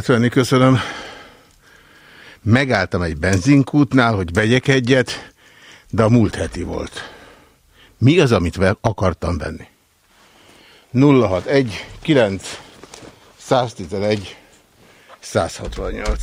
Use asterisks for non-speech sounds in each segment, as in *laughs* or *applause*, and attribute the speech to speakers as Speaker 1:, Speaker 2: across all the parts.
Speaker 1: 90 köszönöm. Megálltam egy benzinkútnál, hogy vegyek egyet, de a múlt heti volt. Mi az, amit akartam venni? 061 9 111 168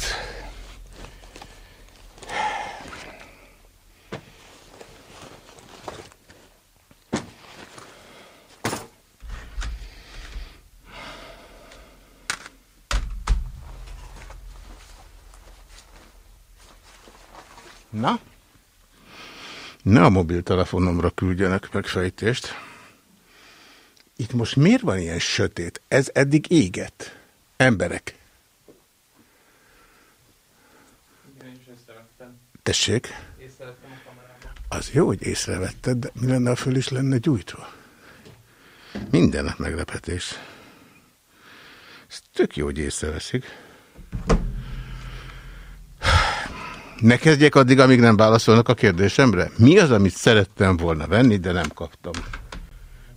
Speaker 1: Na? Ne a mobiltelefonomra küldjenek megfejtést. Itt most miért van ilyen sötét? Ez eddig égett. Emberek. Tessék? Az jó, hogy észrevetted, de mi lenne, ha föl is lenne gyújtva? Minden meglepetés. Ez tök jó, hogy észreveszik. Ne kezdjek addig, amíg nem válaszolnak a kérdésemre? Mi az, amit szerettem volna venni, de nem kaptam?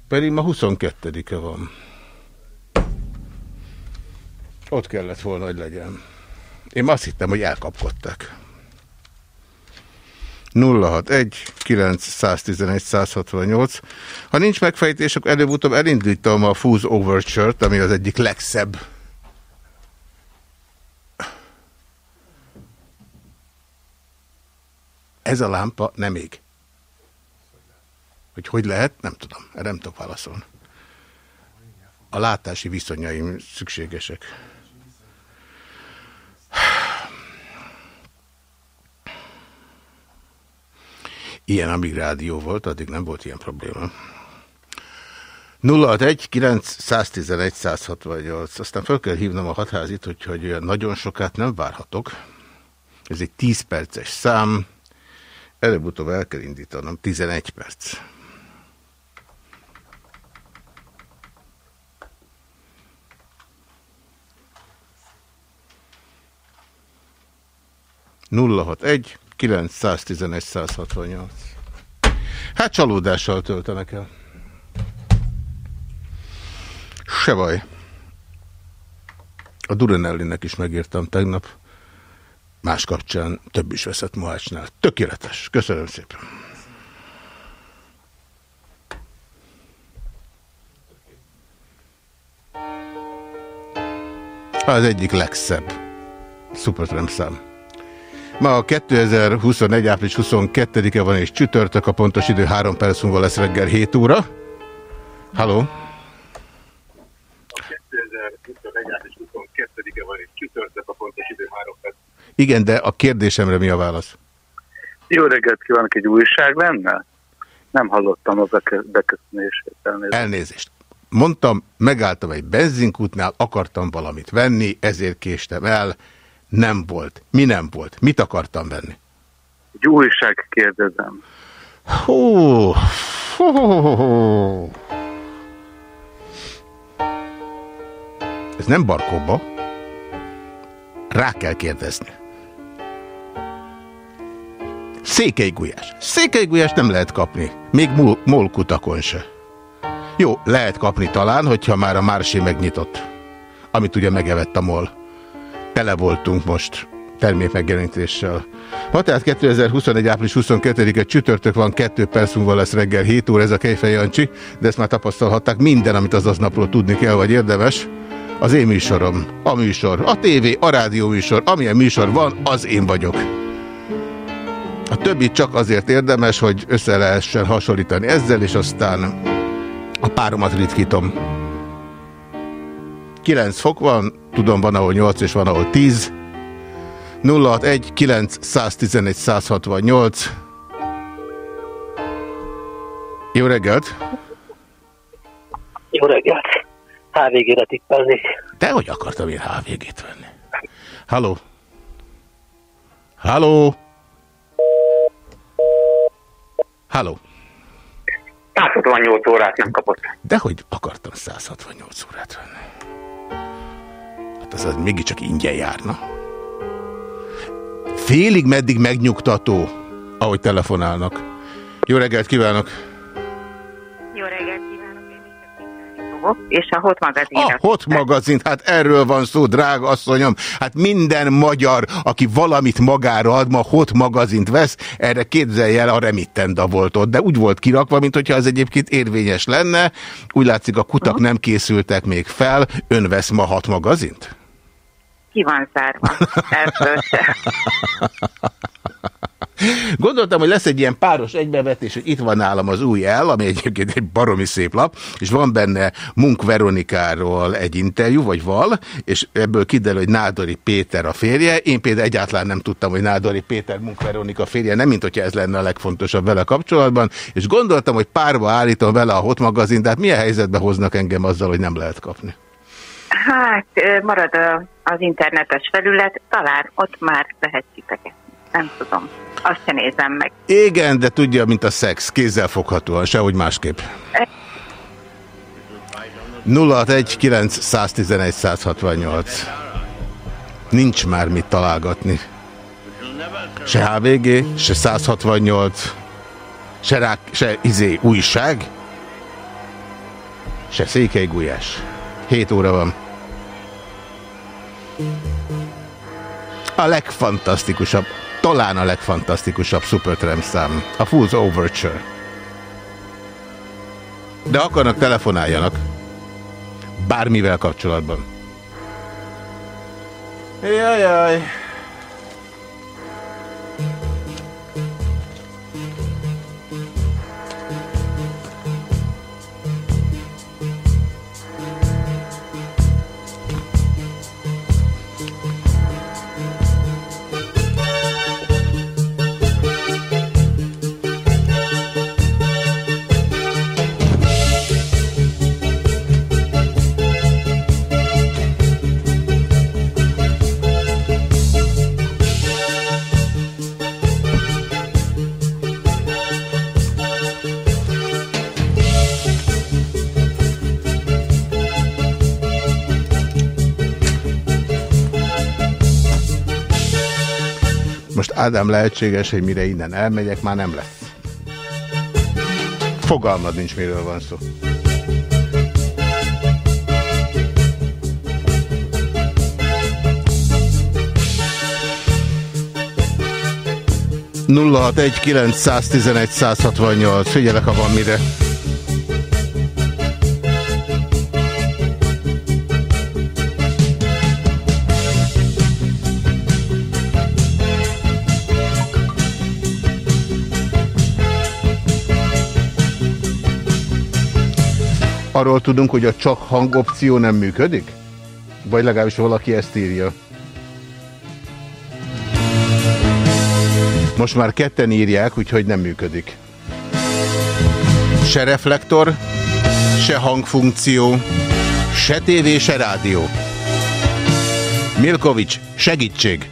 Speaker 1: Pedig ma 22-e van. Ott kellett volna, hogy legyen. Én azt hittem, hogy elkapkodták. 061 911 168. Ha nincs megfejtés, akkor előbb-utóbb elindítom a Fuse Overture-t, ami az egyik legszebb Ez a lámpa nem ég. Hogy hogy lehet, nem tudom. Erre nem tudok válaszolni. A látási viszonyaim szükségesek. Ilyen, amíg rádió volt, addig nem volt ilyen probléma. 061 911 168. Aztán fel kell hívnom a hatházit, hogy, nagyon sokat nem várhatok. Ez egy 10 perces szám. Előbb-utóbb el kell indítanom. 11 perc. nulla hat egy 911 168. Hát csalódással töltenek el. Se baj. A Duranellinek is megírtam tegnap. Más kapcsán több is veszett Mohácsnál. Tökéletes. Köszönöm szépen. Az egyik legszebb Supertramp szám. Ma a 2021. április 22-e van és csütörtök, a pontos idő 3 perc múlva lesz reggel 7 óra. Halló?
Speaker 2: 2021. április 22-e van és csütörtök, a pontos idő 3 perc.
Speaker 1: Igen, de a kérdésemre mi a válasz?
Speaker 2: Jó reggelt kívánok, egy újság lenne? Nem hallottam a beke- beköszönését. elnézést.
Speaker 1: Elnézést. Mondtam, megálltam egy benzinkútnál, akartam valamit venni, ezért késtem el. Nem volt. Mi nem volt? Mit akartam venni?
Speaker 2: Egy újság kérdezem.
Speaker 1: Hú, hú, hú, hú. Ez nem barkóba. Rá kell kérdezni. Székelygulyás. Székelygulyás nem lehet kapni. Még mol molkutakon se. Jó, lehet kapni talán, hogyha már a Mársi megnyitott. Amit ugye megevett a mol. Tele voltunk most termékmegjelenítéssel. Ma tehát 2021. április 22-e csütörtök van, 2 perc múlva lesz reggel 7 óra, ez a Kejfej Jancsi, de ezt már tapasztalhatták, minden, amit az aznapról tudni kell, vagy érdemes, az én műsorom, a műsor, a tévé, a rádió műsor, amilyen műsor van, az én vagyok. A többi csak azért érdemes, hogy össze lehessen hasonlítani ezzel, és aztán a páromat ritkítom. 9 fok van, tudom, van ahol 8 és van ahol 10. 061 911 168 Jó reggelt!
Speaker 3: Jó reggelt! HVG-re tippelnék.
Speaker 1: De hogy akartam én HVG-t venni? Halló? Halló? Halló?
Speaker 3: 168 órát nem kapott.
Speaker 1: De hogy akartam 168 órát venni? Hát az, az mégiscsak ingyen járna. Félig meddig megnyugtató, ahogy telefonálnak. Jó reggelt kívánok!
Speaker 4: És a Hot magazinra.
Speaker 1: A Hot magazint, hát erről van szó, drága asszonyom. Hát minden magyar, aki valamit magára ad, ma Hot magazint vesz, erre képzelje el, a remittenda volt ott, de úgy volt kirakva, mint hogyha az egyébként érvényes lenne. Úgy látszik, a kutak nem készültek még fel. Ön vesz ma Hot magazint?
Speaker 4: Ki van zárva? *laughs*
Speaker 1: Gondoltam, hogy lesz egy ilyen páros egybevetés, hogy itt van nálam az új el, ami egyébként egy baromi szép lap, és van benne Munk Veronikáról egy interjú, vagy val, és ebből kiderül, hogy Nádori Péter a férje. Én például egyáltalán nem tudtam, hogy Nádori Péter Munk Veronika férje, nem mint hogyha ez lenne a legfontosabb vele kapcsolatban, és gondoltam, hogy párba állítom vele a Hot magazin, de hát milyen helyzetbe hoznak engem azzal, hogy nem lehet kapni.
Speaker 4: Hát marad az internetes felület, talán ott már lehet csipeket. Nem tudom. Azt se nézem meg.
Speaker 1: Igen, de tudja, mint a szex, kézzel foghatóan, sehogy másképp. 061 911 168 Nincs már mit találgatni. Se HVG, se 168, se, rá, se izé újság, se Székely Gulyás. 7 óra van. A legfantasztikusabb, talán a legfantasztikusabb Supertramp szám. A Fool's Overture. De akarnak, telefonáljanak. Bármivel kapcsolatban. Jajjaj. Ádám lehetséges, hogy mire innen elmegyek, már nem lesz. Fogalmad nincs, miről van szó. nulla hat egy kilenc száztizenegy százhatvannyolc. Figyelek, ha van mire. Arról tudunk, hogy a csak hang opció nem működik? Vagy legalábbis valaki ezt írja. Most már ketten írják, úgyhogy nem működik. Se reflektor, se hangfunkció, se tévé, se rádió. Milkovics, segítség!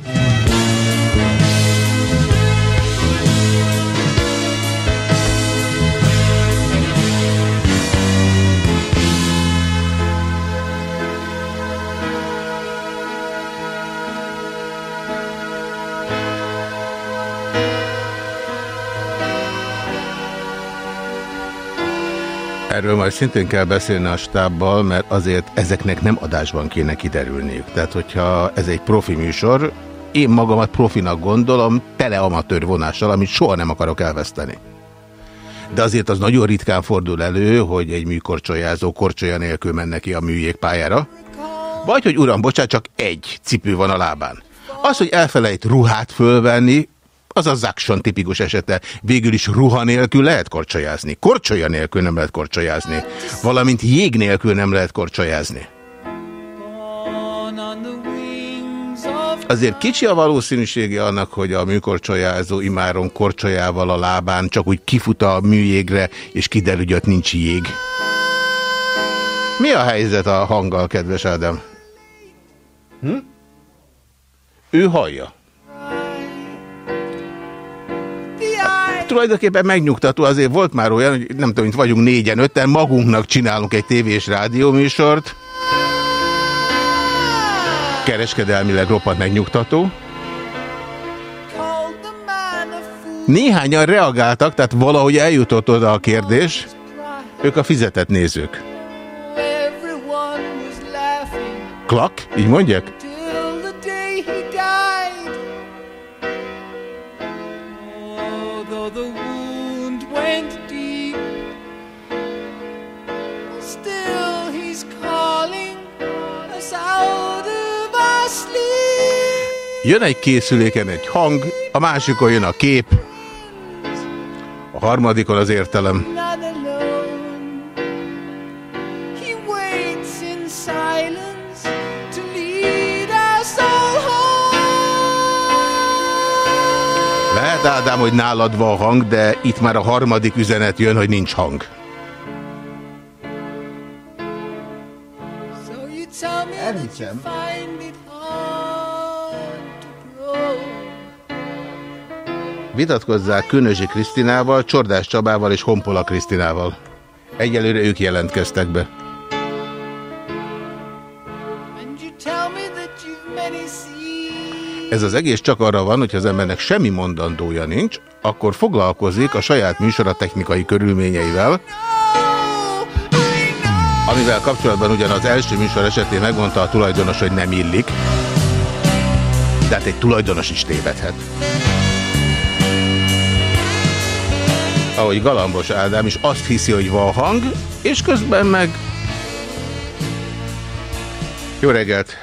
Speaker 1: Erről majd szintén kell beszélni a stábbal, mert azért ezeknek nem adásban kéne kiderülniük. Tehát, hogyha ez egy profi műsor, én magamat profinak gondolom, tele amatőr vonással, amit soha nem akarok elveszteni. De azért az nagyon ritkán fordul elő, hogy egy műkorcsolyázó korcsolya nélkül menne ki a műjégpályára. Vagy, hogy uram, bocsánat, csak egy cipő van a lábán. Az, hogy elfelejt ruhát fölvenni, az a Zakson tipikus esete. Végül is ruha nélkül lehet korcsolyázni. Korcsolya nélkül nem lehet korcsolyázni. Valamint jég nélkül nem lehet korcsolyázni. Azért kicsi a valószínűsége annak, hogy a műkorcsolyázó imáron korcsolyával a lábán csak úgy kifut a műjégre, és kiderül, hogy ott nincs jég. Mi a helyzet a hanggal, kedves Ádám? Hm? Ő hallja. Tulajdonképpen megnyugtató, azért volt már olyan, hogy nem tudom, mint vagyunk négyen, ötten, magunknak csinálunk egy tévés rádióműsort. Kereskedelmileg roppant megnyugtató. Néhányan reagáltak, tehát valahogy eljutott oda a kérdés. Ők a fizetett nézők. Klak? Így mondják? Jön egy készüléken egy hang, a másikon jön a kép, a harmadikon az értelem. Lehet, Ádám, hogy nálad van hang, de itt már a harmadik üzenet jön, hogy nincs hang.
Speaker 5: So
Speaker 1: Vitatkozzák Könözsi Krisztinával, Csordás Csabával és Honpola Krisztinával. Egyelőre ők jelentkeztek be. Ez az egész csak arra van, hogy az embernek semmi mondandója nincs, akkor foglalkozik a saját műsora technikai körülményeivel, amivel kapcsolatban ugyan az első műsor esetén megmondta a tulajdonos, hogy nem illik, de hát egy tulajdonos is tévedhet. Ahogy Galambos Ádám is azt hiszi, hogy van hang, és közben meg... Jó reggelt!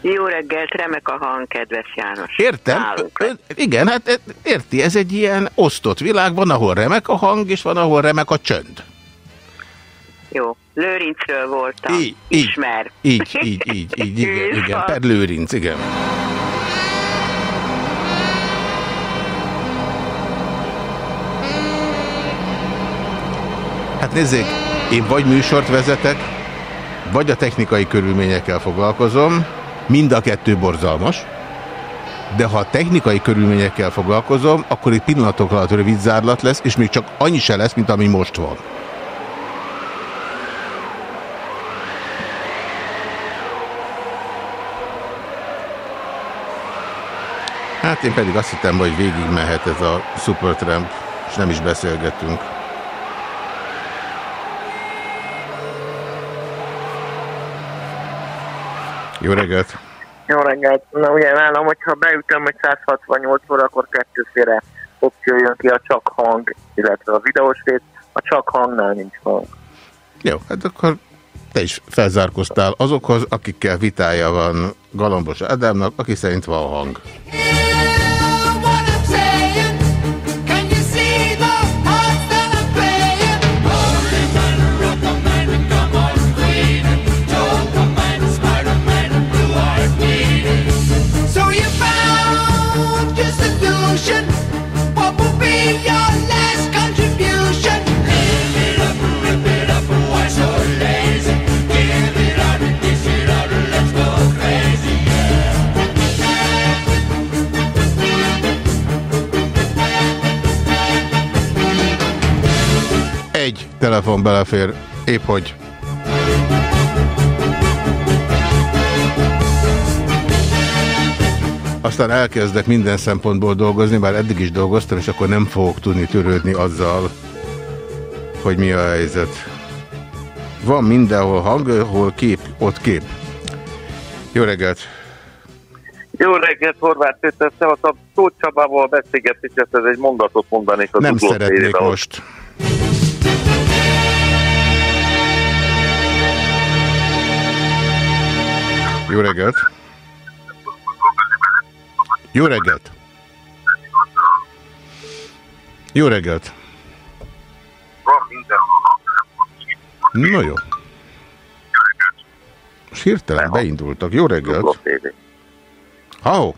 Speaker 6: Jó reggelt, remek a hang, kedves János.
Speaker 1: Értem.
Speaker 6: Nálunk.
Speaker 1: Igen, hát e- érti, ez egy ilyen osztott világ, van, ahol remek a hang, és van, ahol remek a csönd.
Speaker 6: Jó, Lőrincről voltam.
Speaker 1: Így.
Speaker 6: Ismer.
Speaker 1: Így, így, így, így, igen, *laughs* igen, per Lőrinc, igen. Hát nézzék, én vagy műsort vezetek, vagy a technikai körülményekkel foglalkozom, mind a kettő borzalmas, de ha a technikai körülményekkel foglalkozom, akkor itt pillanatok alatt rövid zárlat lesz, és még csak annyi se lesz, mint ami most van. Hát én pedig azt hittem, hogy végig mehet ez a Supertramp, és nem is beszélgetünk. Jó reggelt!
Speaker 7: Jó reggelt. Na ugye nálam, hogyha beütöm, hogy 168 óra, akkor kettőféle opció jön ki, a csak hang, illetve a videós rész. A csak hangnál nincs hang.
Speaker 1: Jó, hát akkor te is felzárkoztál azokhoz, akikkel vitája van Galambos Ádámnak, aki szerint van hang. Telefon belefér, épp hogy. Aztán elkezdek minden szempontból dolgozni, bár eddig is dolgoztam, és akkor nem fogok tudni törődni azzal, hogy mi a helyzet. Van mindenhol hang, hol kép, ott kép. Jó reggelt!
Speaker 2: Jó reggelt, Horváth Péter, szevasz, a Tóth Csabával beszélgetés, ez egy mondatot mondanék az
Speaker 1: Nem szeretnék most. Jó reggelt! Jó reggelt! Jó reggelt! No jó. Most hirtelen beindultak. Jó reggelt! Ha,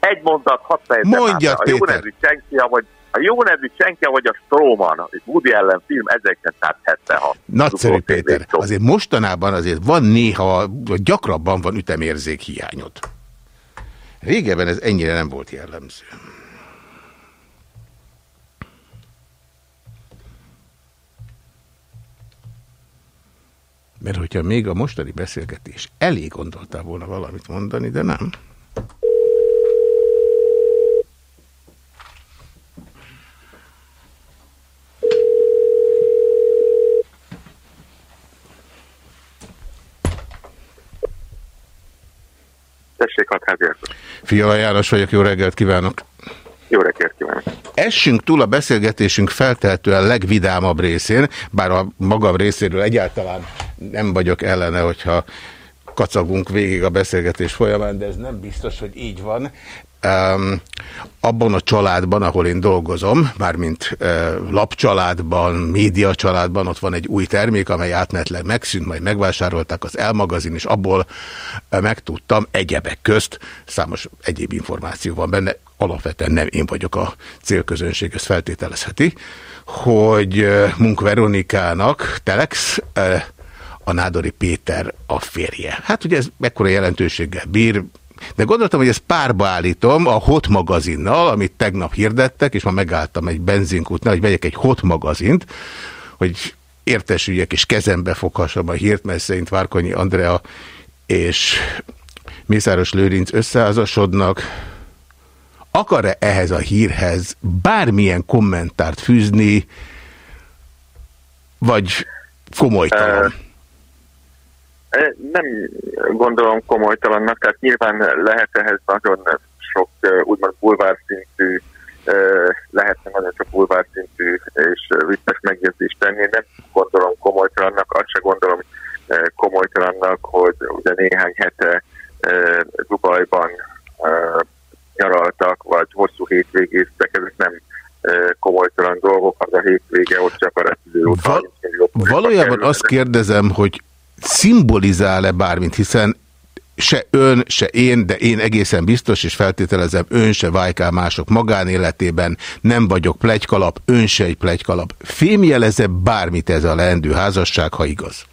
Speaker 8: Egy mondat, fejezem
Speaker 1: Mondjad.
Speaker 8: A jó
Speaker 1: Péter.
Speaker 8: nevű senki, vagy a jó nevű senki, vagy a Stróman, egy Woody ellen film 1976.
Speaker 1: nagyszerű Péter. Azért mostanában azért van néha, gyakrabban van ütemérzék hiányod. Régebben ez ennyire nem volt jellemző. Mert hogyha még a mostani beszélgetés elég gondoltál volna valamit mondani, de nem.
Speaker 8: Tessék, Hatházi.
Speaker 1: Fiala János vagyok, jó reggelt kívánok!
Speaker 8: Jó reggelt kívánok.
Speaker 1: Essünk túl a beszélgetésünk feltehetően legvidámabb részén, bár a magam részéről egyáltalán nem vagyok ellene, hogyha kacagunk végig a beszélgetés folyamán, de ez nem biztos, hogy így van. Um, abban a családban, ahol én dolgozom, mármint uh, lapcsaládban, média családban, ott van egy új termék, amely átmenetleg megszűnt, majd megvásárolták az elmagazin, és abból uh, megtudtam egyebek közt, számos egyéb információ van benne, alapvetően nem én vagyok a célközönség, ezt feltételezheti, hogy uh, Munk Veronikának Telex uh, a Nádori Péter a férje. Hát ugye ez mekkora jelentőséggel bír, de gondoltam, hogy ezt párba állítom a Hot magazinnal, amit tegnap hirdettek, és ma megálltam egy benzinkútnál, hogy vegyek egy Hot magazint, hogy értesüljek és kezembe foghassam a hírt, mert szerint Várkonyi Andrea és Mészáros Lőrinc összeházasodnak. Akar-e ehhez a hírhez bármilyen kommentárt fűzni, vagy komolytalan?
Speaker 8: Eh, Nem gondolom komolytalannak, tehát nyilván lehet ehhez nagyon sok úgymond bulvárszintű, eh, lehetne nagyon sok bulvárszintű és vicces megjegyzést tenni. Nem gondolom komolytalannak, azt se gondolom komolytalannak, hogy ugye néhány hete Dubajban nyaraltak, vagy hosszú hétvégéztek, ezek nem komolytalan dolgok, az a hétvége ott csak a repülőút.
Speaker 1: Val
Speaker 8: 30 millió forintba
Speaker 1: valójában azt kérdezem, hogy szimbolizál-e bármit, hiszen se ön, se én, de én egészen biztos, és feltételezem, ön se vájkál mások magánéletében, nem vagyok plegykalap, ön se egy plegykalap. Fémjeleze bármit ez a leendő házasság, ha igaz?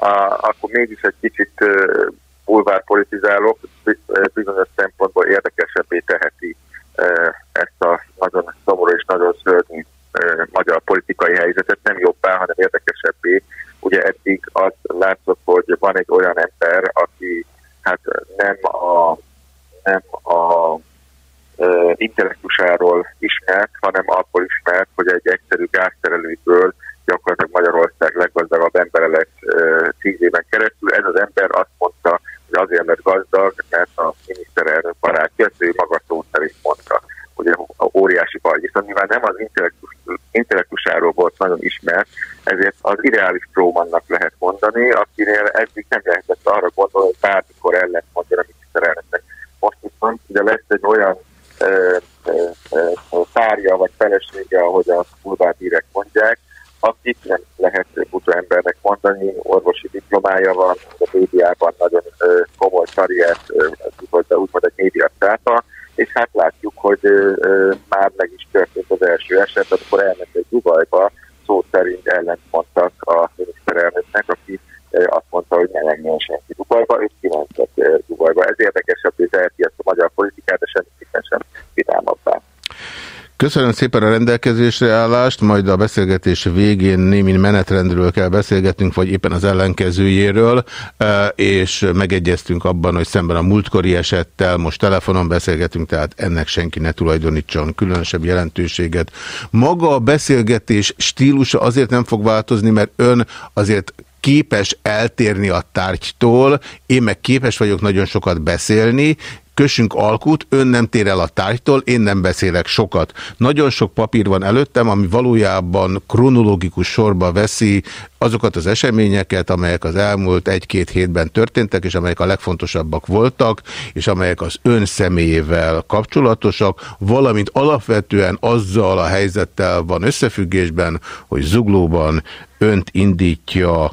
Speaker 8: a, akkor mégis egy kicsit uh, bulvár politizálok, bi- ö, bizonyos szempontból érdekesebbé teheti uh, ezt a nagyon szomorú és nagyon szörnyű uh, magyar politikai helyzetet, nem jobbá, hanem érdekesebbé. Ugye eddig az látszott, hogy van egy olyan ember, aki hát nem a, nem a uh, intellektusáról ismert, hanem abból ismert, hogy egy egyszerű gázterelőből gyakorlatilag Magyarország leggazdagabb embere lett uh, tíz éven keresztül. Ez az ember azt mondta, hogy azért lett gazdag, mert a miniszterelnök barátja, ezt ő maga szó szerint mondta, hogy óriási baj. Viszont mivel nem az intellektus, intellektusáról volt nagyon ismert, ezért az ideális Trómannak lehet mondani, akinél eddig nem lehetett arra gondolni, hogy bármikor ellent mondja a miniszterelnöknek. Most viszont ugye lesz egy olyan ö, párja vagy felesége, ahogy a bulvárhírek mondják, akit nem lehet butó embernek mondani, orvosi diplomája van, a médiában nagyon komoly karriert, úgymond egy média szápa, és hát látjuk, hogy ö, ö, már meg is történt az első eset, amikor elmentek Dubajba, szó szerint ellent mondtak a miniszterelnöknek, aki ö, azt mondta, hogy ne menjen senki Dubajba, és kimentek ö, Dubajba. Ez érdekesebbé teheti ezt a magyar politikát, de semmiképpen sem vidámabbá.
Speaker 1: Köszönöm szépen a rendelkezésre állást, majd a beszélgetés végén némi menetrendről kell beszélgetnünk, vagy éppen az ellenkezőjéről, eh, és megegyeztünk abban, hogy szemben a múltkori esettel most telefonon beszélgetünk, tehát ennek senki ne tulajdonítson különösebb jelentőséget. Maga a beszélgetés stílusa azért nem fog változni, mert ön azért képes eltérni a tárgytól, én meg képes vagyok nagyon sokat beszélni, kössünk alkut, ön nem tér el a tárgytól, én nem beszélek sokat. Nagyon sok papír van előttem, ami valójában kronológikus sorba veszi azokat az eseményeket, amelyek az elmúlt egy-két hétben történtek, és amelyek a legfontosabbak voltak, és amelyek az ön személyével kapcsolatosak, valamint alapvetően azzal a helyzettel van összefüggésben, hogy Zuglóban önt indítja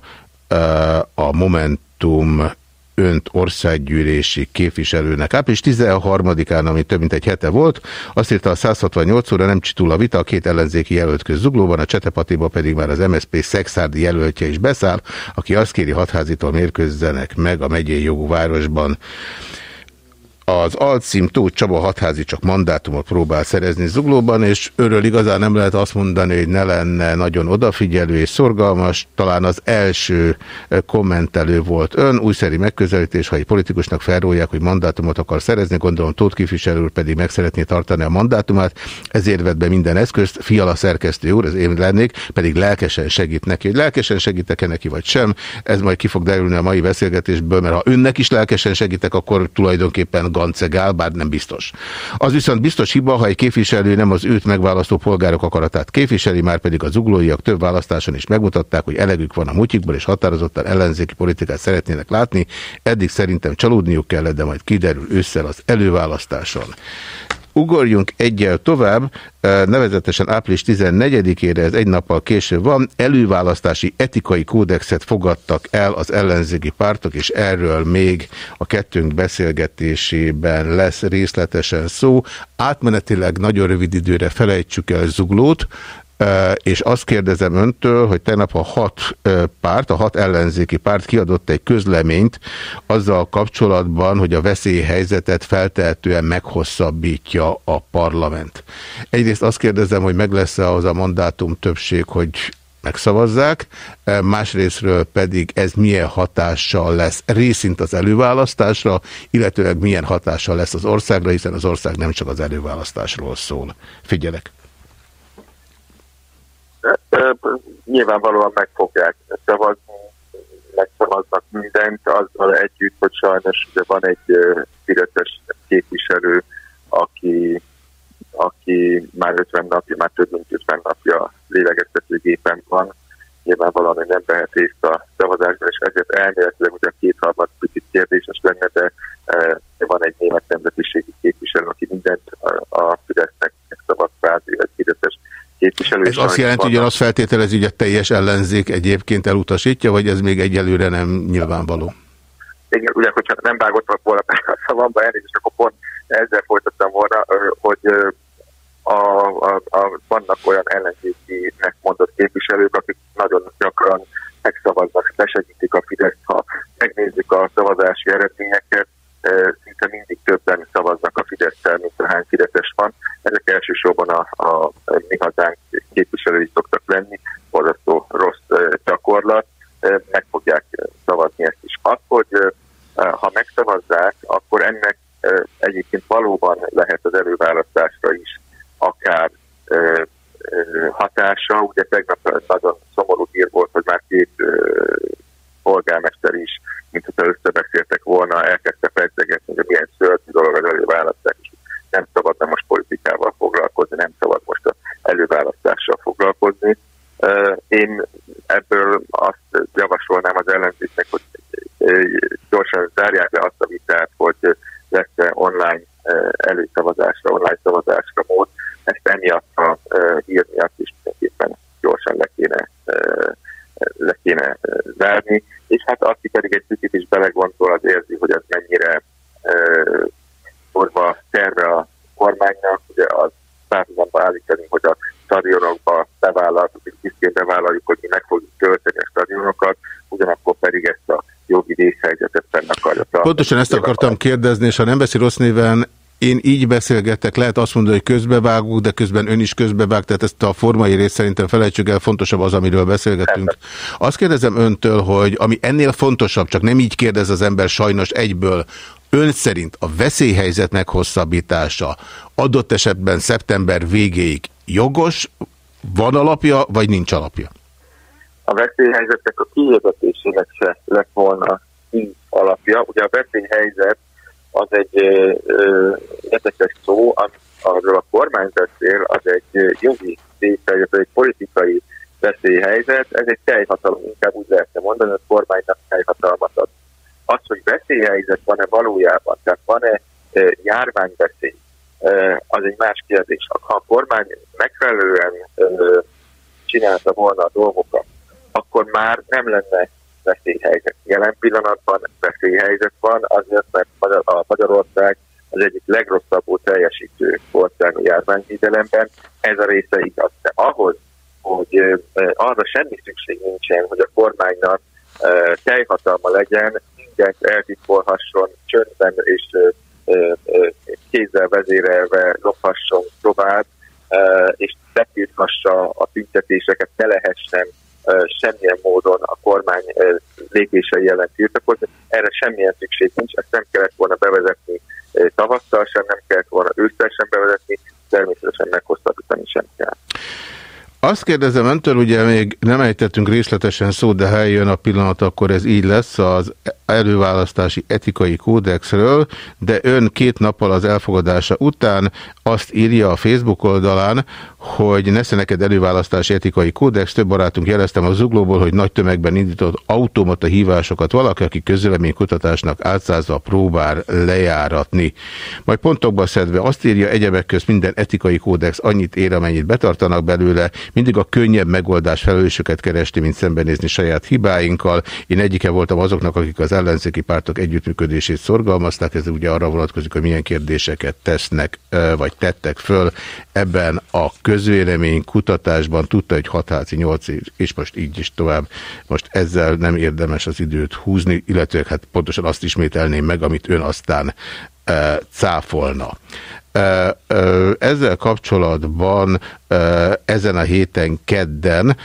Speaker 1: a Momentum önt országgyűlési képviselőnek. Április 13-án, ami több mint egy hete volt, azt írta a 168 óra nem csitul a vita, a két ellenzéki jelölt köz zuglóban, a Csetepatiba pedig már az MSZP Szexárdi jelöltje is beszáll, aki azt kéri hatházitól mérkőzzenek meg a megyei jogú városban. Az alcím Tóth Csaba hatházi csak mandátumot próbál szerezni Zuglóban, és őről igazán nem lehet azt mondani, hogy ne lenne nagyon odafigyelő és szorgalmas. Talán az első eh, kommentelő volt ön, újszeri megközelítés, ha egy politikusnak felrólják, hogy mandátumot akar szerezni, gondolom Tóth képviselő pedig meg szeretné tartani a mandátumát, ezért vett be minden eszközt, fiala szerkesztő úr, ez én lennék, pedig lelkesen segít neki. Hogy lelkesen segítek-e neki, vagy sem, ez majd ki fog derülni a mai beszélgetésből, mert ha önnek is lelkesen segítek, akkor tulajdonképpen gancegál, bár nem biztos. Az viszont biztos hiba, ha egy képviselő nem az őt megválasztó polgárok akaratát képviseli, már pedig az uglóiak több választáson is megmutatták, hogy elegük van a mutyikból, és határozottan ellenzéki politikát szeretnének látni. Eddig szerintem csalódniuk kellett, de majd kiderül ősszel az előválasztáson. Ugorjunk egyel tovább, eh, nevezetesen április 14-ére, ez egy nappal később van, előválasztási etikai kódexet fogadtak el az ellenzéki pártok, és erről még a kettőnk beszélgetésében lesz részletesen szó. Átmenetileg nagyon rövid időre felejtsük el zuglót, és azt kérdezem öntől, hogy tegnap a hat párt, a hat ellenzéki párt kiadott egy közleményt azzal kapcsolatban, hogy a veszélyhelyzetet feltehetően meghosszabbítja a parlament. Egyrészt azt kérdezem, hogy meg lesz-e az a mandátum többség, hogy megszavazzák, másrésztről pedig ez milyen hatással lesz részint az előválasztásra, illetőleg milyen hatással lesz az országra, hiszen az ország nem csak az előválasztásról szól. Figyelek!
Speaker 8: Nyilvánvalóan meg fogják szavazni, megszavaznak mindent, azzal együtt, hogy sajnos ugye van egy fideszes képviselő, aki, aki már 50 napja, már több mint 50 napja lélegeztetőgépen van, nyilvánvalóan nem vehet részt a szavazásban, és ezért elméletileg ugye kétharmad picit kérdéses lenne, de e, van egy német nemzetiségi képviselő, aki mindent a, a Fidesznek megszavaz, kvázi, egy fideszes képviselő.
Speaker 1: Ez azt jelenti, hogy az feltételezi, hogy a teljes ellenzék egyébként elutasítja, vagy ez még egyelőre nem nyilvánvaló?
Speaker 8: Igen, ugye, hogyha nem vágottak volna a szavamba, elnézést, akkor pont ezzel folytattam volna, hogy a, a, a, vannak olyan ellenzékinek mondott képviselők, akik nagyon gyakran megszavaznak, besegítik a Fideszt, ha megnézzük a szavazási eredményeket, szinte mindig többen szavaznak a Fidesztel, mint ahány Fideszes van. Ezek elsősorban a, a mi hazánk képviselői szoktak lenni, borzasztó rossz gyakorlat, meg fogják szavazni ezt is. Az, hogy ha megszavazzák, akkor ennek egyébként valóban lehet az előválasztásra is akár hatása. Ugye tegnap nagyon szomorú hír volt, hogy már két polgármester is, mint hogyha összebeszéltek volna, elkezdte pedzegetni, hogy milyen szörnyű dolog az előválasztás, és nem szabadna most politikával foglalkozni, nem szabad most az előválasztással foglalkozni. Én ebből azt javasolnám az ellenzéknek, hogy gyorsan zárják le azt a vitát, hogy lesz-e online előszavazásra, online szavazásra mód. Ezt emiatt a hír miatt is mindenképpen gyorsan le kéne, le kéne zárni. És hát aki pedig egy picit is belegondol, az érzi, hogy ez mennyire ö, orva terve a kormánynak, ugye az párhuzamba állítani, hogy a stadionokba bevállaltuk, és büszkén bevállaljuk, hogy mi meg fogjuk tölteni a stadionokat, ugyanakkor pedig ezt a jogi vészhelyzetet fenn akarja.
Speaker 1: Pontosan ezt akartam kérdezni, és ha nem veszi rossz néven, én így beszélgetek, lehet azt mondani, hogy közbevágunk, de közben ön is közbevág, tehát ezt a formai részt szerintem felejtsük el, fontosabb az, amiről beszélgetünk. Azt kérdezem öntől, hogy ami ennél fontosabb, csak nem így kérdez az ember sajnos egyből, ön szerint a veszélyhelyzet meghosszabbítása adott esetben szeptember végéig jogos, van alapja, vagy nincs alapja?
Speaker 8: a veszélyhelyzetnek a kihirdetésének se lett volna alapja. Ugye a veszélyhelyzet az egy érdekes szó, arról a kormány beszél, az egy jogi vészhelyzet, egy politikai veszélyhelyzet, ez egy teljhatalom, inkább úgy lehetne mondani, hogy a kormánynak teljhatalmat ad. Az, hogy veszélyhelyzet van-e valójában, tehát van-e járványveszély, az egy más kérdés. Ha a kormány megfelelően csinálta volna a dolgokat, akkor már nem lenne veszélyhelyzet. Jelen pillanatban veszélyhelyzet van, azért, mert a Magyarország az egyik legrosszabbul teljesítő ország a járványvédelemben. Ez a része igaz. De ahhoz, hogy arra semmi szükség nincsen, hogy a kormánynak teljhatalma legyen, mindent eltitkolhasson, csöndben és kézzel vezérelve lophasson tovább, és betilthassa a tüntetéseket, ne lehessen semmilyen módon a kormány lépései ellen tiltakozni. Erre semmilyen szükség nincs, ezt nem kellett volna bevezetni tavasszal sem, nem kellett volna ősszel sem bevezetni, természetesen meghosszabbítani sem kell.
Speaker 1: Azt kérdezem öntől, ugye még nem ejtettünk részletesen szót, de ha eljön a pillanat, akkor ez így lesz az előválasztási etikai kódexről, de ön két nappal az elfogadása után azt írja a Facebook oldalán, hogy nesze neked előválasztási etikai kódex, több barátunk jeleztem a zuglóból, hogy nagy tömegben indított automata hívásokat valaki, aki közvéleménykutatásnak átszázva próbál lejáratni. Majd pontokba szedve azt írja, egyebek közt minden etikai kódex annyit ér, amennyit betartanak belőle, mindig a könnyebb megoldás felelősöket keresni, mint szembenézni saját hibáinkkal. Én egyike voltam azoknak, akik az ellenzéki pártok együttműködését szorgalmazták, ez ugye arra vonatkozik, hogy milyen kérdéseket tesznek, vagy tettek föl ebben a közvélemény kutatásban. Tudta, hogy hatházi nyolc év, és most így is tovább. Most ezzel nem érdemes az időt húzni, illetve hát pontosan azt ismételném meg, amit ön aztán cáfolna. Ezzel kapcsolatban ezen a héten kedden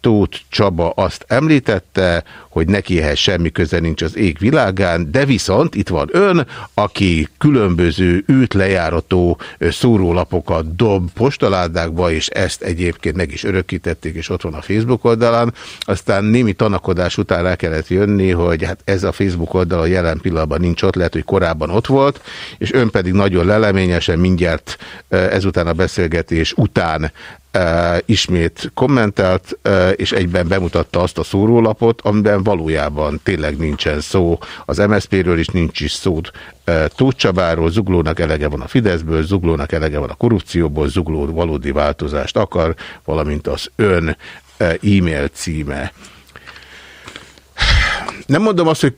Speaker 1: Tóth Csaba azt említette, hogy neki ehhez semmi köze nincs az ég világán, de viszont itt van ön, aki különböző őt lejárató szórólapokat dob postaládákba, és ezt egyébként meg is örökítették, és ott van a Facebook oldalán. Aztán némi tanakodás után rá kellett jönni, hogy hát ez a Facebook oldal a jelen pillanatban nincs ott, lehet, hogy korábban ott volt, és ön pedig nagyon leleményesen mindjárt ezután a beszélgetés után e, ismét kommentelt, e, és egyben bemutatta azt a szórólapot, amiben valójában tényleg nincsen szó az MSZP-ről, és nincs is szó e, Tóth Csabáról, Zuglónak elege van a Fideszből, Zuglónak elege van a korrupcióból, Zugló valódi változást akar, valamint az ön e-mail címe. Nem mondom azt, hogy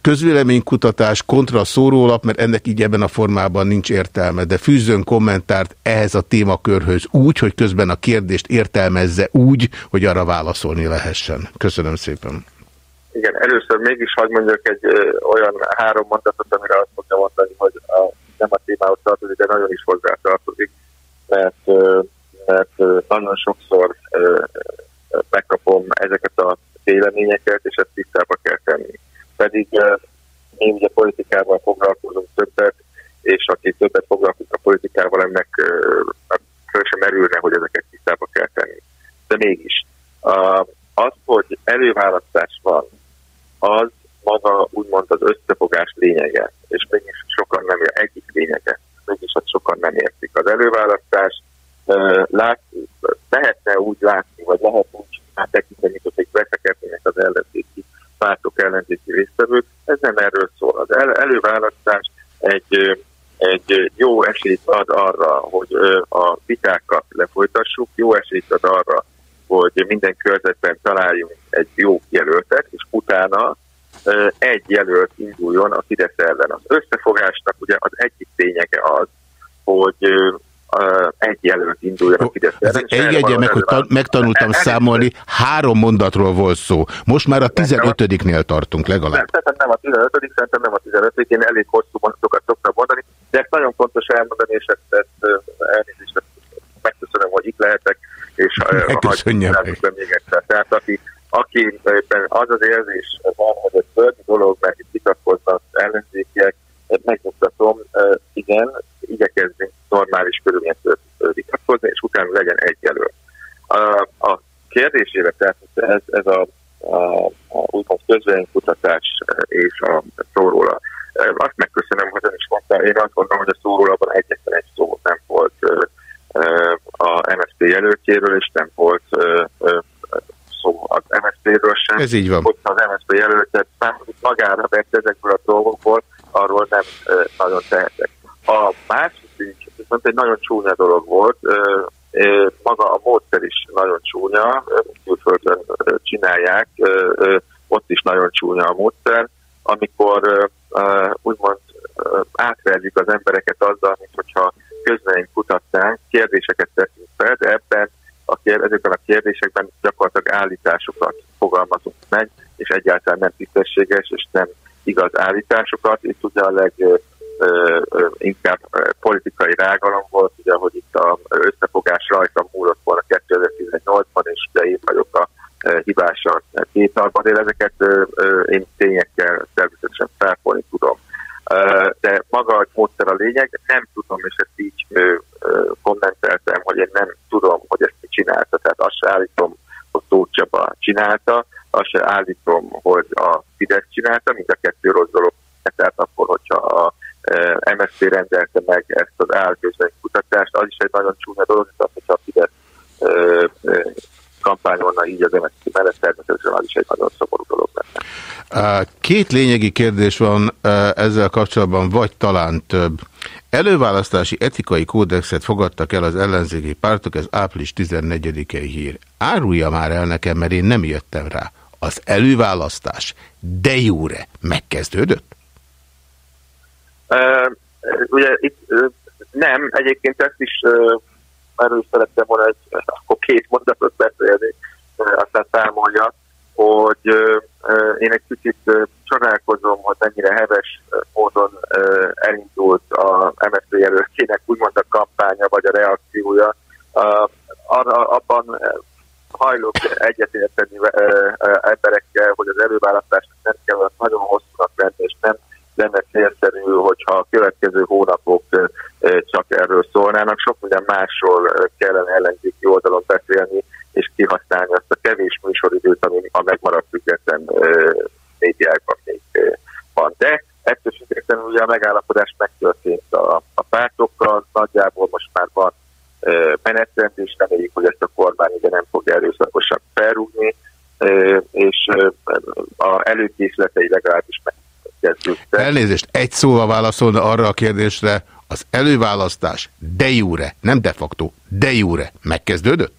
Speaker 1: közvéleménykutatás kontra szórólap, mert ennek így ebben a formában nincs értelme, de fűzzön kommentárt ehhez a témakörhöz úgy, hogy közben a kérdést értelmezze úgy, hogy arra válaszolni lehessen. Köszönöm szépen.
Speaker 8: Igen, először mégis hagyd mondjak egy ö, olyan három mondatot, amire azt fogja mondani, hogy a, nem a témához tartozik, de nagyon is hozzá tartozik, mert, ö, mert ö, nagyon sokszor megkapom ezeket a véleményeket, és ezt tisztába kell tenni. Pedig mi ugye politikával foglalkozunk többet, és aki többet foglalkozik a politikával, ennek ö, föl sem merülne, hogy ezeket tisztába kell tenni. De mégis. A, az, hogy előválasztás van, az maga úgymond az összefogás lényege, és mégis sokan nem ér, egyik lényege, mégis azt sokan nem értik. Az előválasztás ö, lát, lehetne úgy látni, vagy lehet úgy áttekinteni, mint hogy egy veszekednének az ellenzéki pártok ellenzéki résztvevők. Ez nem erről szól. Az el, előválasztás egy, ö, egy jó esélyt ad arra, hogy a vitákat lefolytassuk, jó esélyt ad arra, hogy minden körzetben találjunk egy jó jelöltet, és utána egy jelölt induljon a Fidesz ellen. Az összefogásnak ugye az egyik lényege az, hogy egy jelölt induljon a Fidesz ellen.
Speaker 1: Egyegye meg, hogy ta- megtanultam
Speaker 8: El-
Speaker 1: számolni, három mondatról volt szó. Most már a 15-nél tartunk
Speaker 8: Nem,
Speaker 1: legalább.
Speaker 8: szerintem nem a 15 szerintem nem a 15 én elég hosszú mondatokat de ezt nagyon fontos elmondani, és ezt, ezt elnézést, megköszönöm, hogy itt lehetek, és ö,
Speaker 1: Megköszönje
Speaker 8: hagyj-
Speaker 1: meg.
Speaker 8: be még egyszer. Tehát aki, aki az az érzés van, hogy ez földi dolog, mert itt vitatkoznak ellenzékiek, megmutatom, igen, igyekezzünk normális körülmények között vitatkozni, és utána legyen egy jelölt. A, a kérdésére, tehát ez, ez a, a, a úgymond közvéleménykutatás és a szóróla. Azt megköszönöm, hogy én azt gondolom, hogy a szórólapban egyetlen egy szó nem volt a MSZP jelöltjéről, és nem volt szó az MSZP-ről sem.
Speaker 1: Ez így van.
Speaker 8: Hogyha az MSZP jelöltet már magára vett ezekből a dolgokból, arról nem nagyon tehetek. A másik viszont egy nagyon csúnya dolog volt, maga a módszer is nagyon csúnya, külföldön csinálják, ott is nagyon csúnya a módszer, amikor úgymond átverjük az embereket azzal, mint hogyha közleményt kutatnánk, kérdéseket teszünk fel, de ebben a kér, ezekben a kérdésekben gyakorlatilag állításokat fogalmazunk meg, és egyáltalán nem tisztességes, és nem igaz állításokat. Itt ugye a leg inkább politikai rágalom volt, ugye, hogy itt a összefogás rajta múlott volna 2018-ban, és ugye én vagyok a ö, hibás a kétalban, én ezeket ö, én tényekkel természetesen. Ö, De maga a módszer a lényeg, nem tudom, és ezt így kommenteltem, hogy én nem tudom, hogy ezt ki csinálta, tehát azt se állítom, hogy Tóth Csaba csinálta, azt se állítom, hogy a Fidesz csinálta, mind a kettő rossz dolog. Tehát akkor, hogyha a MSZP rendelte meg ezt az állközönykutatást, az is egy nagyon csúnya dolog, hogyha a Fidesz e, kampányolna így az MSZP mellett, természetesen az is egy nagyon szomorú dolog lenne.
Speaker 1: Két lényegi kérdés van ezzel kapcsolatban, vagy talán több. Előválasztási etikai kódexet fogadtak el az ellenzéki pártok, ez április 14-i hír. Árulja már el nekem, mert én nem jöttem rá. Az előválasztás de jure megkezdődött?
Speaker 8: Uh, ugye itt uh, nem, egyébként ezt is uh, erről is szerettem volna egy, akkor két mondatot beszélni, aztán számolja, hogy én egy kicsit csodálkozom, hogy mennyire heves módon elindult a MSZP jelöltjének úgymond a kampánya vagy a reakciója. Abban hajlok egyetérteni emberekkel, hogy az előválasztást nem kell nagyon hosszúnak lenni, és nem lenne célszerű, hogyha a következő hónapok csak erről szólnának. Sok minden másról kellene ellenzéki oldalon beszélni, és kihasználni azt a kevés műsoridőt, ami a megmaradt független médiákban még van. De ettől függetlenül ugye a megállapodás megtörtént a, a pártokkal, nagyjából most már van menetrend, és reméljük, hogy ezt a kormány ugye nem fog erőszakosan felrúgni, és a előkészletei legalábbis meg kezdjük.
Speaker 1: Elnézést, egy szóval válaszolna arra a kérdésre, az előválasztás de jure, nem de facto, de jure megkezdődött?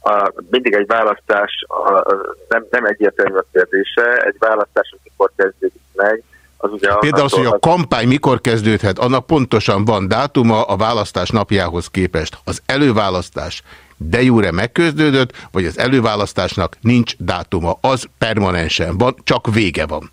Speaker 8: A, mindig egy választás, a, nem, nem egyértelmű a kérdése, egy választás, amikor kezdődik meg, az ugye...
Speaker 1: Például az, hogy a kampány mikor kezdődhet, annak pontosan van dátuma a választás napjához képest. Az előválasztás de jure megkezdődött, vagy az előválasztásnak nincs dátuma. Az permanensen van, csak vége van.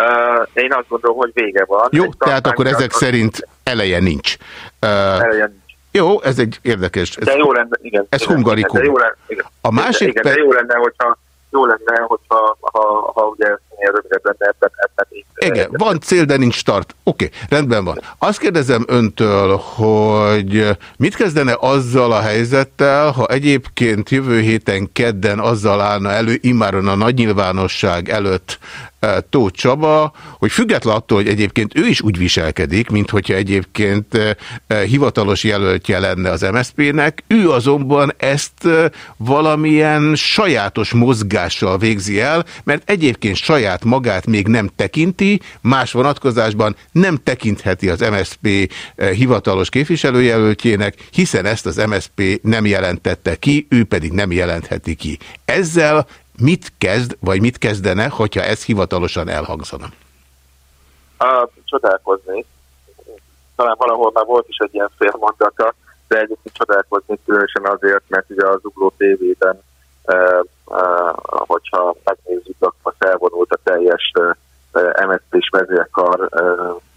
Speaker 8: Uh, én azt gondolom, hogy vége van.
Speaker 1: Jó,
Speaker 8: Egy
Speaker 1: tehát akkor ezek szerint eleje nincs. Uh,
Speaker 8: Eleje nincs.
Speaker 1: jó, ez egy érdekes.
Speaker 8: De
Speaker 1: Ez,
Speaker 8: jó lenne, igen.
Speaker 1: ez
Speaker 8: igen,
Speaker 1: hungarikum.
Speaker 8: De jó lenne, igen.
Speaker 1: A másik
Speaker 8: igen, de jó lenne, hogyha jó lenne, hogyha ha, ha ugye minél rövidebb lenne ebben, ebben így.
Speaker 1: Igen, van cél, de nincs start. Oké, okay, rendben van. Azt kérdezem öntől, hogy mit kezdene azzal a helyzettel, ha egyébként jövő héten kedden azzal állna elő, immáron a nagy nyilvánosság előtt eh, Tóth Csaba, hogy független attól, hogy egyébként ő is úgy viselkedik, mint hogyha egyébként eh, hivatalos jelöltje lenne az MSZP-nek, ő azonban ezt eh, valamilyen sajátos mozgással végzi el, mert egyébként saját magát még nem tekinti, más vonatkozásban nem tekintheti az MSZP eh, hivatalos képviselőjelöltjének, hiszen ezt az MSZP nem jelentette ki, ő pedig nem jelentheti ki. Ezzel mit kezd, vagy mit kezdene, hogyha ez hivatalosan elhangzana?
Speaker 8: A, csodálkozni. Talán valahol már volt is egy ilyen félmondata, de egyébként csodálkozni különösen azért, mert ugye az Ugló TV-ben, e, e, hogyha megnézzük, akkor felvonult a teljes e, MSZP-s vezérkar,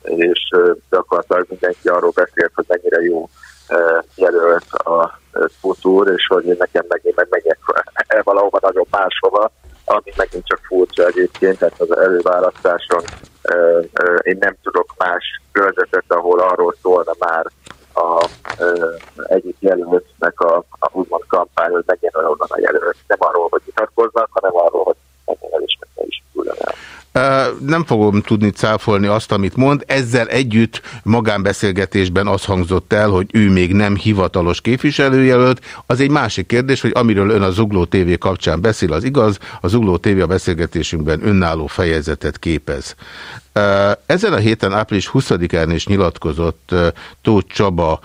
Speaker 8: és gyakorlatilag mindenki arról beszélt, hogy mennyire jó jelölt a Futur, és hogy nekem meg én meg megyek el valahova nagyon máshova, ami megint csak furcsa egyébként, tehát az előválasztáson én nem tudok más körzetet, ahol arról szólna már a egyik jelöltnek a, a kampány, hogy megint onnan a jelölt. Nem arról, hogy vitatkoznak, hanem arról, hogy megint
Speaker 1: Nem fogom tudni cáfolni azt, amit mond. Ezzel együtt magánbeszélgetésben az hangzott el, hogy ő még nem hivatalos képviselőjelölt. Az egy másik kérdés, hogy amiről ön a Zugló TV kapcsán beszél, az igaz. A Zugló TV a beszélgetésünkben önálló fejezetet képez. Ezen a héten április 20-án is nyilatkozott Tóth Csaba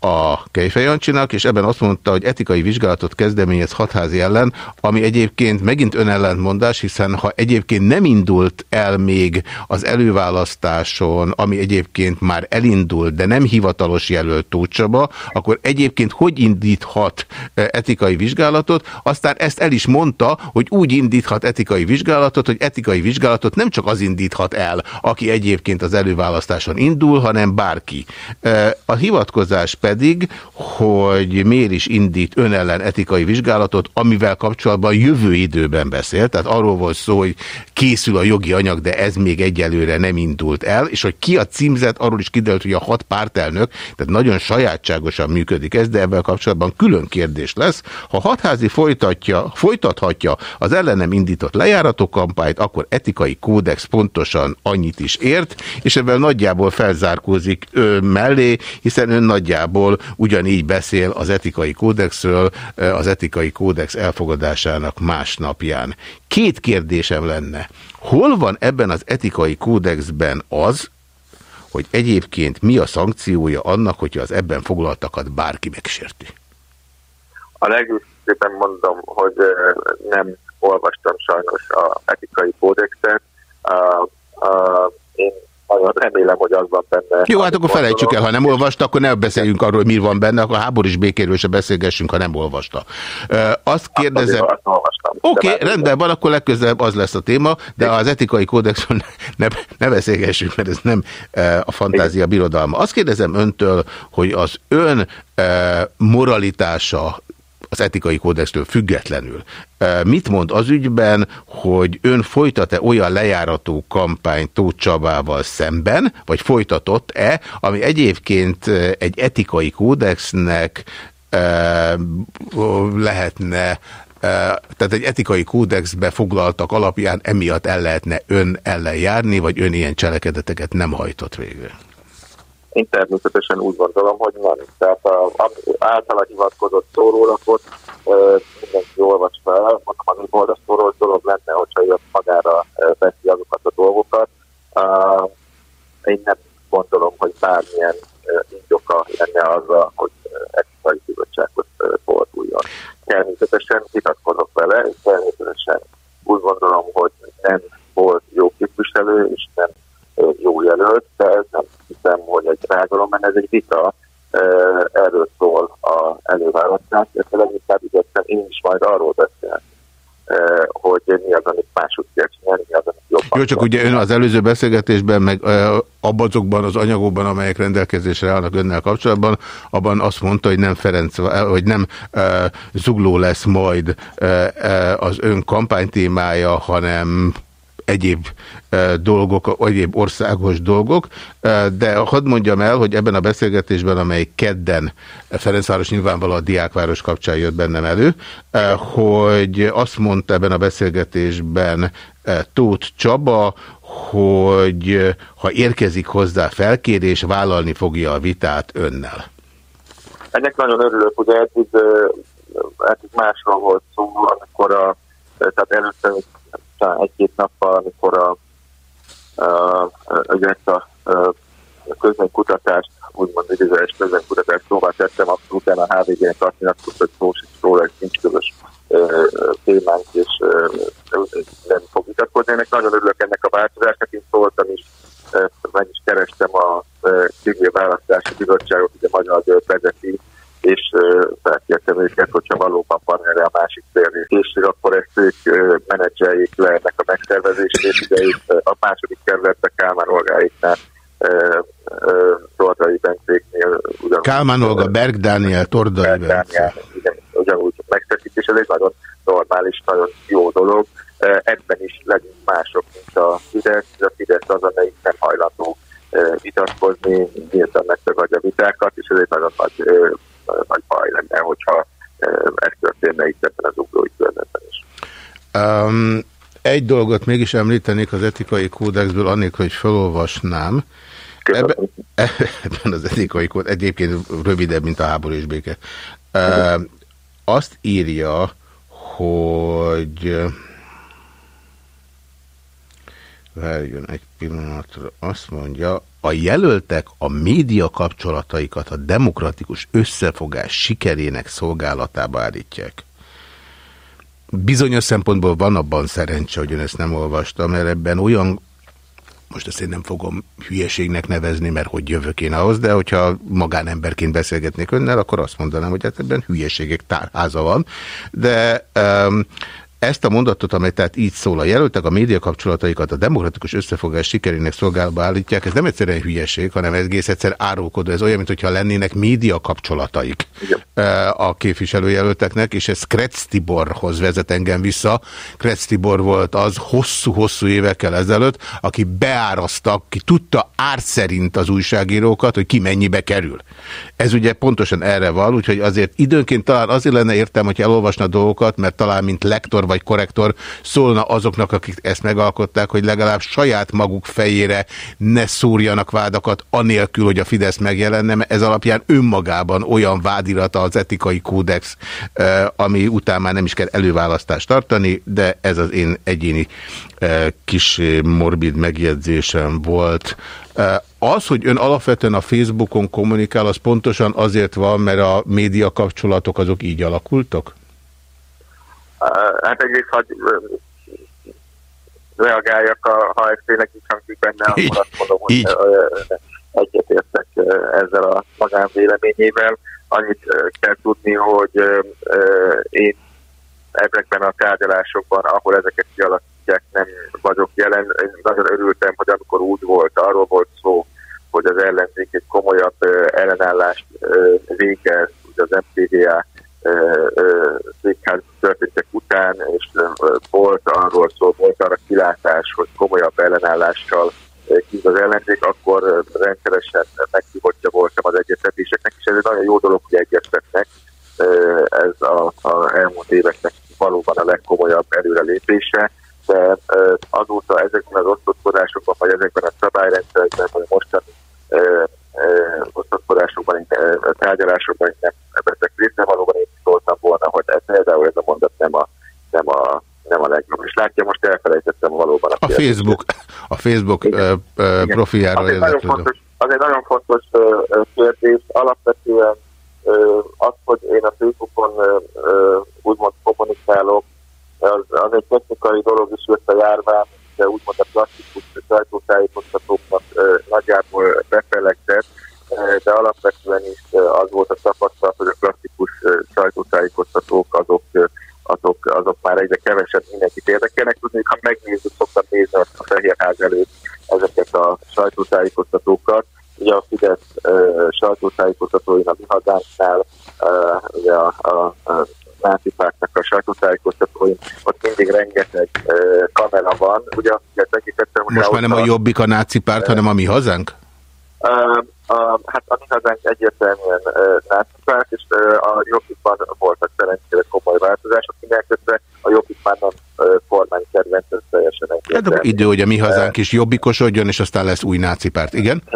Speaker 1: a Kejfej Jancsinak, és ebben azt mondta, hogy etikai vizsgálatot kezdeményez hatházi ellen, ami egyébként megint önellentmondás, hiszen ha egyébként nem indult el még az előválasztáson, ami egyébként már elindult, de nem hivatalos jelölt Tóth Csaba, akkor egyébként hogy indíthat eh, etikai vizsgálatot? Aztán ezt el is mondta, hogy úgy indíthat etikai vizsgálatot, hogy etikai vizsgálatot nem csak az indíthat el, aki egyébként az előválasztáson indul, hanem bárki. Eh, A hivatkozás pedig, hogy miért is indít ön ellen etikai vizsgálatot, amivel kapcsolatban jövő időben beszél, tehát arról volt szó, hogy készül a jogi anyag, de ez még egyelőre nem indult el, és hogy ki a címzet, arról is kiderült, hogy a hat pártelnök, tehát nagyon sajátságosan működik ez, de ebben kapcsolatban külön kérdés lesz. Ha hatházi folytatja, folytathatja az ellenem indított lejárató kampányt, akkor etikai kódex pontosan annyit is ért, és ebben nagyjából felzárkózik ő mellé, hiszen ön nagyjából ugyanígy beszél az etikai kódexről, az etikai kódex elfogadásának másnapján. Két kérdésem lenne. Hol van ebben az etikai kódexben az, hogy egyébként mi a szankciója annak, hogyha az ebben foglaltakat bárki megsérti?
Speaker 8: A legőszintén mondom, hogy nem olvastam sajnos a etikai kódexet. Én nagyon remélem, hogy az van benne.
Speaker 1: Jó, hát akkor felejtsük el, ha nem olvasta, akkor ne beszéljünk arról, hogy mi van benne, akkor a háborús békéről se beszélgessünk, ha nem olvasta. Azt kérdezem...
Speaker 8: Azt olvastam.
Speaker 1: Oké, okay, rendben van, akkor legközelebb az lesz a téma, de az etikai kódexről *laughs* ne, ne beszélgessünk, mert ez nem a fantázia birodalma. Azt kérdezem öntől, hogy az ön moralitása az etikai kódextől függetlenül. Mit mond az ügyben, hogy ön folytat-e olyan lejárató kampányt Tóth Csabával szemben, vagy folytatott-e, ami egyébként egy etikai kódexnek lehetne tehát egy etikai kódexbe foglaltak alapján emiatt el lehetne ön ellen járni, vagy ön ilyen cselekedeteket nem hajtott végre?
Speaker 8: Én természetesen úgy gondolom, hogy nem. Tehát a, a általa hivatkozott szórólapot mindenki olvas fel, ami borzasztó dolog lenne, hogyha ő magára veszi azokat a dolgokat. Uh, én nem gondolom, hogy bármilyen indoka lenne arra, hogy etikai bizottsághoz forduljon. Természetesen vitatkozok vele, és természetesen úgy gondolom, hogy nem volt jó képviselő, és nem jó jelölt, de ez nem hiszem, hogy egy rágalom, mert ez egy vita, erről szól a előválasztás, ezzel leginkább igyekszem én is majd arról beszélni, hogy mi az, amit máshogy kell csinálni, mi az, amit jobban
Speaker 1: Jó, csak ugye ön az előző beszélgetésben, meg abban az anyagokban, amelyek rendelkezésre állnak önnel kapcsolatban, abban azt mondta, hogy nem Ferenc, hogy nem zugló lesz majd az ön kampánytémája, hanem egyéb dolgok, egyéb országos dolgok, de hadd mondjam el, hogy ebben a beszélgetésben, amely kedden Ferencváros nyilvánvalóan a diákváros kapcsán jött bennem elő, hogy azt mondta ebben a beszélgetésben Tóth Csaba, hogy ha érkezik hozzá felkérés, vállalni fogja a vitát önnel.
Speaker 8: Ennek nagyon örülök, ugye eddig, eddig másról volt szó, amikor a, tehát először talán egy-két nappal, amikor a, a, ezt a, a közménykutatást, úgymond idézőes közménykutatást szóval tettem, akkor utána a HVG-nek azt nyilatkozott, hogy szó sincs róla, hogy nincs közös témánk, és nem fog vitatkozni. Ennek nagyon örülök ennek a változásnak, én szóltam is, meg is kerestem a civil választási bizottságot, ugye Magyar György vezeti, és felkértem őket, hogyha valóban van erre a másik félre készség, akkor ezt ők menedzseljék le ennek a megszervezését, és ugye itt a második kerületbe Kálmán Olgáiknál Tordai Bencéknél ugyanúgy.
Speaker 1: Kálmán Olga, Berg Dániel, Tordai.
Speaker 8: Dániel, igen, ugyanúgy megteszik, és ez egy nagyon normális, nagyon jó dolog. Ebben is legyünk mások, mint a Fidesz. A Fidesz az, amelyik nem hajlandó vitatkozni, nyíltan megtagadja vitákat, és ez egy nagyon nagy, nagyon nagy baj lenne, hogyha ez történne itt ebben az ugrói környezetben is.
Speaker 1: Um, egy dolgot mégis említenék az etikai kódexből, annélkül, hogy felolvasnám. Ebbe, *laughs* ebben az etikai kód egyébként rövidebb, mint a háború és béke. Uh, azt írja, hogy várjon egy pillanatra, azt mondja, a jelöltek a média kapcsolataikat a demokratikus összefogás sikerének szolgálatába állítják. Bizonyos szempontból van abban szerencse, hogy ön ezt nem olvasta, mert ebben olyan most ezt én nem fogom hülyeségnek nevezni, mert hogy jövök én ahhoz, de hogyha magánemberként beszélgetnék önnel, akkor azt mondanám, hogy hát ebben hülyeségek tárháza van. De um, ezt a mondatot, amely tehát így szól, a jelöltek a média kapcsolataikat a demokratikus összefogás sikerének szolgálatba állítják, ez nem egyszerűen hülyeség, hanem egész egyszer árulkodó. Ez olyan, mintha lennének média kapcsolataik Igen. a képviselőjelölteknek, és ez Kretz Tiborhoz vezet engem vissza. Kretz Tibor volt az hosszú-hosszú évekkel ezelőtt, aki beárazta, ki tudta ár szerint az újságírókat, hogy ki mennyibe kerül. Ez ugye pontosan erre van, úgyhogy azért időnként talán azért lenne értem, hogy elolvasna dolgokat, mert talán mint lektor vagy korrektor szólna azoknak, akik ezt megalkották, hogy legalább saját maguk fejére ne szúrjanak vádakat, anélkül, hogy a Fidesz megjelenne, mert ez alapján önmagában olyan vádirata az etikai kódex, ami után már nem is kell előválasztást tartani, de ez az én egyéni kis morbid megjegyzésem volt. Az, hogy ön alapvetően a Facebookon kommunikál, az pontosan azért van, mert a média kapcsolatok azok így alakultak?
Speaker 8: Hát egyrészt, hogy reagáljak, a, tényleg így hangzik benne, akkor azt mondom, hogy egyetértek ezzel a magánvéleményével. Annyit kell tudni, hogy én ezekben a tárgyalásokban, ahol ezeket kialakítják, nem vagyok jelen. Én nagyon örültem, hogy amikor úgy volt, arról volt szó, hogy az ellenzék egy komolyabb ellenállást végez, ugye az MTDA székház történtek után, és volt arról szó, volt arra kilátás, hogy komolyabb ellenállással kint az ellenzék, akkor rendszeresen meghívottja voltam az egyeztetéseknek, és ez egy nagyon jó dolog, hogy egyeztetnek. Ez a, a elmúlt éveknek valóban a legkomolyabb előrelépése, de azóta ezekben az osztozkodásokban, vagy ezekben a szabályrendszerekben, vagy mostani osztozkodásokban, tárgyalásokban nem veszek részt, de valóban én szóltam volna, hogy ez, például ez a mondat nem a, nem a nem a legjobb. És látja, most elfelejtettem valóban.
Speaker 1: A, a Facebook, a Facebook Igen. Uh, profiáról
Speaker 8: az egy, nagyon fontos, az egy nagyon fontos kérdés. Alapvetően az, hogy én a Facebookon úgymond kommunikálok, az, az egy technikai dolog is jött a járvány, de úgymond a klasszikus sajtótájékoztatóknak nagyjából befelegtett, de alapvetően is az volt a tapasztalat, hogy a klasszikus sajtótájékoztatók azok, azok, azok már egyre kevesebb mindenkit érdekelnek. Tudni, ha megnézzük, szoktam nézni a Fehérház előtt ezeket a sajtótájékoztatókat. Ugye a Fidesz sajtótájékoztatóin a mi hazánknál, ugye a, a, a náci pártnak a sajtótájékoztatóin, ott mindig rengeteg kamera van. Ugye a
Speaker 1: Most már nem a Jobbik a náci párt, hanem a mi hazánk?
Speaker 8: A, hát a mi hazánk egyértelműen uh, nácipárt, és uh, a Jobbikban voltak szerencsére komoly változások. Mindenesetre a Jobbik már nem uh, kormánykedvenc, ez teljesen egyértelmű.
Speaker 1: Hát idő, hogy a mi hazánk is jobbikosodjon, és aztán lesz új nácipárt, igen? *laughs*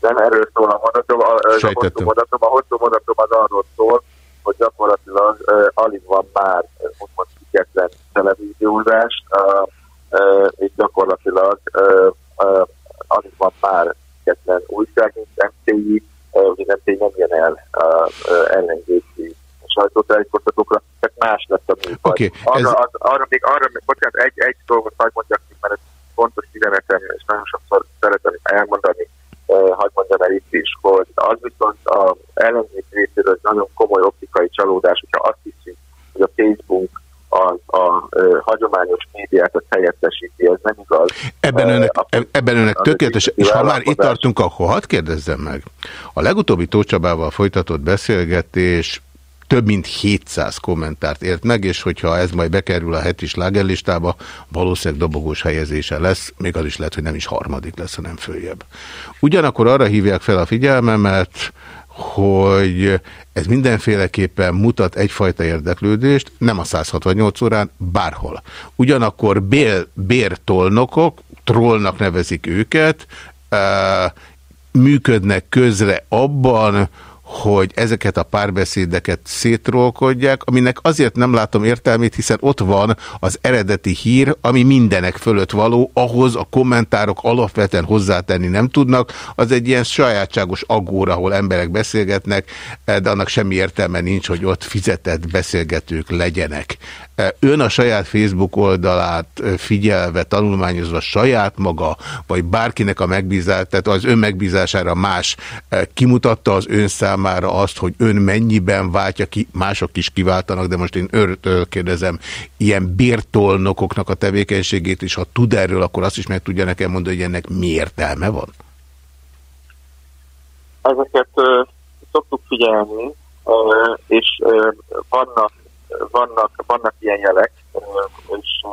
Speaker 8: nem erről szól a mondatom, a, a hosszú mondatom. A hosszú mondatom az arról szól, hogy gyakorlatilag uh, alig van már úgymond kiketlen televíziózás, uh, uh, és gyakorlatilag uh, uh, alig van már egyetlen újság, mint MTI, hogy MTI nem jön el ellenzéki sajtótájékoztatókra, tehát más lesz a műfaj.
Speaker 1: Okay,
Speaker 8: arra, az, arra, még, arra még, bocsánat, egy, egy dolgot hagyd mondjak, mert ez fontos üzenetem, és nagyon sokszor szeretem elmondani, hagyd mondjam el itt is, hogy az viszont az ellenzék részéről nagyon komoly optikai csalódás, hogyha azt hiszünk, hogy a a, a hagyományos médiát az helyettesíti, ez nem igaz.
Speaker 1: Ebben önök, a, ebben önök tökéletes, és ha már itt tartunk, akkor hadd kérdezzem meg. A legutóbbi Tócsabával folytatott beszélgetés több mint 700 kommentárt ért meg, és hogyha ez majd bekerül a heti slágerlistába, valószínűleg dobogós helyezése lesz, még az is lehet, hogy nem is harmadik lesz, hanem följebb. Ugyanakkor arra hívják fel a figyelmemet, hogy ez mindenféleképpen mutat egyfajta érdeklődést, nem a 168 órán, bárhol. Ugyanakkor bél, bértolnokok, trollnak nevezik őket, működnek közre abban, hogy ezeket a párbeszédeket szétrolkodják, aminek azért nem látom értelmét, hiszen ott van az eredeti hír, ami mindenek fölött való, ahhoz a kommentárok alapvetően hozzátenni nem tudnak, az egy ilyen sajátságos agóra, ahol emberek beszélgetnek, de annak semmi értelme nincs, hogy ott fizetett beszélgetők legyenek. Ön a saját Facebook oldalát figyelve, tanulmányozva saját maga, vagy bárkinek a megbízását, tehát az ön megbízására más kimutatta az ön számára azt, hogy ön mennyiben váltja ki, mások is kiváltanak, de most én őrtől kérdezem, ilyen bértolnokoknak a tevékenységét, és ha tud erről, akkor azt is meg tudja nekem mondani, hogy ennek mi értelme van?
Speaker 8: Ezeket ö, szoktuk figyelni, ö, és ö, vannak, vannak, vannak ilyen jelek, ö, és ö,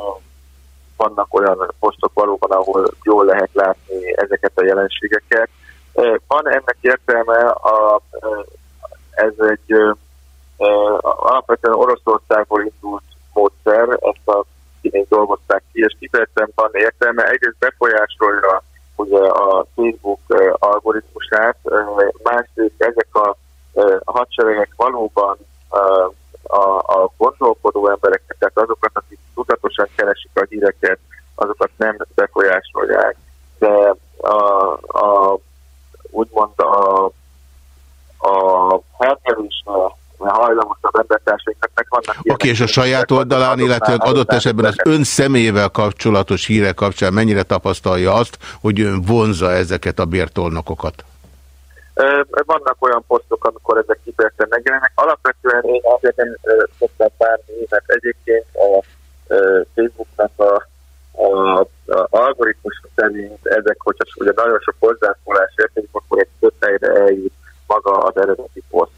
Speaker 8: vannak olyan posztok valóban, ahol jól lehet látni ezeket a jelenségeket. Van ennek értelme, a, ez egy alapvetően Oroszországból indult módszer, ezt a kinék dolgozták ki, és kifejezetten van értelme. Egyrészt befolyásolja ugye a Facebook algoritmusát, másrészt ezek a hadseregek valóban a, a gondolkodó embereket, tehát azokat, akik tudatosan keresik a híreket, azokat nem befolyásolják. De a, a, úgymond a, a hergelésre hajlamosabb embertársainknak vannak
Speaker 1: Oké, okay, és a saját oldalán, illetve adott esetben az ön személyével kapcsolatos hírek kapcsán mennyire tapasztalja azt, hogy ön vonza ezeket a bértolnokokat?
Speaker 8: Vannak olyan posztok, amikor ezek kifejezetten megjelennek. Alapvetően én azért nem szoktam bármi, mert egyébként a Facebooknak a, a, a algoritmus szerint ezek, hogyha ugye nagyon sok hozzászólás érkezik, akkor egy több helyre eljut maga az eredeti poszt.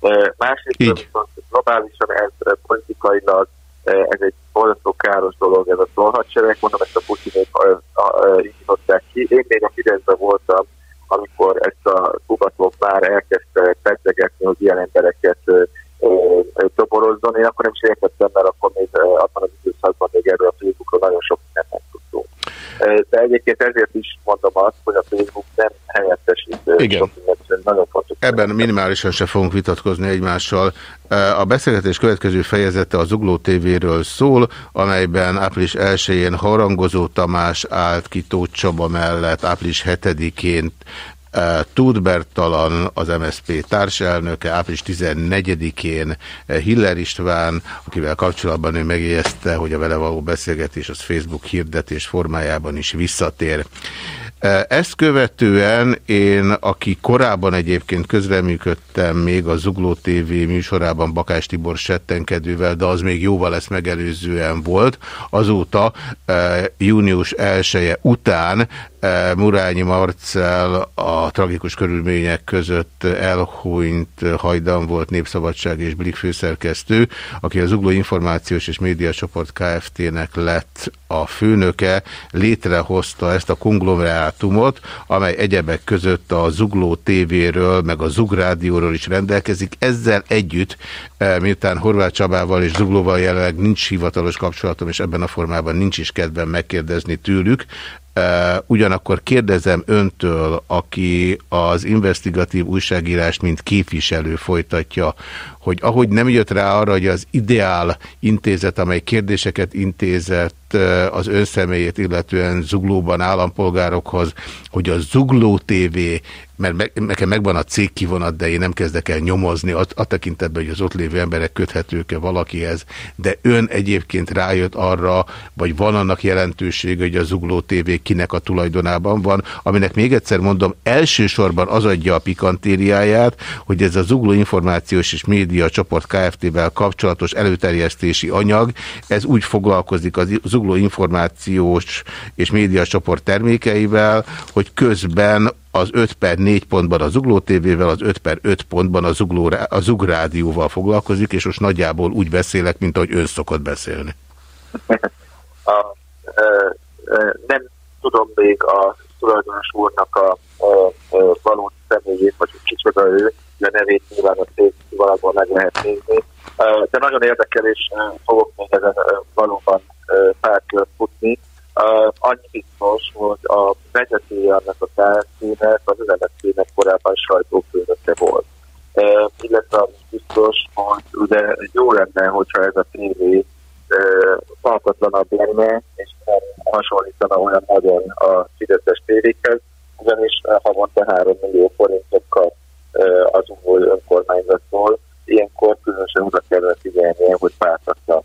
Speaker 8: Ö, Másrészt viszont globálisan ez ö, politikailag ö, ez egy borzasztó káros dolog, ez a trollhadsereg, mondom, ezt a ö, indították ki. Én még a Fideszben voltam, amikor ezt a kubatok már elkezdte pedzegetni, hogy ilyen embereket toborozzon. Én akkor nem is értettem, mert akkor még abban az időszakban még erről a Facebookról nagyon sok mindent nem tudtunk. De egyébként ezért is mondom azt, hogy a Facebook nem helyettesít
Speaker 1: Igen.
Speaker 8: sok mindent, nagyon fontos.
Speaker 1: Ebben minimálisan se fogunk vitatkozni egymással. A beszélgetés következő fejezete a Zugló TV-ről szól, amelyben április 1-én Harangozó Tamás állt ki Tóth Csaba mellett, április 7-én Tóth Bertalan, az MSZP társelnöke, április 14-én Hiller István, akivel kapcsolatban ő megjegyezte, hogy a vele való beszélgetés az Facebook hirdetés formájában is visszatér. Ezt követően én, aki korábban egyébként közreműködtem még a Zugló TV műsorában Bakás Tibor settenkedővel, de az még jóval ezt megelőzően volt, azóta eh, június 1 -e után eh, Murányi Marcel a tragikus körülmények között elhunyt hajdan volt Népszabadság és Blik főszerkesztő, aki az Zugló Információs és Médiacsoport Kft-nek lett a főnöke, létrehozta ezt a konglomerátumot, amely egyebek között a Zugló TV-ről, meg a Zug Rádióról is rendelkezik. Ezzel együtt, eh, miután Horváth Csabával és Zuglóval jelenleg nincs hivatalos kapcsolatom, és ebben a formában nincs is kedvem megkérdezni tőlük, ugyanakkor kérdezem öntől, aki az investigatív újságírást mint képviselő folytatja, hogy ahogy nem jött rá arra, hogy az ideál intézet, amely kérdéseket intézett az ön személyét, illetően zuglóban állampolgárokhoz, hogy a Zugló TV, mert me nekem megvan a cégkivonat, de én nem kezdek el nyomozni a, a tekintetben, hogy az ott lévő emberek köthetők-e valakihez, de ön egyébként rájött arra, vagy van annak jelentősége, hogy a Zugló TV kinek a tulajdonában van, aminek még egyszer mondom, elsősorban az adja a pikantériáját, hogy ez a Zugló Információs és Média Csoport Kft-vel kapcsolatos előterjesztési anyag, ez úgy foglalkozik az Zugló Információs és Média Csoport termékeivel, hogy közben az 5 per 4 pontban a Zugló TV-vel, az 5 per 5 pontban a, Zugló, a Zug Rádióval foglalkozik, és most nagyjából úgy beszélek, mint ahogy ön szokott beszélni.
Speaker 8: a, ö, ö, nem tudom még a tulajdonos úrnak a, a, a valós személyét, vagy kicsoda ő, a nevét nyilván a cég valahol meg lehet nézni. De nagyon érdekel, és fogok még ezen valóban pár kört futni. Annyi biztos, hogy a vezetője annak a tárcének, az üzemetszének korábban sajtófőnöke volt. Illetve az biztos, hogy ugye jó lenne, hogyha ez a tévé alkatlanabb lenne, és nem hasonlítana olyan nagyon a fideszes tévékhez, ugyanis havonta 3 millió forintot kap az új önkormányzatból. Ilyenkor különösen oda kellene figyelnie, hogy pártatlan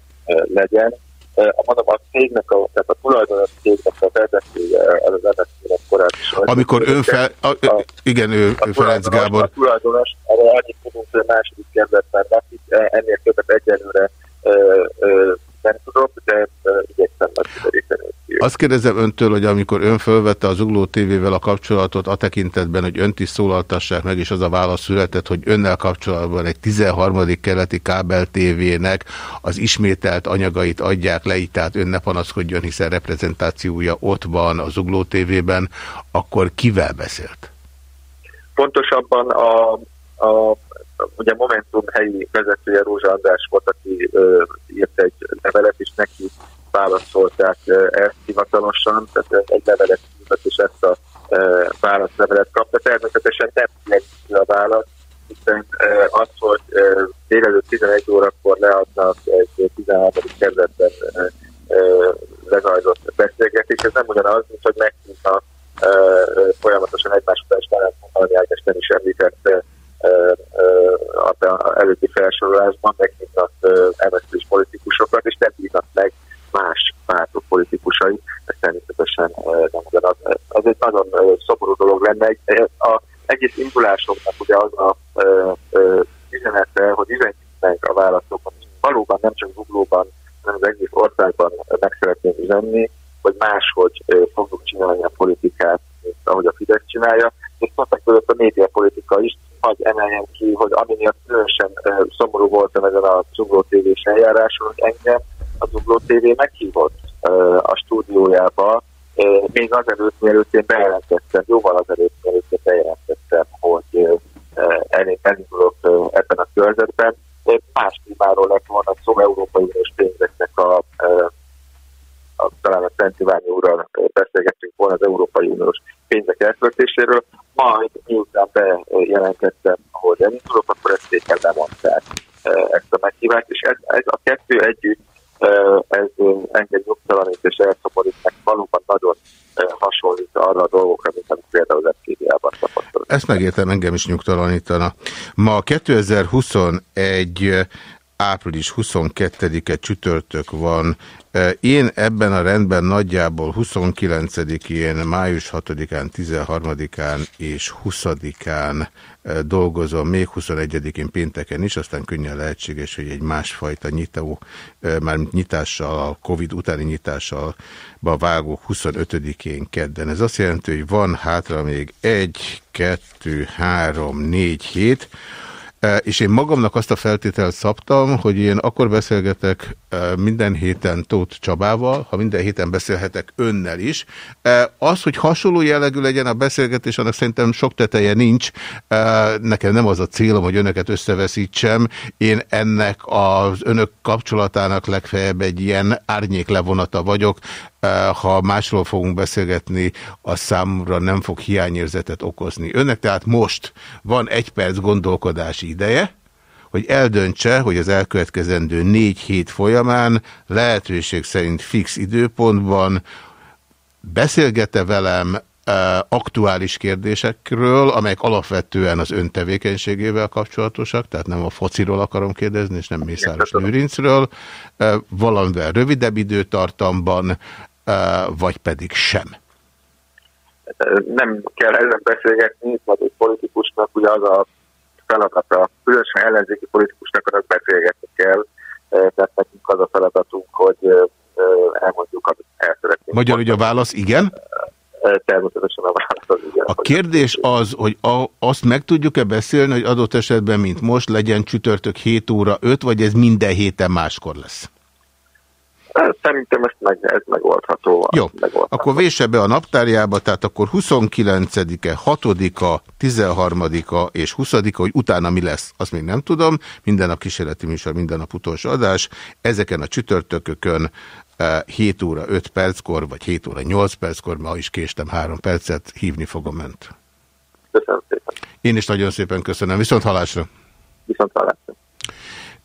Speaker 8: legyen. Eh, Mondom, a cégnek, a, tehát a tulajdonos cégnek a vezetője, az az MSZP-nek korábbi
Speaker 1: Amikor ön fel... A,
Speaker 8: A-
Speaker 1: igen, ő,
Speaker 8: a
Speaker 1: ő Ferenc Gábor.
Speaker 8: A tulajdonos, erre annyit tudunk, hogy a második kerületben lakik, eh, ennél többet egyelőre ö, ö, nem tudok, de igyekszem megkideríteni.
Speaker 1: Azt kérdezem öntől, hogy amikor ön fölvette az Ugló TV-vel a kapcsolatot a tekintetben, hogy önt is szólaltassák meg, és az a válasz született, hogy önnel kapcsolatban egy 13. keleti kábel TV-nek az ismételt anyagait adják le, így tehát ön ne panaszkodjon, hiszen reprezentációja ott van az Ugló TV-ben, akkor kivel beszélt?
Speaker 8: Pontosabban a, a ugye Momentum helyi vezetője Rózsa András volt, aki ö, írt egy levelet, és neki válaszolták ö, ezt hivatalosan, tehát egy levelet írtak, és ezt a ö, válaszlevelet kapta. Természetesen nem kiegészítő a válasz, hiszen ö, az, hogy ö, délelőtt 11 órakor leadnak egy 13. kerületben lezajlott beszélgetés, ez nem ugyanaz, mint hogy meghívna ö, ö, folyamatosan egymás után, és Halmi Ágnesten is említette ö, ö, a- a előtti felsorolásban, meghívnak MSZP-s politikusokat, és nem hívnak meg más pártok politikusai, ez természetesen nem ugyanaz. Ez egy nagyon szomorú dolog lenne. A egész indulásoknak ugye az a üzenete, hogy üzenjük meg a választókat, valóban nem csak Zuglóban, hanem az egész országban meg szeretném üzenni, hogy máshogy fogjuk csinálni a politikát, mint ahogy a Fidesz csinálja, és többek között a médiapolitika is, hogy emeljem ki, hogy ami miatt különösen szomorú voltam ezen a Zugló TV-s eljáráson, hogy engem a Zugló TV meghívott a stúdiójába, még azelőtt, mielőtt én bejelentettem, jóval azelőtt, mielőtt én bejelentettem, hogy ö, ö, elé- elindulok ebben a körzetben. Más témáról lett volna szó, Európai Uniós pénzeknek a, a talán a Szent Iványi úrral beszélgettünk volna az Európai Uniós pénzek elköltéséről, majd miután bejelentkeztem, hogy elindulok, akkor ezt szépen lemondták ö, ezt a meghívást, és ez, ez a kettő együtt ö, ez engem nyugtalanít és elszomorít, meg valóban nagyon ö, hasonlít arra a dolgokra, mint amit például az FTV-ában tapasztalok.
Speaker 1: Ezt megértem, engem is nyugtalanítana. Ma 2021 április 22-e csütörtök van. E, Én ebben a rendben nagyjából 29-én, május 6-án, 13-án és 20-án e, dolgozom, még 21-én pénteken is, aztán könnyen lehetséges, hogy egy másfajta nyitó, e, már nyitással, a Covid utáni nyitással vágok 25-én kedden. Ez azt jelenti, hogy van hátra még 1, 2, 3, 4 hét, És én magamnak azt a feltételt szabtam, hogy én akkor beszélgetek e, minden héten Tóth Csabával, ha minden héten beszélhetek önnel is. E, Az, hogy hasonló jellegű legyen a beszélgetés, annak szerintem sok teteje nincs. E, Nekem nem az a célom, hogy önöket összeveszítsem. Én ennek az önök kapcsolatának legfeljebb egy ilyen árnyéklevonata vagyok. E, Ha másról fogunk beszélgetni, az számomra nem fog hiányérzetet okozni. Önnek tehát most van egy perc gondolkodási ideje, hogy eldöntse, hogy az elkövetkezendő négy hét folyamán lehetőség szerint fix időpontban beszélgete velem aktuális kérdésekről, amelyek alapvetően az ön tevékenységével kapcsolatosak, tehát nem a fociról akarom kérdezni, és nem Mészáros Lőrincről, valamivel rövidebb időtartamban, vagy pedig sem.
Speaker 8: nem kell ezen beszélgetni, mert egy politikusnak ugye az a feladata, különösen ellenzéki politikusnak annak beszélgetni kell, eh, tehát nekünk az a feladatunk, hogy eh, eh, elmondjuk, amit el szeretnénk.
Speaker 1: Magyar, ugye a válasz igen?
Speaker 8: Természetesen a válasz az igen.
Speaker 1: A kérdés az, hogy a, azt meg tudjuk-e beszélni, hogy adott esetben, mint most, legyen csütörtök 7 óra 5, vagy ez minden héten máskor lesz?
Speaker 8: Eh, Szerintem ezt meg, ez megoldható.
Speaker 1: Jó,
Speaker 8: megoldható.
Speaker 1: akkor vésse be a naptárjába, tehát akkor 29-e, 6-a, 13-a és 20-a, hogy utána mi lesz, azt még nem tudom. Minden nap kísérleti műsor, minden nap utolsó adás. Ezeken a csütörtökökön eh, 7 óra 5 perckor, vagy 7 óra 8 perckor, ma is késtem 3 percet, hívni fogom önt.
Speaker 8: Köszönöm szépen.
Speaker 1: Én is nagyon szépen köszönöm. Viszont halásra!
Speaker 8: Viszont hallásra.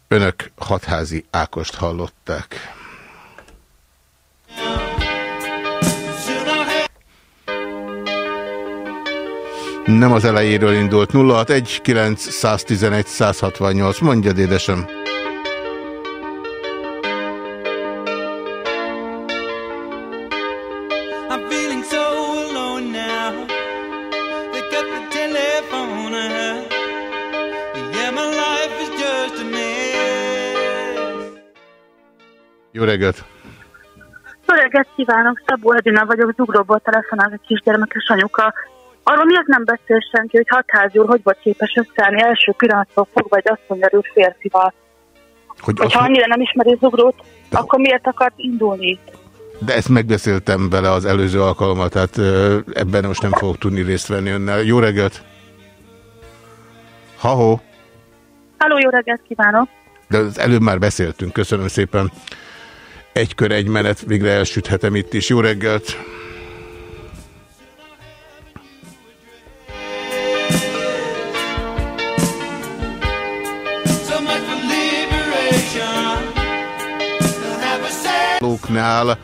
Speaker 1: Önök hatházi Ákost hallották. Nem az elejéről indult. 061 911 168. Mondjad, édesem.
Speaker 5: A.
Speaker 1: Jó reggelt!
Speaker 9: Jó reggelt kívánok, Szabó Edina vagyok, Zugróból telefonál egy kisgyermekes anyuka. Arról miért nem beszél senki, hogy hatházi úr hogy volt képes összeállni első pillanattól fogva egy asszonyerő férfival?
Speaker 1: Hogy
Speaker 9: Hogyha
Speaker 1: azt,
Speaker 9: annyira nem ismeri Zuglót, akkor miért akart indulni?
Speaker 1: de ezt megbeszéltem vele az előző alkalommal, tehát ebben most nem fogok tudni részt venni önnel. Jó reggelt! Ha-ho!
Speaker 9: Halló, jó reggelt kívánok!
Speaker 1: De az előbb már beszéltünk, köszönöm szépen. Egy kör, egy menet, végre elsüthetem itt is. Jó reggelt! Telefonálóknál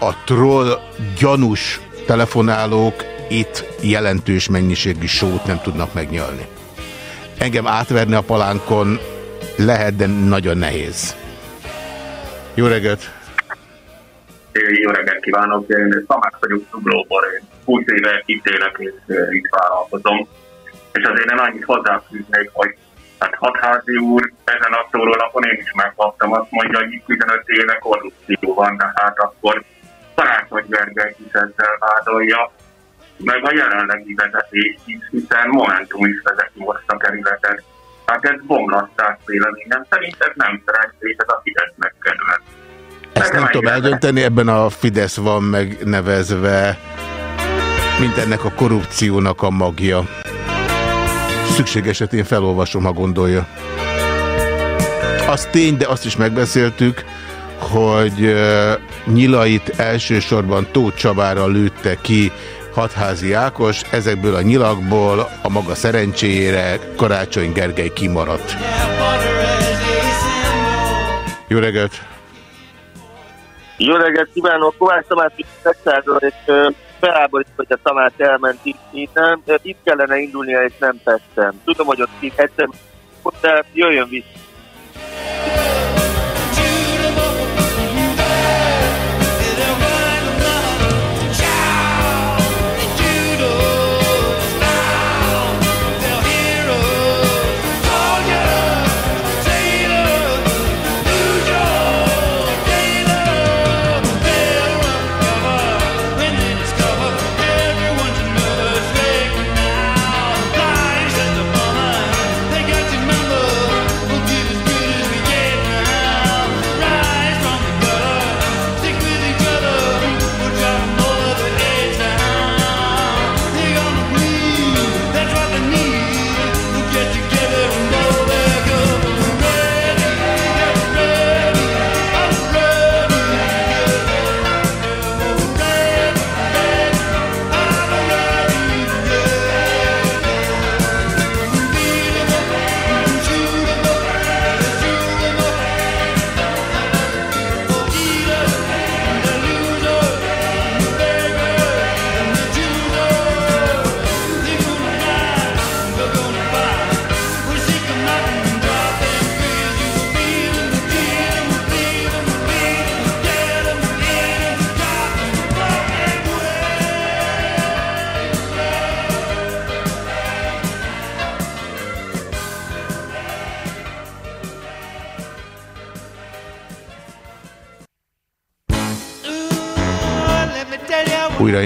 Speaker 1: a troll gyanús telefonálók itt jelentős mennyiségű sót nem tudnak megnyalni. Engem átverni a palánkon lehet, de nagyon nehéz. Jó reggelt!
Speaker 10: Jó reggelt kívánok, én Tamás vagyok Zuglóból, én 20 éve itt élek és eh, itt vállalkozom. És azért én annyit hozzáfűznék, hogy hát hatházi úr ezen a szórólapon én is megkaptam, azt mondja, hogy itt 15 éve korrupció van, de hát akkor Karácsony Gergely is ezzel vádolja, meg a jelenlegi vezetés is, hiszen Momentum is vezeti most a kerületet. Hát ez bomlasztás véleményem szerint, ez nem szerencsés, ez a Fidesznek kedvez.
Speaker 1: Ezt nem tudom eldönteni, ebben a Fidesz van megnevezve, mint ennek a korrupciónak a magja. Szükség esetén felolvasom, ha gondolja. Az tény, de azt is megbeszéltük, hogy nyilait elsősorban Tóth Csabára lőtte ki Hatházi Ákos, ezekből a nyilakból a maga szerencséjére Karácsony Gergely kimaradt. Jó reggelt!
Speaker 7: Jó reggelt kívánok, Kovács Tamás és felháborít, hogy a Tamás elment innen. Ö, Itt kellene indulnia, és nem tettem. Tudom, hogy ott itt egyszer, de jöjjön vissza.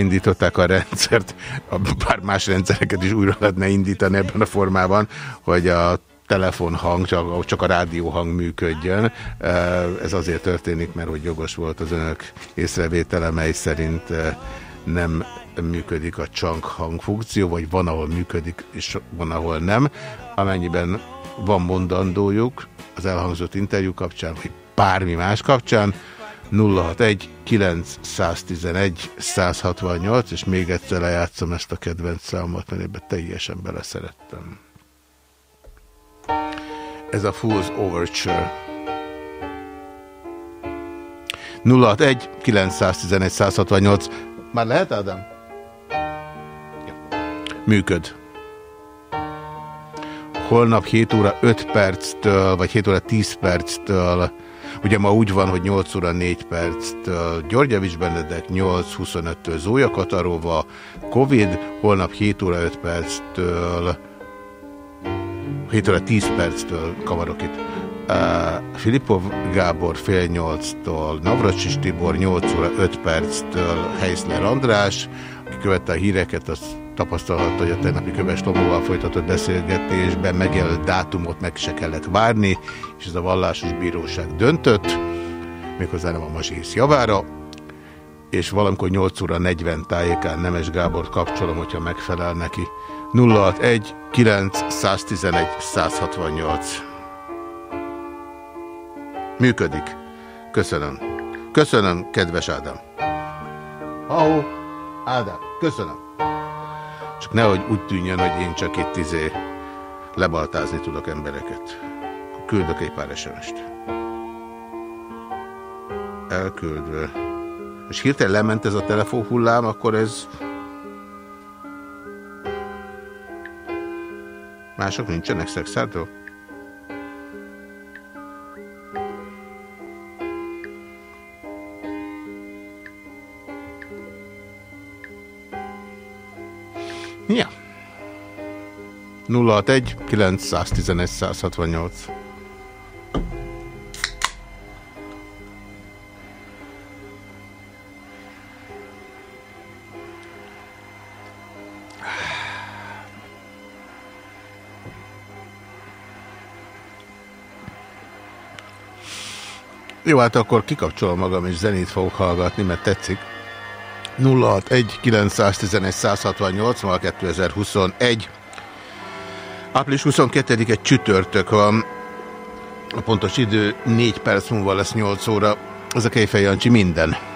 Speaker 1: Újraindították a rendszert, bár más rendszereket is újra lehetne indítani ebben a formában, hogy a telefonhang, csak, csak a rádióhang működjön. Ez azért történik, mert hogy jogos volt az önök észrevétele, mely szerint nem működik a csank hang funkció, vagy van, ahol működik, és van, ahol nem. Amennyiben van mondandójuk az elhangzott interjú kapcsán, vagy bármi más kapcsán, 061 911 168, és még egyszer lejátszom ezt a kedvenc számot, mert ebbe teljesen beleszerettem. Ez a Fool's Overture. 061 911 168. Már lehet, Ádám? Működ. holnap 7 óra 5 perctől, vagy 7 óra 10 perctől, ugye ma úgy van, hogy 8 óra 4 perctől Györgyevics Benedek, 8.25-től Zója Kataróva, Covid, holnap 7 óra 5 perctől 7 óra 10 perctől kavarok itt. Uh, Filipov Gábor fél nyolctól, Navracsis Tibor 8 óra 5 perctől, Heisler András, aki követte a híreket, az tapasztalhatta, hogy a tegnapi Köves Tomóval folytatott beszélgetésben megjelölt dátumot meg se kellett várni, és ez a vallásos bíróság döntött, méghozzá nem a mazsész javára, és valamikor 8 óra 40 tájékán Nemes Gábort kapcsolom, hogyha megfelel neki. 061 9 111 168 Működik. Köszönöm. Köszönöm, kedves Ádám. Ahó, Ádám, köszönöm. Csak nehogy úgy tűnjön, hogy én csak itt izé lebaltázni tudok embereket. Küldök egy pár SMS-t. Elküldve. És hirtelen lement ez a telefonhullám, akkor ez... Mások nincsenek szexától? Ja. 061 911 168 Jó, hát akkor kikapcsolom magam, és zenét fogok hallgatni, mert tetszik. 061 911 168 ma 2021. Április 22-e csütörtök van. A pontos idő 4 perc múlva lesz 8 óra. Ez a Kejfej Jancsi minden.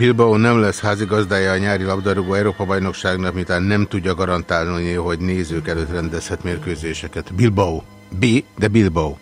Speaker 1: Bilbao nem lesz házigazdája a nyári labdarúgó Európa-bajnokságnak, miután nem tudja garantálni, hogy nézők előtt rendezhet mérkőzéseket. Bilbao. B, de Bilbao.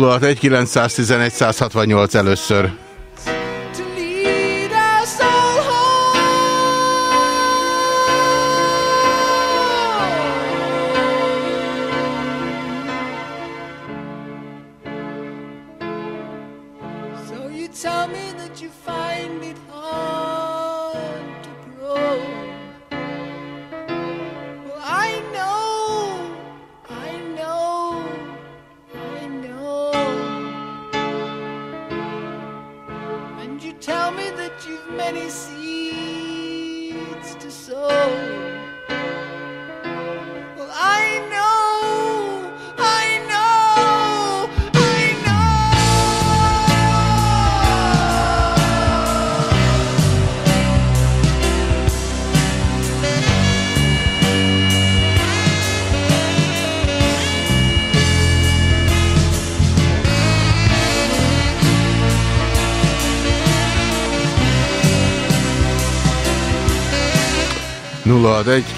Speaker 1: 061 911 168 először.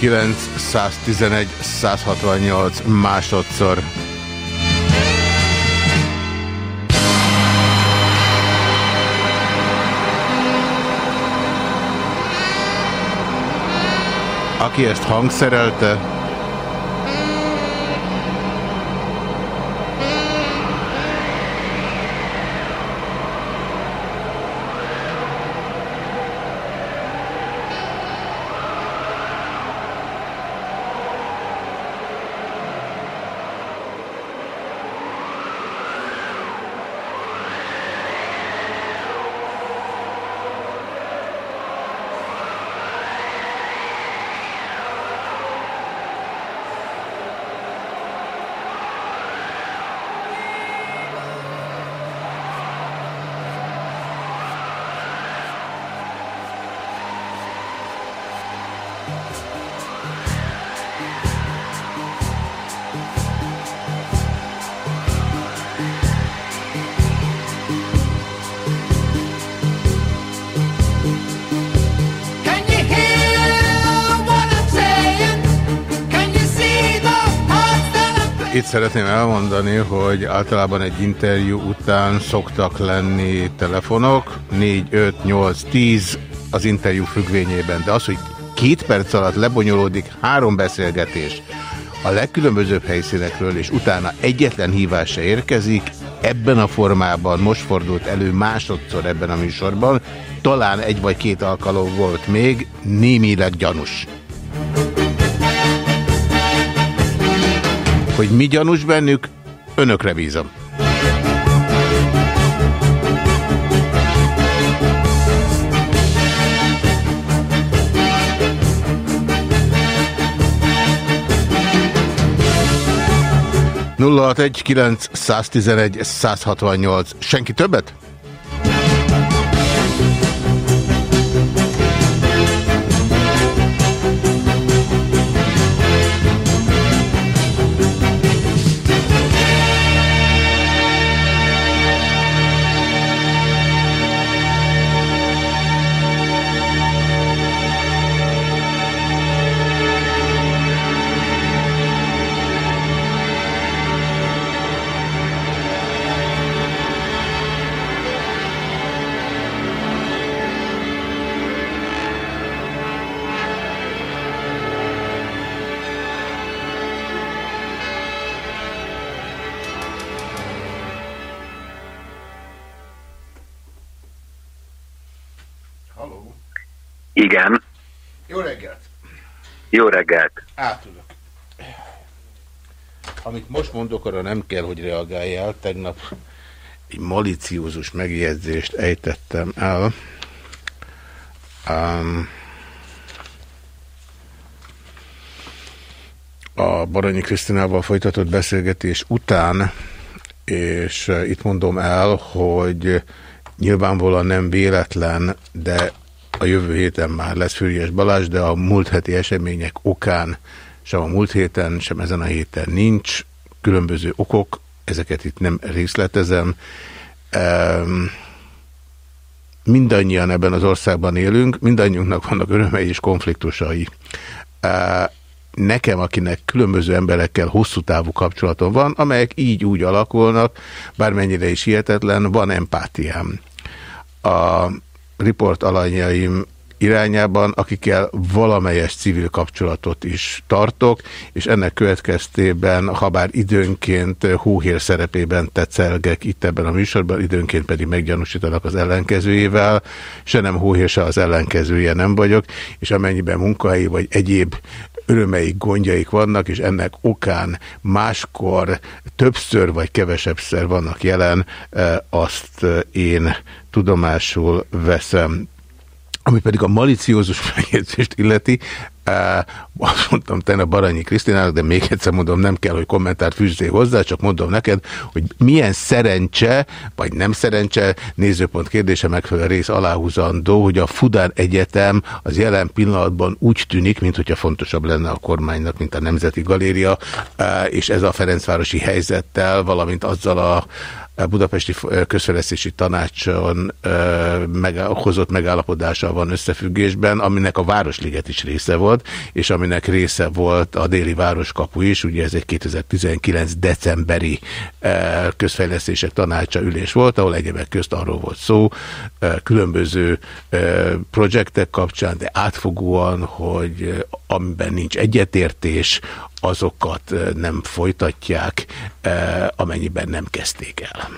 Speaker 1: 061 911 168 másodszor. Aki ezt hangszerelte, szeretném elmondani, hogy általában egy interjú után szoktak lenni telefonok, 4, 5, 8, 10 az interjú függvényében, de az, hogy két perc alatt lebonyolódik három beszélgetés a legkülönbözőbb helyszínekről, és utána egyetlen hívás se érkezik, ebben a formában most fordult elő másodszor ebben a műsorban, talán egy vagy két alkalom volt még, némileg gyanús. Hogy mi gyanús bennük, önökre bízom. egy 111 168. Senki többet? Reggelt! Átudok. Amit most mondok, arra nem kell, hogy reagáljál. Tegnap egy maliciózus megjegyzést ejtettem el. Um, a Baranyi Krisztinával folytatott beszélgetés után, és eh, itt mondom el, hogy nyilvánvalóan nem véletlen, de a jövő héten már lesz Füriyes Balázs, de a múlt heti események okán sem a múlt héten, sem ezen a héten nincs. Különböző okok, ezeket itt nem részletezem. Um, mindannyian ebben az országban élünk, mindannyiunknak vannak örömei és konfliktusai. Uh, nekem, akinek különböző emberekkel hosszú távú kapcsolatom van, amelyek így úgy alakulnak, bármennyire is hihetetlen, van empátiám. A riport alanyjaim irányában, akikkel valamelyes civil kapcsolatot is tartok, és ennek következtében, ha bár időnként hóhér szerepében tetszelgek itt ebben a műsorban, időnként pedig meggyanúsítanak az ellenkezőjével, se nem hóhér, se az ellenkezője nem vagyok, és amennyiben munkai vagy egyéb örömeik, gondjaik vannak, és ennek okán máskor többször vagy kevesebbszer vannak jelen, azt én tudomásul veszem. Ami pedig a maliciózus megjegyzést illeti, azt mondtam a Baranyi Krisztinának, de még egyszer mondom, nem kell, hogy kommentárt fűzzél hozzá, csak mondom neked, hogy milyen szerencse, vagy nem szerencse, nézőpont kérdése megfelelő rész aláhúzandó, hogy a Fudán Egyetem az jelen pillanatban úgy tűnik, mint hogyha fontosabb lenne a kormánynak, mint a Nemzeti Galéria, és ez a Ferencvárosi helyzettel, valamint azzal a Budapesti Közfejlesztési Tanácson meg, hozott megállapodással van összefüggésben, aminek a Városliget is része volt, és aminek része volt a déli városkapu is, ugye ez egy 2019 decemberi közfejlesztések tanácsa ülés volt, ahol egyebek közt arról volt szó, különböző projektek kapcsán, de átfogóan, hogy amiben nincs egyetértés, azokat nem folytatják, amennyiben nem kezdték el.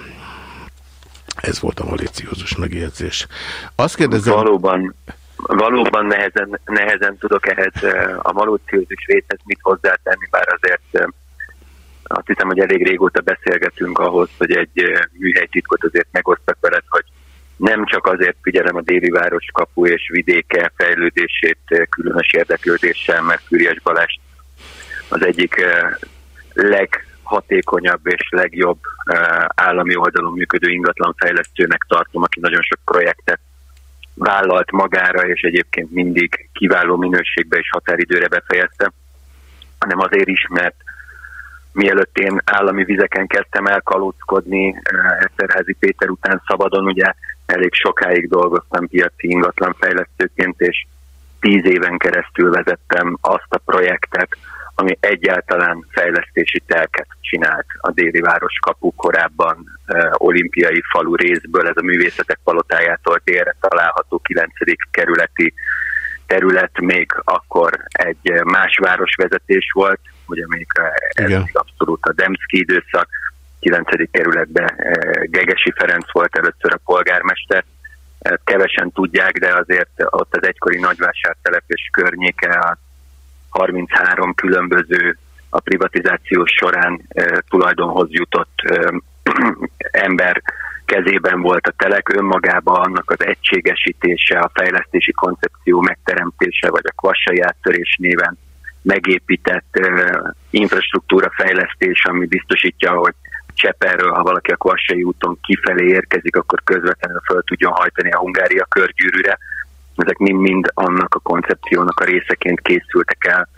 Speaker 1: Ez volt a maliciózus megjegyzés. Azt kérdezem...
Speaker 11: Valóban, valóban nehezen, nehezen tudok ehhez a maliciózus részhez mit hozzátenni, bár azért azt hiszem, hogy elég régóta beszélgetünk ahhoz, hogy egy műhelytitkot azért megosztak veled, hogy nem csak azért figyelem a déli városkapu és vidéke fejlődését különös érdeklődéssel, mert Füriás Balázs az egyik leghatékonyabb és legjobb állami oldalon működő ingatlanfejlesztőnek tartom, aki nagyon sok projektet vállalt magára, és egyébként mindig kiváló minőségbe és határidőre befejezte, hanem azért is, mert mielőtt én állami vizeken kezdtem el kalózkodni, Eszterházi Péter után szabadon, ugye elég sokáig dolgoztam piaci ingatlanfejlesztőként, és tíz éven keresztül vezettem azt a projektet, ami egyáltalán fejlesztési telket csinált a déli városkapu korábban e, olimpiai falu részből, ez a művészetek palotájától délre található 9. kerületi terület még akkor egy más városvezetés volt, ugye még ez
Speaker 1: Igen.
Speaker 11: abszolút a Demszki időszak, 9. kerületben Gegesi Ferenc volt először a polgármester, kevesen tudják, de azért ott az egykori nagyvásártelep és környéke a 33 különböző a privatizáció során tulajdonhoz jutott *clears throat* ember kezében volt a telek önmagában, annak az egységesítése, a fejlesztési koncepció megteremtése, vagy a kvassai áttörés néven megépített e, infrastruktúra fejlesztés, ami biztosítja, hogy Cseperről, ha valaki a Kvassai úton kifelé érkezik, akkor közvetlenül föl tudjon hajtani a Hungária körgyűrűre. Ezek mind-mind annak a koncepciónak a részeként készültek el,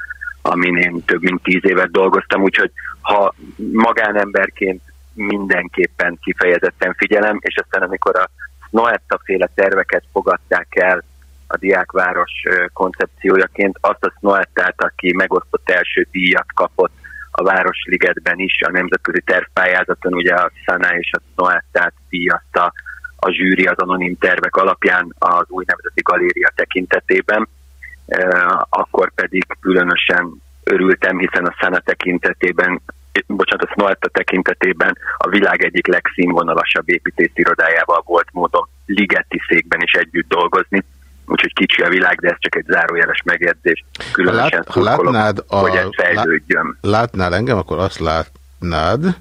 Speaker 11: amin én több mint tíz évet dolgoztam, úgyhogy ha magánemberként mindenképpen kifejezetten figyelem, és aztán amikor a Noetta féle terveket fogadták el a diákváros koncepciójaként, azt a Noettát, aki megosztott első díjat kapott a Városligetben is, a nemzetközi tervpályázaton, ugye a Sana és a Noettát díjazta a zsűri az anonim tervek alapján az új nemzeti galéria tekintetében, akkor pedig különösen örültem, hiszen a Sana tekintetében bocsánat, a Snoetta tekintetében a világ egyik legszínvonalasabb építészirodájával volt módon Ligeti székben is együtt dolgozni, úgyhogy kicsi a világ, de ez csak egy zárójeles megjegyzés. Különösen
Speaker 1: lát- ha
Speaker 11: szurkolok,
Speaker 1: látnád a-
Speaker 11: hogy ez fejlődjön.
Speaker 1: Látnál engem, akkor azt látnád,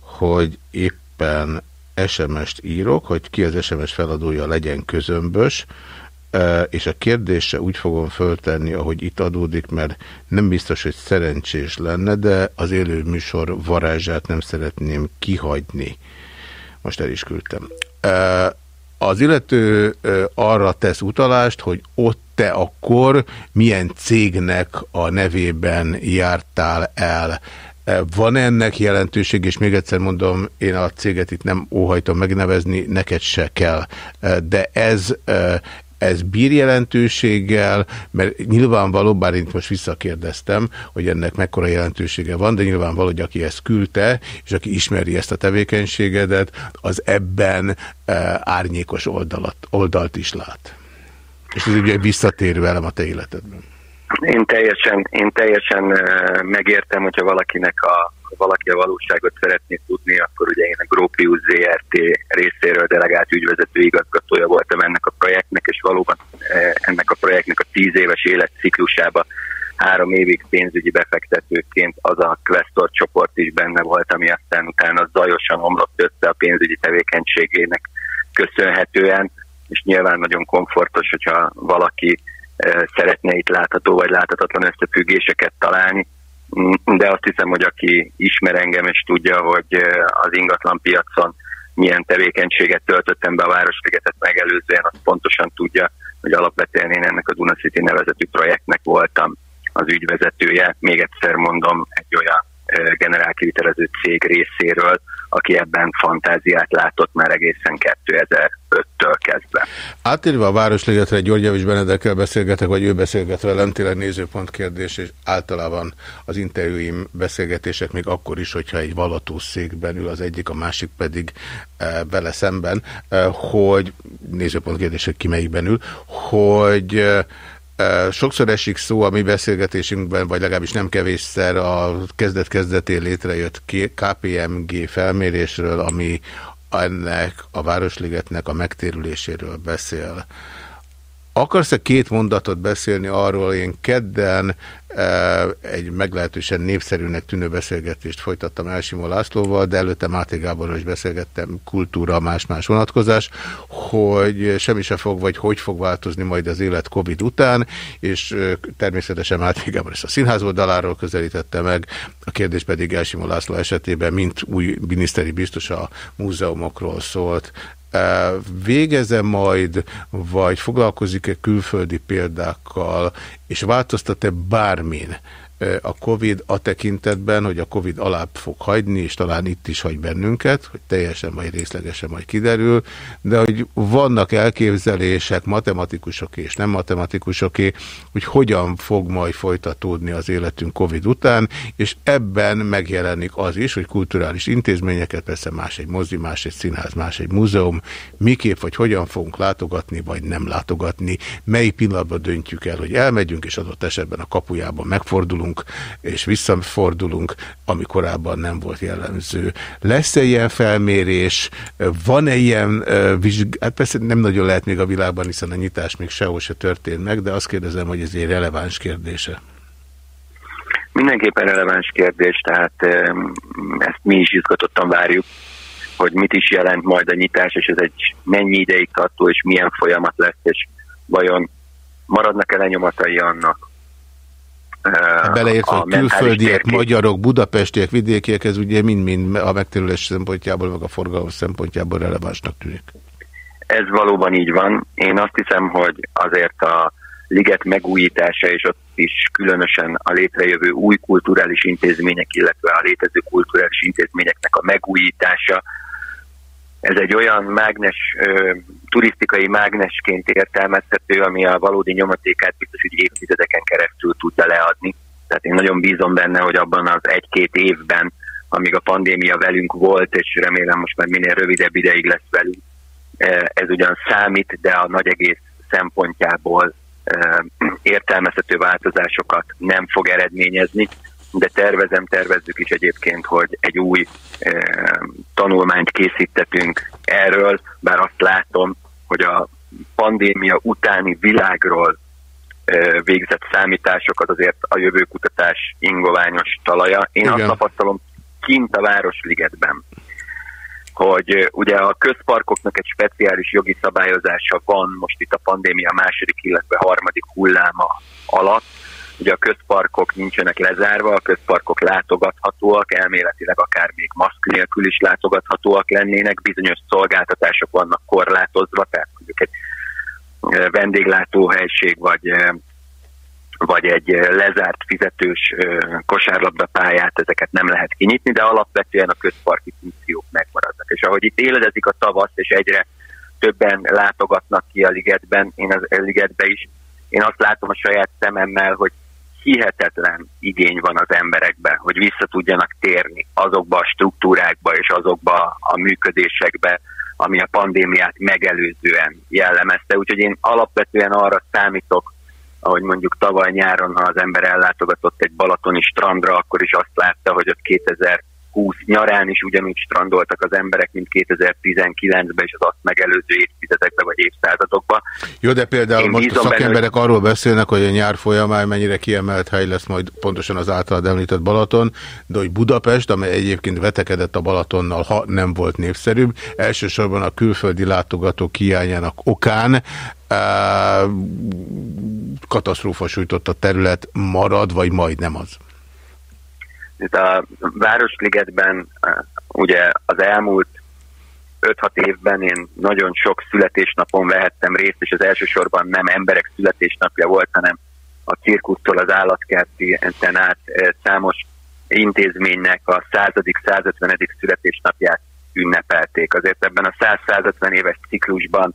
Speaker 1: hogy éppen SMS-t írok, hogy ki az SMS feladója legyen közömbös, és a kérdése úgy fogom föltenni, ahogy itt adódik, mert nem biztos, hogy szerencsés lenne, de az élő műsor varázsát nem szeretném kihagyni. Most el is küldtem. Az illető arra tesz utalást, hogy ott te akkor milyen cégnek a nevében jártál el. E, Van ennek jelentőség, és még egyszer mondom, én a céget itt nem óhajtom megnevezni, neked se kell. E, De ez, e, ez bír jelentőséggel, mert nyilvánvaló, bár én most visszakérdeztem, hogy ennek mekkora jelentősége van, de nyilvánvaló, hogy aki ezt küldte, és aki ismeri ezt a tevékenységedet, az ebben e, árnyékos oldalat, oldalt is lát. És ez ugye visszatérő elem a te életedben.
Speaker 11: Én teljesen, én teljesen eh, megértem, hogyha valakinek a, valaki a valóságot szeretné tudni, akkor ugye én a Gropius ZRT részéről delegált ügyvezető igazgatója voltam ennek a projektnek, és valóban eh, ennek a projektnek a tíz éves életciklusába három évig pénzügyi befektetőként az a Questor csoport is benne volt, ami aztán utána zajosan omlott össze a pénzügyi tevékenységének köszönhetően, és nyilván nagyon komfortos, hogyha valaki szeretne itt látható vagy láthatatlan összefüggéseket találni, Mm, de azt hiszem, hogy aki ismer engem és tudja, hogy az ingatlan piacon milyen tevékenységet töltöttem be a Városligetet megelőzően, az pontosan tudja, hogy alapvetően én ennek a Duna City nevezetű projektnek voltam az ügyvezetője. Még egyszer mondom, egy olyan generálkivitelező cég részéről, aki ebben fantáziát látott már egészen 2005-től kezdve.
Speaker 1: Átérve a Városligetre, György Javis Benedekkel beszélgetek, vagy ő beszélget velem, tényleg nézőpont kérdés, és általában az interjúim beszélgetések még akkor is, hogyha egy valató székben ül az egyik, a másik pedig e, szemben, e, hogy nézőpont kérdés, hogy ki melyikben ül, hogy e, Sokszor esik szó a mi beszélgetésünkben, vagy legalábbis nem kevésszer a kezdet-kezdetén létrejött KPMG felmérésről, ami ennek a Városligetnek a megtérüléséről beszél. Akarsz-e két mondatot beszélni arról, én kedden egy meglehetősen népszerűnek tűnő beszélgetést folytattam Elsimó Lászlóval, de előtte Máté Gáborral is beszélgettem kultúra, más-más vonatkozás, hogy semmi se fog, vagy hogy fog változni majd az élet Covid után, és e, természetesen Máté Gábor ezt a színház oldaláról közelítette meg, a kérdés pedig Elsimó László esetében, mint új miniszteri biztos a múzeumokról szólt, végeze majd, vagy foglalkozik-e külföldi példákkal, és változtat-e bármin a Covid a tekintetben, hogy a Covid alá fog hagyni, és talán itt is hagy bennünket, hogy teljesen vagy részlegesen majd kiderül, de hogy vannak elképzelések, matematikusoké és nem matematikusoké, hogy hogyan fog majd folytatódni az életünk Covid után, és ebben megjelenik az is, hogy kulturális intézményeket, persze más egy mozi, más egy színház, más egy múzeum, miképp vagy hogyan fogunk látogatni, vagy nem látogatni, mely pillanatban döntjük el, hogy elmegyünk, és adott esetben a kapujában megfordulunk, és visszafordulunk, ami korábban nem volt jellemző. Lesz-e ilyen felmérés? Van-e ilyen vizsgálat? Persze nem nagyon lehet még a világban, hiszen a nyitás még sehol se történt meg, de azt kérdezem, hogy ez egy releváns kérdése.
Speaker 11: Mindenképpen releváns kérdés, tehát ezt mi is izgatottan várjuk, hogy mit is jelent majd a nyitás, és ez egy mennyi ideig tartó, és milyen folyamat lesz, és vajon maradnak-e lenyomatai annak,
Speaker 1: Beleértve, hogy külföldiek, magyarok, budapestiek, vidékiek, ez ugye mind-mind a megterülés szempontjából, meg a forgalom szempontjából relevánsnak tűnik.
Speaker 11: Ez valóban így van. Én azt hiszem, hogy azért a liget megújítása, és ott is különösen a létrejövő új kulturális intézmények, illetve a létező kulturális intézményeknek a megújítása, ez egy olyan mágnes, turisztikai mágnesként értelmezhető, ami a valódi nyomatékát biztos, hogy évtizedeken keresztül tudja leadni. Tehát én nagyon bízom benne, hogy abban az egy-két évben, amíg a pandémia velünk volt, és remélem most már minél rövidebb ideig lesz velünk, ez ugyan számít, de a nagy egész szempontjából értelmezhető változásokat nem fog eredményezni, de tervezem, tervezzük is egyébként, hogy egy új e, tanulmányt készítettünk erről, bár azt látom, hogy a pandémia utáni világról ö, végzett számítások az azért a jövőkutatás ingoványos talaja. Én
Speaker 1: Igen.
Speaker 11: azt tapasztalom kint a Városligetben, hogy ö, ugye a közparkoknak egy speciális jogi szabályozása van most itt a pandémia második, illetve harmadik hulláma alatt. Ugye a közparkok nincsenek lezárva, a közparkok látogathatóak, elméletileg akár még maszk nélkül is látogathatóak lennének, bizonyos szolgáltatások vannak korlátozva, tehát mondjuk egy ö, vendéglátóhelység vagy ö, vagy egy ö, lezárt fizetős ö, kosárlabdapályát, ezeket nem lehet kinyitni, de alapvetően a közparki funkciók megmaradnak. És ahogy itt éledezik a tavasz, és egyre többen látogatnak ki a ligetben, én az ligetbe is, én azt látom a saját szememmel, hogy hihetetlen igény van az emberekben, hogy vissza tudjanak térni azokba a struktúrákba és azokba a működésekbe, ami a pandémiát megelőzően jellemezte. Úgyhogy én alapvetően arra számítok, ahogy mondjuk tavaly nyáron, ha az ember ellátogatott egy balatoni strandra, akkor is azt látta, hogy ott 2020 nyarán is ugyanúgy strandoltak az emberek, mint 2019-ben és az azt megelőző évtizedekben vagy évszázadokban.
Speaker 1: Jó, de például
Speaker 11: Én
Speaker 1: most a
Speaker 11: bízom benne,
Speaker 1: szakemberek arról beszélnek, hogy a nyár folyamán mennyire kiemelt hely lesz majd pontosan az általad említett Balaton, de hogy Budapest, amely egyébként vetekedett a Balatonnal, ha nem volt népszerűbb, elsősorban a külföldi látogatók hiányának okán á, katasztrófa sújtott a terület marad, vagy majdnem az.
Speaker 11: Itt a Városligetben ugye az elmúlt 5-6 évben én nagyon sok születésnapon vehettem részt, és az elsősorban nem emberek születésnapja volt, hanem a cirkusztól az állatkerti át számos intézménynek a 100 150 születésnapját ünnepelték. Azért ebben a 100-150 éves ciklusban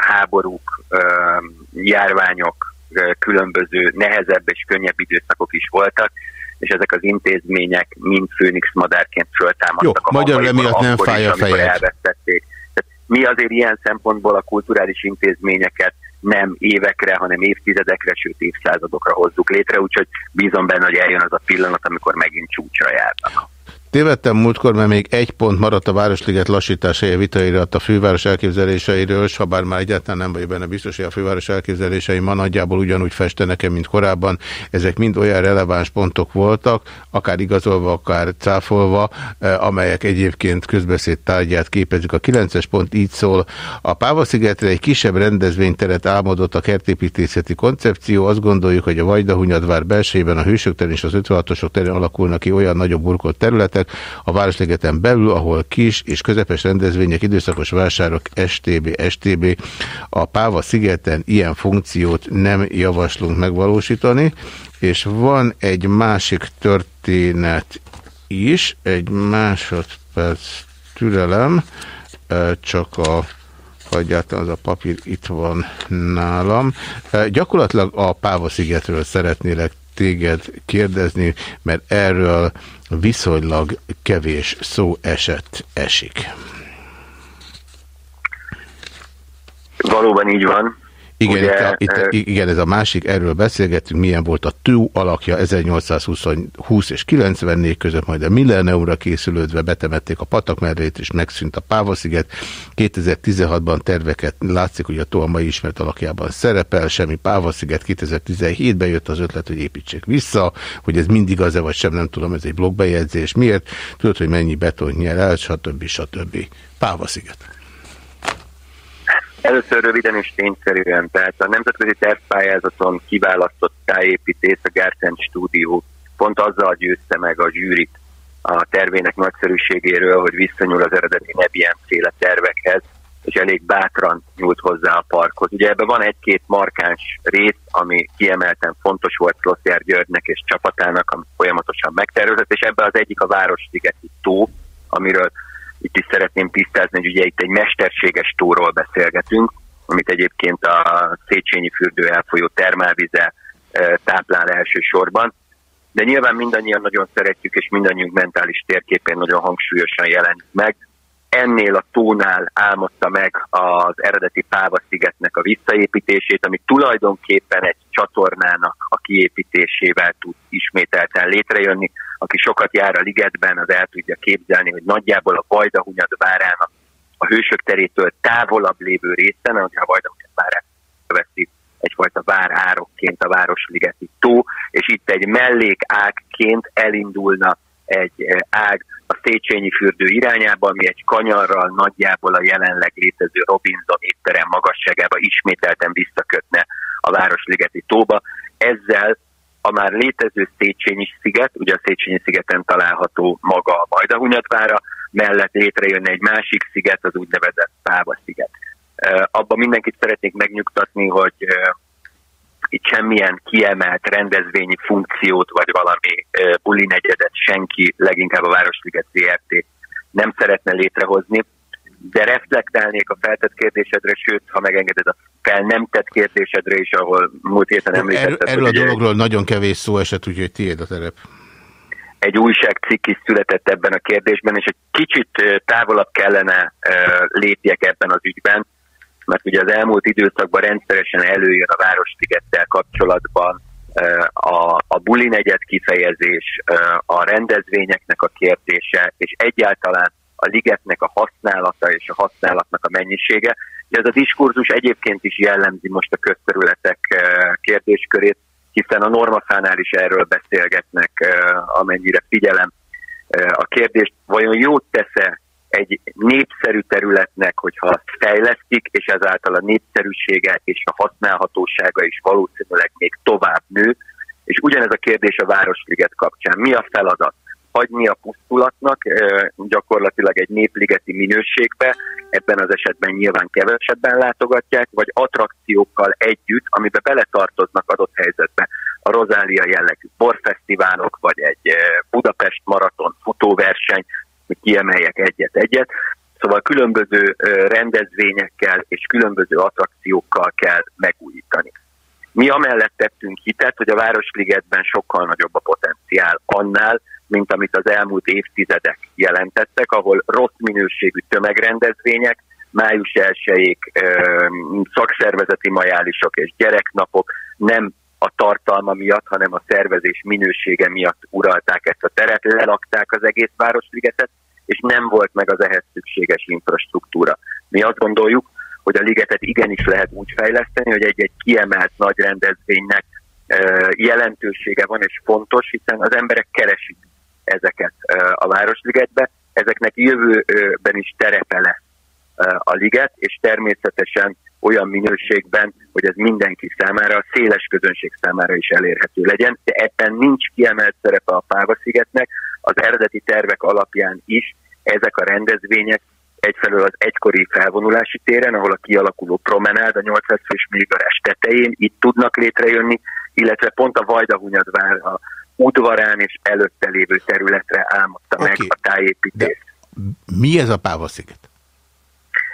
Speaker 11: háborúk, járványok, különböző nehezebb és könnyebb időszakok is voltak, és ezek az intézmények mind főnix madárként föltámadtak
Speaker 1: Jó,
Speaker 11: a
Speaker 1: magyarul emiatt nem fáj
Speaker 11: is,
Speaker 1: a
Speaker 11: amikor
Speaker 1: fejed.
Speaker 11: elvesztették. Tehát mi azért ilyen szempontból a kulturális intézményeket nem évekre, hanem évtizedekre, sőt évszázadokra hozzuk létre, úgyhogy bízom benne, hogy eljön az a pillanat, amikor megint csúcsra járnak.
Speaker 1: Tévedtem múltkor, mert még egy pont maradt a Városliget lassításája vitaira a főváros elképzeléseiről, s ha bár már egyáltalán nem vagy benne biztos, hogy a főváros elképzelései ma nagyjából ugyanúgy festenek -e, mint korábban. Ezek mind olyan releváns pontok voltak, akár igazolva, akár cáfolva, eh, amelyek egyébként közbeszéd tárgyát képezik. A 9-es pont így szól. A Pávaszigetre egy kisebb rendezvényteret álmodott a kertépítészeti koncepció. Azt gondoljuk, hogy a Vajdahunyadvár belsejében a Hősök terén és az 56-osok terén alakulnak ki olyan nagyobb burkolt területek, a Városligeten belül, ahol kis és közepes rendezvények, időszakos vásárok, STB, STB. A Páva szigeten ilyen funkciót nem javaslunk megvalósítani, és van egy másik történet is, egy másodperc türelem, csak a ha egyáltalán az a papír itt van nálam. Gyakorlatilag a Páva szigetről szeretnélek téged kérdezni, mert erről viszonylag kevés szó esett esik.
Speaker 11: Valóban így van.
Speaker 1: Igen,
Speaker 11: Ugye,
Speaker 1: itt a, itt, igen, ez a másik, erről beszélgettünk, milyen volt a TÜ alakja 1820 és 94 között, majd a milleniumra készülődve betemették a patak mellét, és megszűnt a Pávasziget. 2016-ban terveket látszik, hogy a a mai ismert alakjában szerepel, semmi Pávasziget. 2017-ben jött az ötlet, hogy építsék vissza, hogy ez mindig az-e vagy sem, nem tudom, ez egy blogbejegyzés. Miért? Tudod, hogy mennyi beton nyer el, stb. stb. Pávasziget.
Speaker 11: Először röviden és tényszerűen, tehát a nemzetközi tervpályázaton kiválasztott tájépítész, a Gárten stúdió pont azzal győzte meg a zsűrit a tervének nagyszerűségéről, hogy visszanyúl az eredeti Nebien féle tervekhez, és elég bátran nyúlt hozzá a parkhoz. Ugye ebben van egy-két markáns rész, ami kiemelten fontos volt Flossziár Györgynek és csapatának, ami folyamatosan megtervezett, és ebben az egyik a Városligeti tó, amiről itt is szeretném tisztázni, hogy ugye itt egy mesterséges tóról beszélgetünk, amit egyébként a Széchenyi fürdő elfolyó termálvize eh, táplál elsősorban, de nyilván mindannyian nagyon szeretjük, és mindannyiunk mentális térképén nagyon hangsúlyosan jelenik meg. Ennél a tónál álmodta meg az eredeti Páva-szigetnek a visszaépítését, ami tulajdonképpen egy csatornának a kiépítésével tud ismételten létrejönni. Aki sokat jár a ligetben, az el tudja képzelni, hogy nagyjából a Vajdahunyad várának a Hősök terétől távolabb lévő részen, ahogy a Vajdahunyad várát veszi egyfajta várárokként a Városligeti tó, és itt egy mellékágként elindulna egy eh, ág a Széchenyi fürdő irányába, ami egy kanyarral nagyjából a jelenleg létező Robinson étterem magasságába ismételten visszakötne a Városligeti tóba. Ezzel a már létező Széchenyi sziget, ugye a Széchenyi szigeten található maga a Vajdahunyadvára, mellett létrejönne egy másik sziget, az úgynevezett Páva sziget. Abban mindenkit szeretnék megnyugtatni, hogy itt semmilyen kiemelt rendezvényi funkciót, vagy valami buli negyedet senki, leginkább a Városliget ZRT nem szeretne létrehozni, de reflektálnék a feltett kérdésedre, sőt, ha megengeded a fel nem tett kérdésedre is, ahol múlt héten említetted,
Speaker 1: erről a
Speaker 11: egy-
Speaker 1: dologról nagyon kevés szó esett, úgyhogy tiéd a terep.
Speaker 11: egy újságcikk is született ebben a kérdésben, és egy kicsit távolabb kellene lépjek ebben az ügyben, mert ugye az elmúlt időszakban rendszeresen előjön a Városligettel kapcsolatban a, a buli negyed kifejezés, a rendezvényeknek a kérdése, és egyáltalán a ligetnek a használata és a használatnak a mennyisége. Ugye ez a diskurzus egyébként is jellemzi most a közterületek ö, kérdéskörét, hiszen a normafánál is erről beszélgetnek, eh, amennyire figyelem eh, a kérdést, vajon jót tesz-e egy népszerű területnek, hogyha azt fejlesztik, és ezáltal a népszerűsége és a használhatósága is valószínűleg még tovább nő, és ugyanez a kérdés a Városliget kapcsán. Mi a feladat? Hagyni a pusztulatnak gyakorlatilag egy népligeti minőségbe, ebben az esetben nyilván kevesebben látogatják, vagy attrakciókkal együtt, amiben beletartoznak adott helyzetben a Rozália jellegű borfesztiválok, vagy egy Budapest maraton futóverseny, hogy kiemeljek egyet-egyet. Szóval különböző rendezvényekkel és különböző attrakciókkal kell megújítani. Mi amellett tettünk hitet, hogy a Városligetben sokkal nagyobb a potenciál annál, mint amit az elmúlt évtizedek jelentettek, ahol rossz minőségű tömegrendezvények, május 1 szakszervezeti majálisok és gyereknapok nem a tartalma miatt, hanem a szervezés minősége miatt uralták ezt a teret, lelakták az egész Városligetet, és nem volt meg az ehhez szükséges infrastruktúra. Mi azt gondoljuk, hogy a ligetet igenis lehet úgy fejleszteni, hogy egy-egy kiemelt nagy rendezvénynek jelentősége van és fontos, hiszen az emberek keresik ezeket a Városligetbe, ezeknek jövőben is terepe lesz a liget, és természetesen olyan minőségben, hogy ez mindenki számára, a széles közönség számára is elérhető legyen, de ebben nincs kiemelt szerepe a Páva-szigetnek, az eredeti tervek alapján is ezek a rendezvények egyfelől az egykori felvonulási téren, ahol a kialakuló promenád a 800 fős tetején itt tudnak létrejönni, illetve pont a Vajdahunyadvár a udvarán és előtte lévő területre álmodta okay. meg a tájépítést.
Speaker 1: Mi ez a Páva-sziget?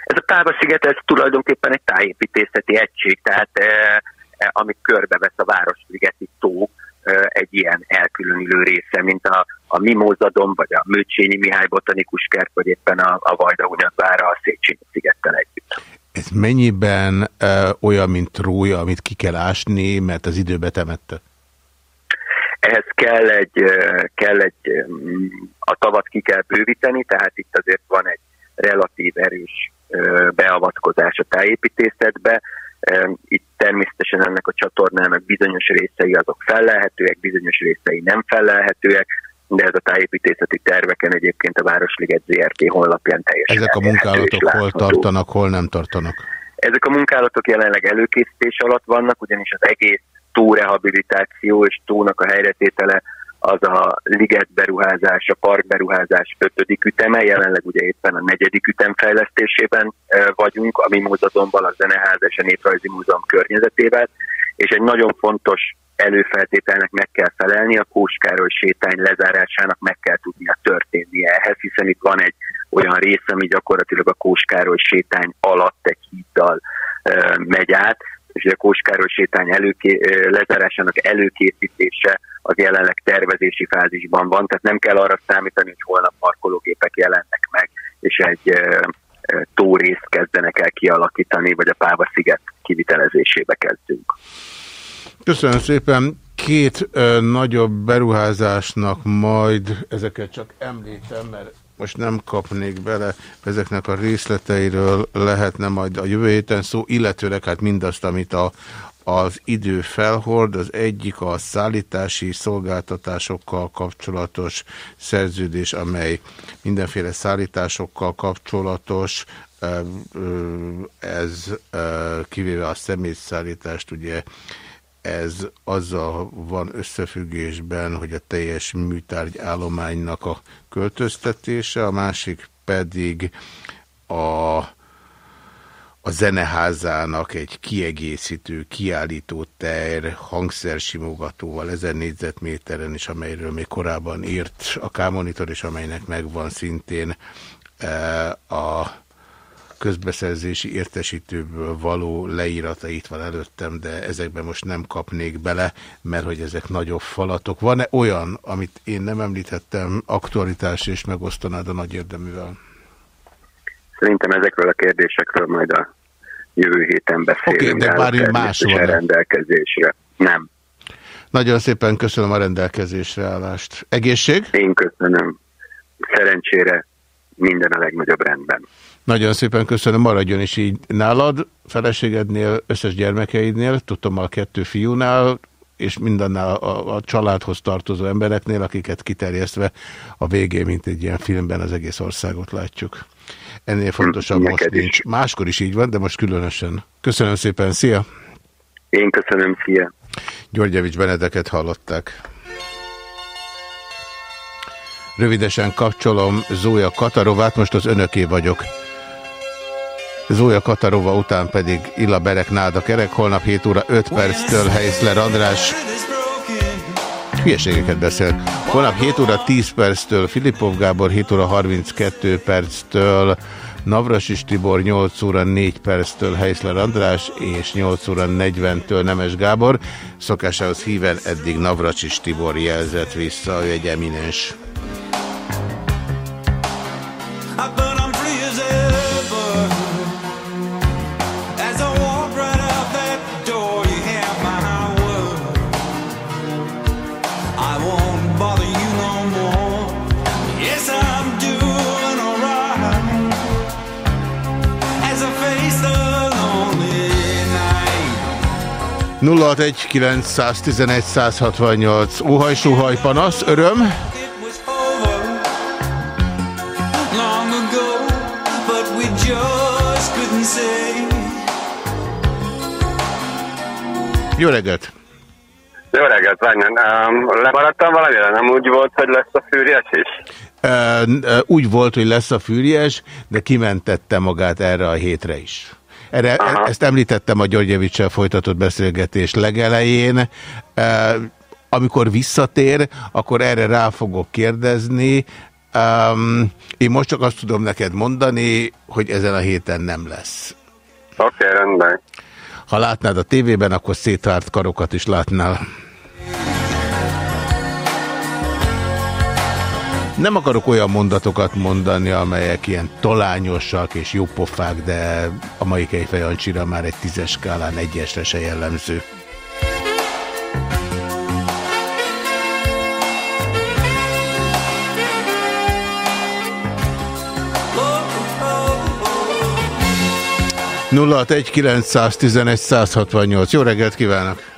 Speaker 11: Ez a Páva-sziget, ez tulajdonképpen egy tájépítészeti egység, tehát eh, eh, amit körbevesz a Városligeti tó, eh, egy ilyen elkülönülő része, mint a, a Mimózadom, vagy a Mőcsényi Mihály botanikus kert, vagy éppen a, a Vajdahunyadvára a Széchenyi szigettel együtt.
Speaker 1: Ez mennyiben ö, olyan, mint trója, amit ki kell ásni, mert az időbe temette?
Speaker 11: Ehhez kell egy, kell egy a tavat ki kell bővíteni, tehát itt azért van egy relatív erős beavatkozás a tájépítészetbe. Itt természetesen ennek a csatornának bizonyos részei azok fellelhetőek, bizonyos részei nem fellelhetőek, de ez a tájépítészeti terveken egyébként a Városliget ZRT honlapján teljesen
Speaker 1: Ezek a munkálatok hol tartanak, hol nem tartanak?
Speaker 11: Ezek a munkálatok jelenleg előkészítés alatt vannak, ugyanis az egész tórehabilitáció és tónak a helyretétele az a liget beruházás, a park beruházás ötödik üteme, jelenleg ugye éppen a negyedik ütem fejlesztésében vagyunk, a Mimózadomban, a Zeneház és a Néprajzi Múzeum környezetével, és egy nagyon fontos előfeltételnek meg kell felelni, a Kóskároly sétány lezárásának meg kell tudnia történnie ehhez, hiszen itt van egy olyan rész, ami gyakorlatilag a Kóskároly sétány alatt egy híddal megy át, és a Kóskároly sétány előké, lezárásának előkészítése az jelenleg tervezési fázisban van, tehát nem kell arra számítani, hogy holnap parkológépek jelennek meg, és egy tórészt kezdenek el kialakítani, vagy a Páva-sziget kivitelezésébe kezdünk.
Speaker 1: Köszönöm szépen. Két ö, nagyobb beruházásnak majd, ezeket csak említem, mert most nem kapnék bele, ezeknek a részleteiről lehetne majd a jövő héten szó, illetőleg hát mindazt, amit a, az idő felhord, az egyik a szállítási szolgáltatásokkal kapcsolatos szerződés, amely mindenféle szállításokkal kapcsolatos, ez kivéve a személyszállítást, ugye ez azzal van összefüggésben, hogy a teljes műtárgy állománynak a költöztetése, a másik pedig a, a zeneházának egy kiegészítő, kiállító ter hangszersimogatóval ezer négyzetméteren is, amelyről még korábban írt a K-monitor, és amelynek megvan szintén e, a közbeszerzési értesítőből való leírata itt van előttem, de ezekben most nem kapnék bele, mert hogy ezek nagyobb falatok. Van-e olyan, amit én nem említhettem, aktualitás és megosztanád a nagy érdeművel?
Speaker 11: Szerintem ezekről a kérdésekről majd a jövő héten beszélünk.
Speaker 1: Oké, de
Speaker 11: áll
Speaker 1: várjunk
Speaker 11: természetesen
Speaker 1: máshol.
Speaker 11: rendelkezésre. Nem.
Speaker 1: Nagyon szépen köszönöm a rendelkezésre állást. Egészség?
Speaker 11: Én köszönöm. Szerencsére minden a legnagyobb rendben.
Speaker 1: Nagyon szépen köszönöm, maradjon is így nálad, feleségednél, összes gyermekeidnél, tudtam a kettő fiúnál, és mindannál a, a családhoz tartozó embereknél, akiket kiterjesztve a végén, mint egy ilyen filmben az egész országot látjuk. Ennél fontosabb most
Speaker 11: neked is.
Speaker 1: nincs. Máskor is így van, de most különösen. Köszönöm szépen, szia!
Speaker 11: Én köszönöm, szia!
Speaker 1: Györgyevics Benedeket hallották. Rövidesen kapcsolom Zója Katarovát, most az önöké vagyok. Zója Katarova után pedig Illa Berek Náda Kerek, holnap 7 óra 5 perctől Heiszler András. Hülyeségeket beszél. Holnap 7 óra 10 perctől Filipov Gábor, 7 óra 32 perctől Navrasis Tibor, 8 óra 4 perctől Heiszler András, és 8 óra 40-től Nemes Gábor. Szokásához híven eddig Navrasis Tibor jelzett vissza, ő egy eminens.
Speaker 5: But
Speaker 1: 061 911 168 Óhaj, suhaj, panasz, öröm. Jó reggelt!
Speaker 11: Jó reggelt, Ványan. Um, lemaradtam valamire? Nem úgy volt, hogy lesz a fűries is?
Speaker 1: Ö, Úgy volt, hogy lesz a fűries, de kimentette magát erre a hétre is. Erre, e- ezt említettem a Györgyevicsel folytatott beszélgetés legelején. Ö, Amikor visszatér, akkor erre rá fogok kérdezni. Um, én most csak azt tudom neked mondani, hogy ezen a héten nem lesz.
Speaker 11: Oké, okay, rendben.
Speaker 1: Ha látnád a tévében, akkor szétvárt karokat is látnál. Nem akarok olyan mondatokat mondani, amelyek ilyen talányosak és jópofák, de a mai Kejfejancsira már egy tízes skálán egyesre se jellemző. nulla egy 911 168. Jó reggelt kívánok!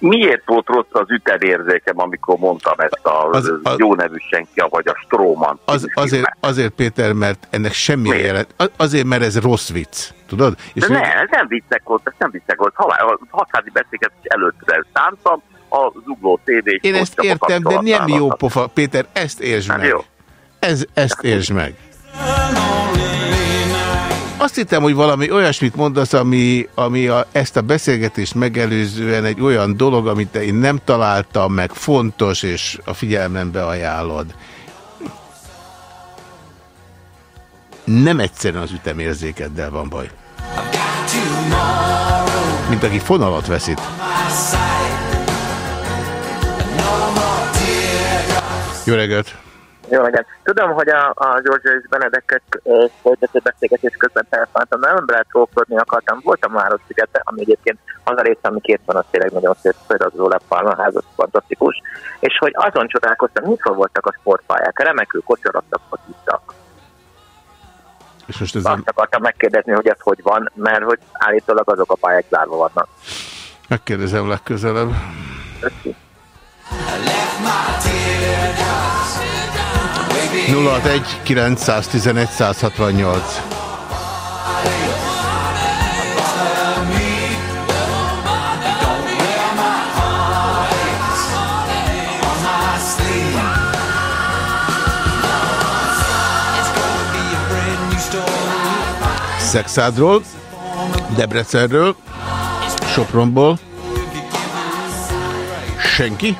Speaker 8: Miért volt rossz az ütemérzékem, amikor mondtam ezt a az, az, jó nevű senki, vagy a Stróman?
Speaker 1: Az, azért, azért, Péter, mert ennek semmi jelent. Az- Azért, mert ez rossz vicc. Tudod?
Speaker 8: De
Speaker 1: még-
Speaker 8: ne, ez nem viccek volt, ez nem viccek volt. Ha hatházi beszélgetés előtt szántam, a Zugló TV és
Speaker 1: Én ezt értem, de nem jó pofa. Péter, ezt értsd
Speaker 8: Nem
Speaker 1: meg.
Speaker 8: jó.
Speaker 1: Ez, ezt értsd meg. Azt hittem, hogy valami olyasmit mondasz, ami, ami a, ezt a beszélgetést megelőzően egy olyan dolog, amit én nem találtam meg, fontos, és a figyelmembe ajánlod. Nem egyszerűen az ütemérzékeddel van baj. Mint aki fonalat veszít. Jó reggelt!
Speaker 12: Jó reggelt. Tudom, hogy a, a Georgia és Benedeket ö, folytatott beszélgetés közben telefonáltam, nem lehet trókodni akartam. Voltam már ott szigete, ami egyébként az a része, ami két van, az tényleg nagyon szép, például az Olaf Palma házat, fantasztikus. És hogy azon csodálkoztam, nyitva voltak a sportpályák, remekül kocsaradtak, fociztak.
Speaker 1: És most ez
Speaker 12: Azt akartam megkérdezni, hogy ez hogy van, mert hogy állítólag azok a pályák zárva vannak.
Speaker 1: Megkérdezem legközelebb.
Speaker 12: Köszi.
Speaker 1: 061 911 168 Szexádról, Debrecenről, Sopronból. Senki?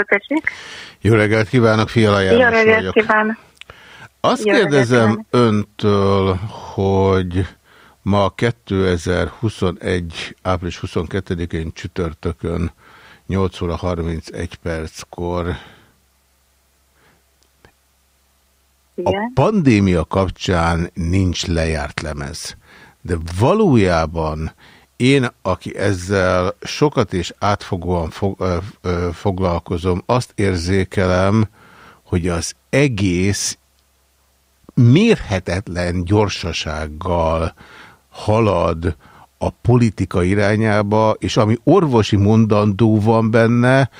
Speaker 4: Halló, tessék?
Speaker 1: Jó reggelt kívánok, Fiala János
Speaker 4: Jó reggelt
Speaker 1: vagyok.
Speaker 4: kívánok.
Speaker 1: Azt
Speaker 4: Jó reggelt
Speaker 1: kérdezem
Speaker 4: kívánok.
Speaker 1: öntől, hogy ma 2021. április 22-én csütörtökön 8 óra 31 perckor a pandémia kapcsán nincs lejárt lemez. De valójában én, aki ezzel sokat és átfogóan fog, foglalkozom, azt érzékelem, hogy az egész mérhetetlen gyorsasággal halad a politika irányába, és ami orvosi mondandó van benne,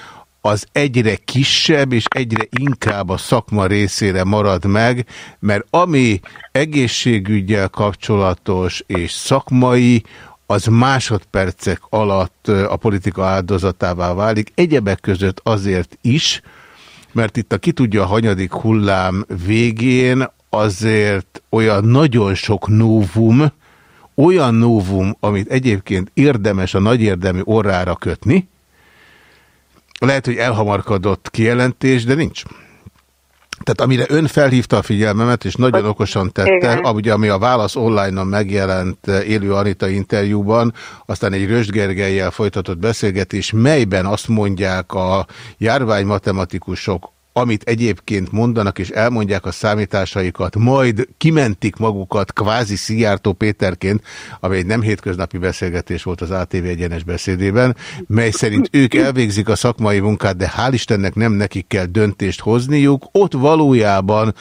Speaker 1: az egyre kisebb és egyre inkább a szakma részére marad meg, mert ami egészségügyel kapcsolatos és szakmai, az másodpercek alatt a politika áldozatává válik. Egyebek között azért is, mert itt a ki tudja a hanyadik hullám végén azért olyan nagyon sok novum, olyan novum, amit egyébként érdemes a nagy érdemi orrára kötni, lehet, hogy elhamarkadott kijelentés, de nincs. Tehát amire ön felhívta a figyelmemet, és nagyon okosan tette,
Speaker 4: Igen.
Speaker 1: ami, a Válasz online-on megjelent eh, élő Anita interjúban, aztán egy Röst Gergelyel folytatott beszélgetés, melyben azt mondják a járványmatematikusok, amit egyébként mondanak, és elmondják a számításaikat, majd kimentik magukat kvázi Szijjártó Péterként, ami egy nem hétköznapi beszélgetés volt az ATV egyenes beszédében, mely szerint ők elvégzik a szakmai munkát, de hál' Istennek nem nekik kell döntést hozniuk, ott valójában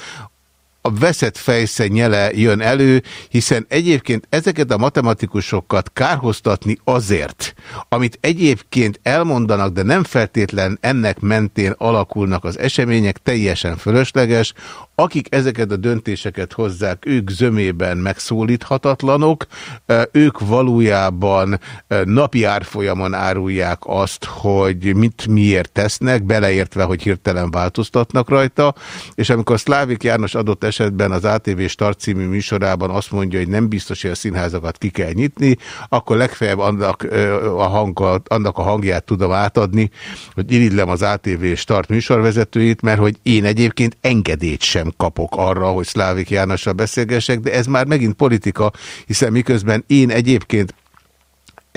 Speaker 1: a veszett fejsze nyele jön elő, hiszen egyébként ezeket a matematikusokat kárhoztatni azért, amit egyébként elmondanak, de nem feltétlen ennek mentén alakulnak az események, teljesen fölösleges. Akik ezeket a döntéseket hozzák, ők zömében megszólíthatatlanok, ők valójában napi árfolyamon árulják azt, hogy mit miért tesznek, beleértve, hogy hirtelen változtatnak rajta, és amikor Szlávik János adott esetben az ATV Start című műsorában azt mondja, hogy nem biztos, hogy a színházakat ki kell nyitni, akkor legfeljebb annak a, hang, annak a hangját tudom átadni, hogy irigylem az ATV Start műsorvezetőit, mert hogy én egyébként engedélyt sem kapok arra, hogy Szlávik Jánossal beszélgessek, de ez már megint politika, hiszen miközben én egyébként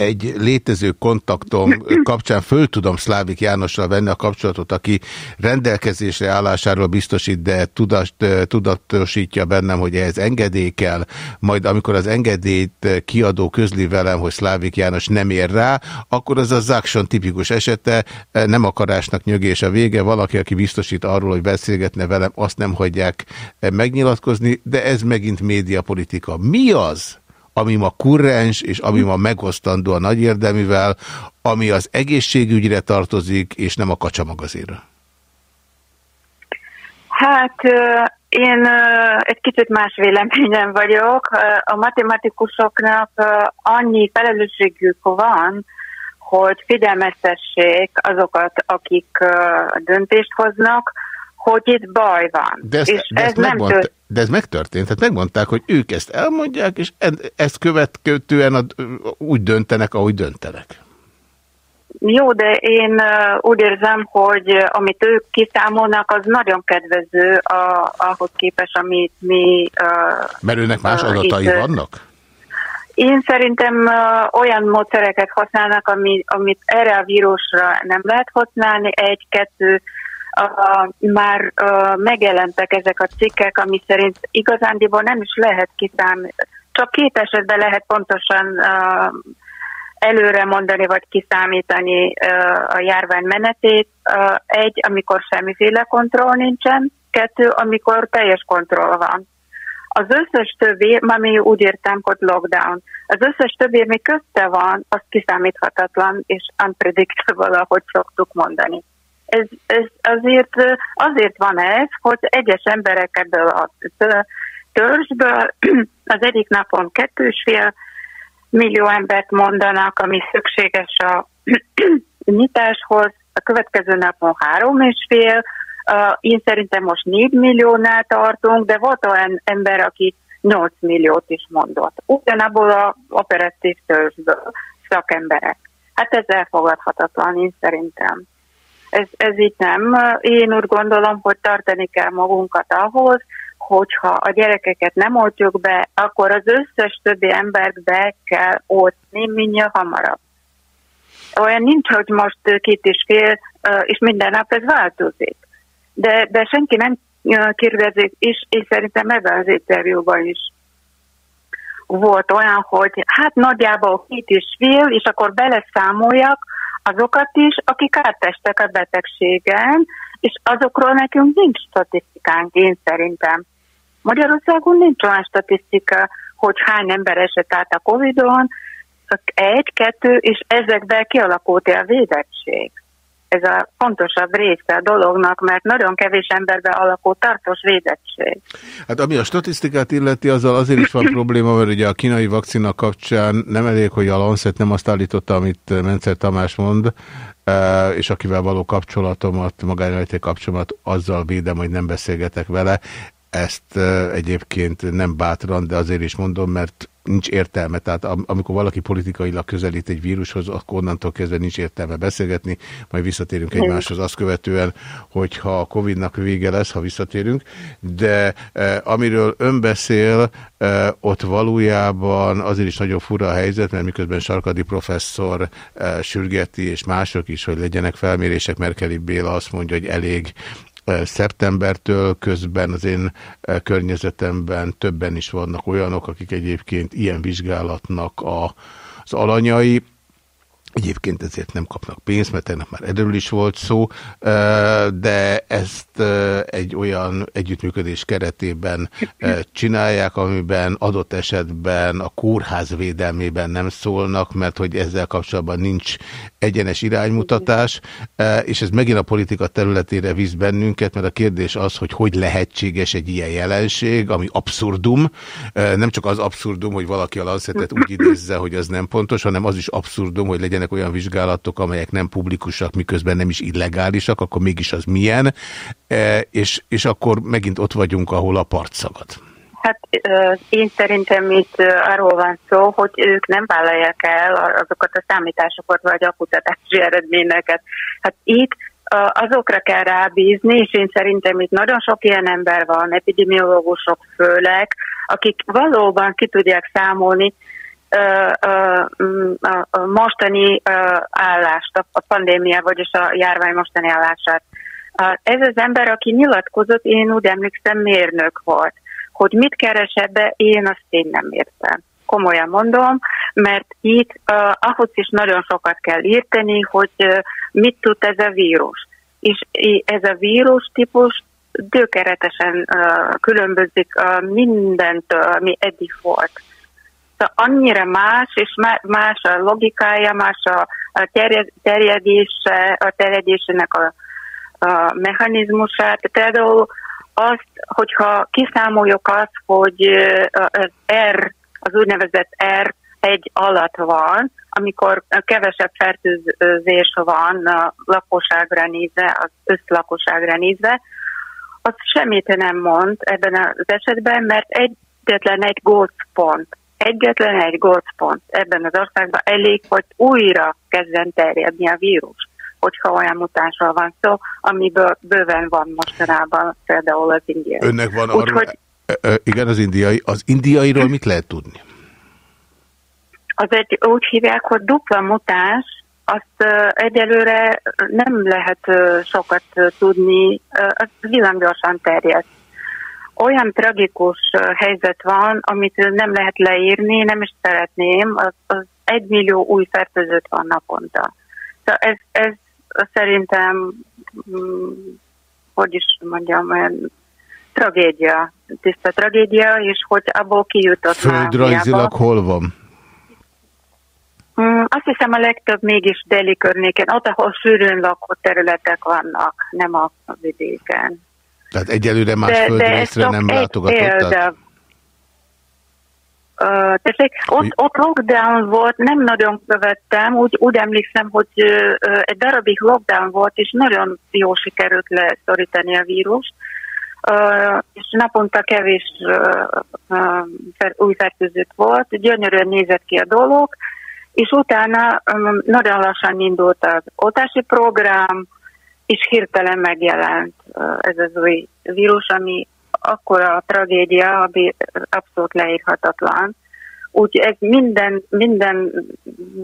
Speaker 1: egy létező kontaktom kapcsán föl tudom Szlávik Jánossal venni a kapcsolatot, aki rendelkezésre állásáról biztosít, de tudat, tudatosítja bennem, hogy ehhez engedély kell, majd amikor az engedélyt kiadó közli velem, hogy Szlávik János nem ér rá, akkor az a Zákson tipikus esete, nem akarásnak nyögés a vége, valaki, aki biztosít arról, hogy beszélgetne velem, azt nem hagyják megnyilatkozni, de ez megint médiapolitika. Mi az, ami ma kurrens, és ami ma megosztandó a nagy érdemivel, ami az egészségügyre tartozik, és nem a kacsamagazéra?
Speaker 4: Hát én egy kicsit más véleményen vagyok. A matematikusoknak annyi felelősségük van, hogy figyelmeztessék azokat, akik döntést hoznak, hogy itt baj van.
Speaker 1: De, ezt,
Speaker 4: és
Speaker 1: de,
Speaker 4: ez
Speaker 1: ezt
Speaker 4: nem
Speaker 1: megmondta,
Speaker 4: tört,
Speaker 1: de ez megtörtént, tehát megmondták, hogy ők ezt elmondják, és ezt követően a, úgy döntenek, ahogy döntenek.
Speaker 4: Jó, de én úgy érzem, hogy amit ők kiszámolnak, az nagyon kedvező a, ahhoz képest, amit mi...
Speaker 1: Mert őnek más adatai
Speaker 4: itt,
Speaker 1: vannak?
Speaker 4: Én szerintem olyan módszereket használnak, ami, amit erre a vírusra nem lehet használni. Egy-kettő uh, már uh, megjelentek ezek a cikkek, ami szerint igazándiból nem is lehet kiszámítani. Csak két esetben lehet pontosan uh, előre mondani, vagy kiszámítani uh, a járvány menetét. Uh, egy, amikor semmiféle kontroll nincsen, kettő, amikor teljes kontroll van. Az összes többi, ami úgy értem, hogy lockdown, az összes többi, ami közte van, az kiszámíthatatlan és unpredictable, ahogy szoktuk mondani. Ez, ez azért, azért van ez, hogy egyes emberek ebből a tö- törzsből *clears throat* az egyik napon kettős fél millió embert mondanak, ami szükséges a *clears throat* nyitáshoz, a következő napon három és fél, én szerintem most 4 milliónál tartunk, de volt olyan ember, aki 8 milliót is mondott. Ugyanabból a operatív törzsből szakemberek. Hát ez elfogadhatatlan, én szerintem. Ez, ez így nem. Én úgy gondolom, hogy tartani kell magunkat ahhoz, hogyha a gyerekeket nem oltjuk be, akkor az összes többi embert be kell oltni minél hamarabb. Olyan nincs, hogy most két és fél, és minden nap ez változik de, de senki nem kérdezik, és, és szerintem ebben az interjúban is volt olyan, hogy hát nagyjából két és fél, és akkor beleszámoljak azokat is, akik átestek a betegségen, és azokról nekünk nincs statisztikánk, én szerintem. Magyarországon nincs olyan statisztika, hogy hány ember esett át a Covid-on, egy, kettő, és ezekben kialakult a védettség ez a fontosabb része a dolognak, mert nagyon kevés emberben alakul tartós védettség.
Speaker 1: Hát ami a statisztikát illeti, azzal azért is van *coughs* probléma, mert ugye a kínai vakcina kapcsán nem elég, hogy a Lancet nem azt állította, amit Mencer Tamás mond, eh, és akivel való kapcsolatomat, magánjelenti kapcsolatomat azzal védem, hogy nem beszélgetek vele. Ezt eh, egyébként nem bátran, de azért is mondom, mert nincs értelme. Tehát am- amikor valaki politikailag közelít egy vírushoz, akkor onnantól kezdve nincs értelme beszélgetni, majd visszatérünk egymáshoz azt követően, hogyha a Covid-nak vége lesz, ha visszatérünk. De eh, amiről ön beszél, eh, ott valójában azért is nagyon fura a helyzet, mert miközben Sarkadi professzor eh, sürgeti, és mások is, hogy legyenek felmérések, Merkeli Béla azt mondja, hogy elég szeptembertől, közben az én környezetemben többen is vannak olyanok, akik egyébként ilyen vizsgálatnak a, az alanyai, Egyébként ezért nem kapnak pénzt, mert ennek már erről is volt szó, de ezt egy olyan együttműködés keretében csinálják, amiben adott esetben a kórház védelmében nem szólnak, mert hogy ezzel kapcsolatban nincs egyenes iránymutatás, és ez megint a politika területére visz bennünket, mert a kérdés az, hogy hogy lehetséges egy ilyen jelenség, ami abszurdum, nem csak az abszurdum, hogy valaki a Lancetet úgy idézze, hogy az nem pontos, hanem az is abszurdum, hogy legyenek olyan vizsgálatok, amelyek nem publikusak, miközben nem is illegálisak, akkor mégis az milyen, és, és akkor megint ott vagyunk, ahol a part szagad.
Speaker 4: Hát én szerintem itt arról van szó, hogy ők nem vállalják el azokat a számításokat vagy a kutatási eredményeket. Hát itt azokra kell rábízni, és én szerintem itt nagyon sok ilyen ember van, epidemiológusok főleg, akik valóban ki tudják számolni, a, mostani állást, a, pandémia, vagyis a járvány mostani állását. Ez az ember, aki nyilatkozott, én úgy emlékszem, mérnök volt. Hogy mit keres ebbe, én azt én nem értem. Komolyan mondom, mert itt uh, ahhoz is nagyon sokat kell írteni, hogy uh, mit tud ez a vírus. És ez a vírus típus gyökeretesen uh, különbözik uh, mindentől, ami eddig volt. Annyira más, és má- más a logikája, más a, a terjed, terjedése, a terjedésének a, a mechanizmusát. Például azt, hogyha kiszámoljuk azt, hogy az R, az úgynevezett R egy alatt van, amikor kevesebb fertőzés van a lakosságra nézve, az összlakosságra nézve, az semmit nem mond ebben az esetben, mert egyetlen egy gócpont, egyetlen egy gócpont ebben az országban elég, hogy újra kezdjen terjedni a vírus, hogyha olyan mutánsról van szó, amiből bőven van mostanában például az indiai.
Speaker 1: Önnek van arról...
Speaker 4: Úgyhogy
Speaker 1: Ö, ö, Igen, az indiai. Az indiairól mit lehet tudni?
Speaker 4: az egy úgy hívják, hogy dupla mutáns, azt egyelőre nem lehet sokat tudni, az villámgyorsan terjed. Olyan tragikus helyzet van, amit nem lehet leírni, nem is szeretném, az, az egy millió új fertőzött van naponta. Szóval ez, ez szerintem, mm, hogy is mondjam, olyan tragédia, tiszta tragédia, és hogy abból kijutott
Speaker 1: Földrajzilag hol van?
Speaker 4: Mm, azt hiszem a legtöbb mégis déli környéken, ott, ahol sűrűn lakott területek vannak, nem a vidéken.
Speaker 1: Tehát egyelőre más
Speaker 4: De- de
Speaker 1: földrészre
Speaker 4: csak
Speaker 1: nem
Speaker 4: egy
Speaker 1: látogatott?
Speaker 4: példa.
Speaker 1: Tehát
Speaker 4: Ö, tessék, ott, ott lockdown volt, nem nagyon követtem, úgy, úgy emlékszem, hogy ö, egy darabig lockdown volt, és nagyon jó sikerült leszorítani a vírus, Ö, és naponta kevés ö, fer, új fertőzött volt, gyönyörűen nézett ki a dolog, és utána ö, nagyon lassan indult az oltási program, és hirtelen megjelent ez az új vírus, ami akkora a tragédia, ami abszolút leírhatatlan. Úgy ez minden, minden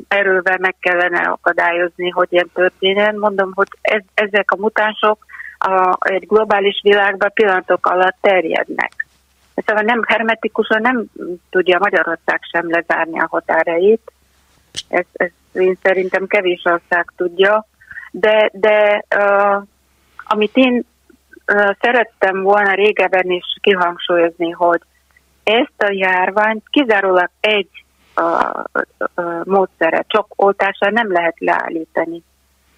Speaker 4: erővel meg kellene akadályozni, hogy ilyen történjen. Mondom, hogy ez, ezek a mutánsok a, egy globális világban pillanatok alatt terjednek. Szóval nem hermetikusan nem tudja Magyarország sem lezárni a határait. Ez, ez én szerintem kevés ország tudja. De, de uh, amit én uh, szerettem volna régebben is kihangsúlyozni, hogy ezt a járványt kizárólag egy uh, uh, módszere, csak oltással nem lehet leállítani.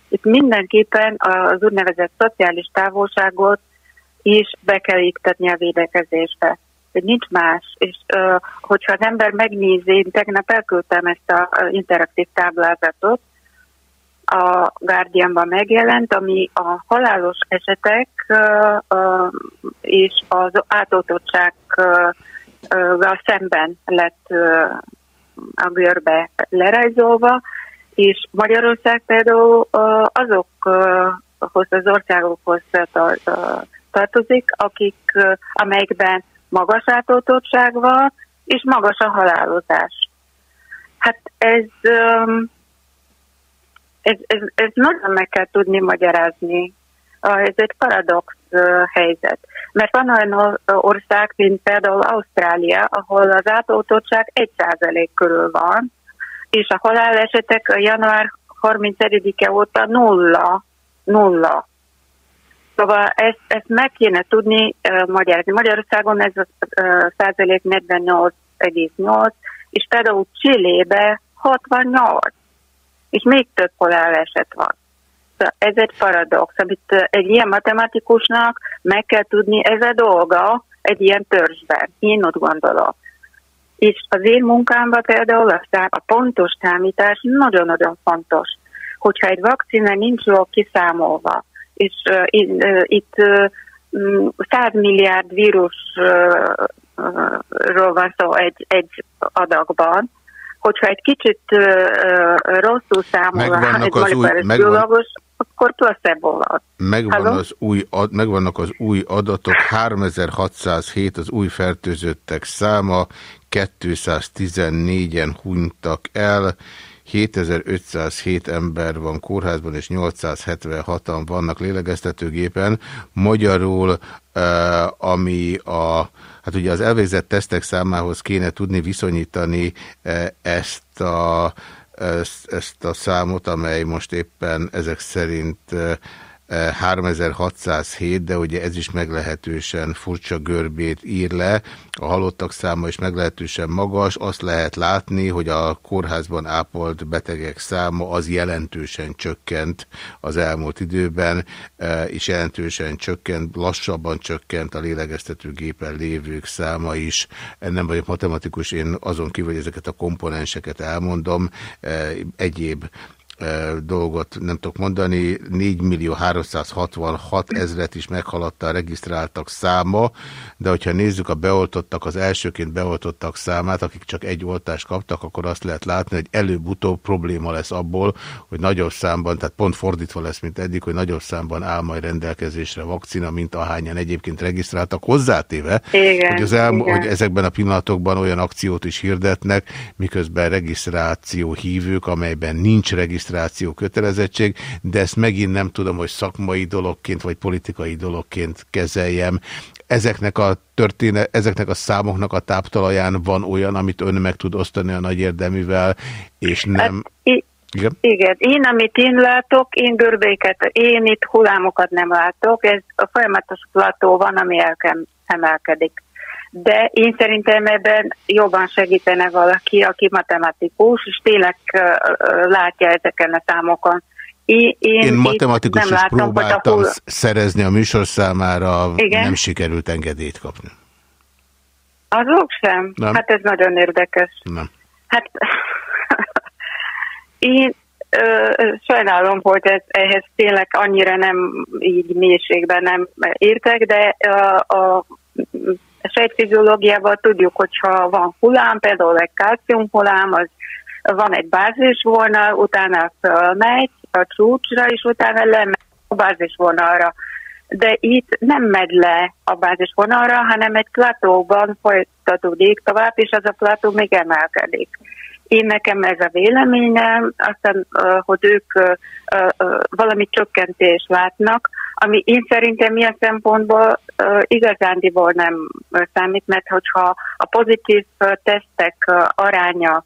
Speaker 4: Itt mindenképpen az úgynevezett szociális távolságot is be kell iktatni a védekezésbe. nincs más. És uh, hogyha az ember megnézi, én tegnap elküldtem ezt a a interaktív táblázatot, a Guardianban megjelent, ami a halálos esetek és az átoltottsággal szemben lett a görbe lerajzolva, és Magyarország például azokhoz az országokhoz tar- tartozik, akik, amelyikben magas átoltottság van, és magas a halálozás. Hát ez, um, ez, ez, ez nagyon meg kell tudni magyarázni. Ez egy paradox helyzet. Mert van olyan or- ország, mint például Ausztrália, ahol az átoltottság 1% körül van, és a halálesetek január 31-e óta nulla. Nulla. Szóval ezt, ezt meg kéne tudni magyarázni. Magyarországon ez a százalék 48,8, és például Csillébe 68, és még több haláleset van. Szóval ez egy paradox, amit egy ilyen matematikusnak meg kell tudni, ez a dolga egy ilyen törzsben. Én úgy gondolom. És az én munkámban például a, szám, a pontos számítás nagyon-nagyon fontos. Hogyha egy vakcina nincs jól kiszámolva, és uh, in, uh, itt uh, 100 milliárd vírusról uh, van szó egy, egy adagban, hogyha egy kicsit rosszul számol
Speaker 1: Megvannak
Speaker 4: egy
Speaker 1: az új- megvan-
Speaker 4: biológus, akkor placebo van.
Speaker 1: Megvan az új, ad- megvannak az új adatok, 3607 az új fertőzöttek száma, 214-en hunytak el, 7507 ember van kórházban, és 876-an vannak lélegeztetőgépen. Magyarul, eh, ami a, hát ugye az elvégzett tesztek számához kéne tudni viszonyítani eh, ezt a, ezt, ezt a számot, amely most éppen ezek szerint eh, 3607, de ugye ez is meglehetősen furcsa görbét ír le, a halottak száma is meglehetősen magas, azt lehet látni, hogy a kórházban ápolt betegek száma az jelentősen csökkent az elmúlt időben, eh, és jelentősen csökkent, lassabban csökkent a lélegeztetőgépen lévők száma is. Nem vagyok matematikus, én azon kívül, hogy ezeket a komponenseket elmondom, eh, egyéb dolgot nem tudok mondani, 4 millió 366 ezret is meghaladta a regisztráltak száma, de hogyha nézzük a beoltottak, az elsőként beoltottak számát, akik csak egy oltást kaptak, akkor azt lehet látni, hogy előbb-utóbb probléma lesz abból, hogy nagyobb számban, tehát pont fordítva lesz, mint eddig, hogy nagyobb számban áll majd rendelkezésre vakcina, mint ahányan egyébként regisztráltak, hozzátéve,
Speaker 4: Igen,
Speaker 1: hogy, az elm-
Speaker 4: igen.
Speaker 1: hogy ezekben a pillanatokban olyan akciót is hirdetnek, miközben regisztráció hívők, amelyben nincs regisztráció kötelezettség, de ezt megint nem tudom, hogy szakmai dologként vagy politikai dologként kezeljem. Ezeknek a történe, ezeknek a számoknak a táptalaján van olyan, amit ön meg tud osztani a nagy érdemivel, és nem...
Speaker 4: I-
Speaker 1: Igen?
Speaker 4: igen, én amit én látok, én görbéket, én itt hullámokat nem látok, ez a folyamatos plató van, ami elkem, emelkedik. De én szerintem ebben jobban segítene valaki, aki matematikus, és tényleg látja ezeken a számokon. Én, én,
Speaker 1: matematikus
Speaker 4: nem látom, hogy a
Speaker 1: próbáltam
Speaker 4: hull...
Speaker 1: szerezni a műsor számára,
Speaker 4: Igen?
Speaker 1: nem sikerült engedélyt kapni.
Speaker 4: Azok sem?
Speaker 1: Nem.
Speaker 4: Hát ez nagyon érdekes.
Speaker 1: Nem.
Speaker 4: Hát *laughs* én ö, sajnálom, hogy ez, ehhez tényleg annyira nem így mélységben nem értek, de a, a sejtfiziológiában tudjuk, hogyha van hullám, például egy kalcium hullám, az van egy bázisvonal, utána fölmegy a csúcsra, és utána lemegy a bázisvonalra. De itt nem megy le a bázisvonalra, hanem egy platóban folytatódik tovább, és az a plató még emelkedik. Én nekem ez a véleményem, aztán, hogy ők valami csökkentést látnak, ami én szerintem ilyen szempontból ö, igazándiból nem számít, mert hogyha a pozitív tesztek aránya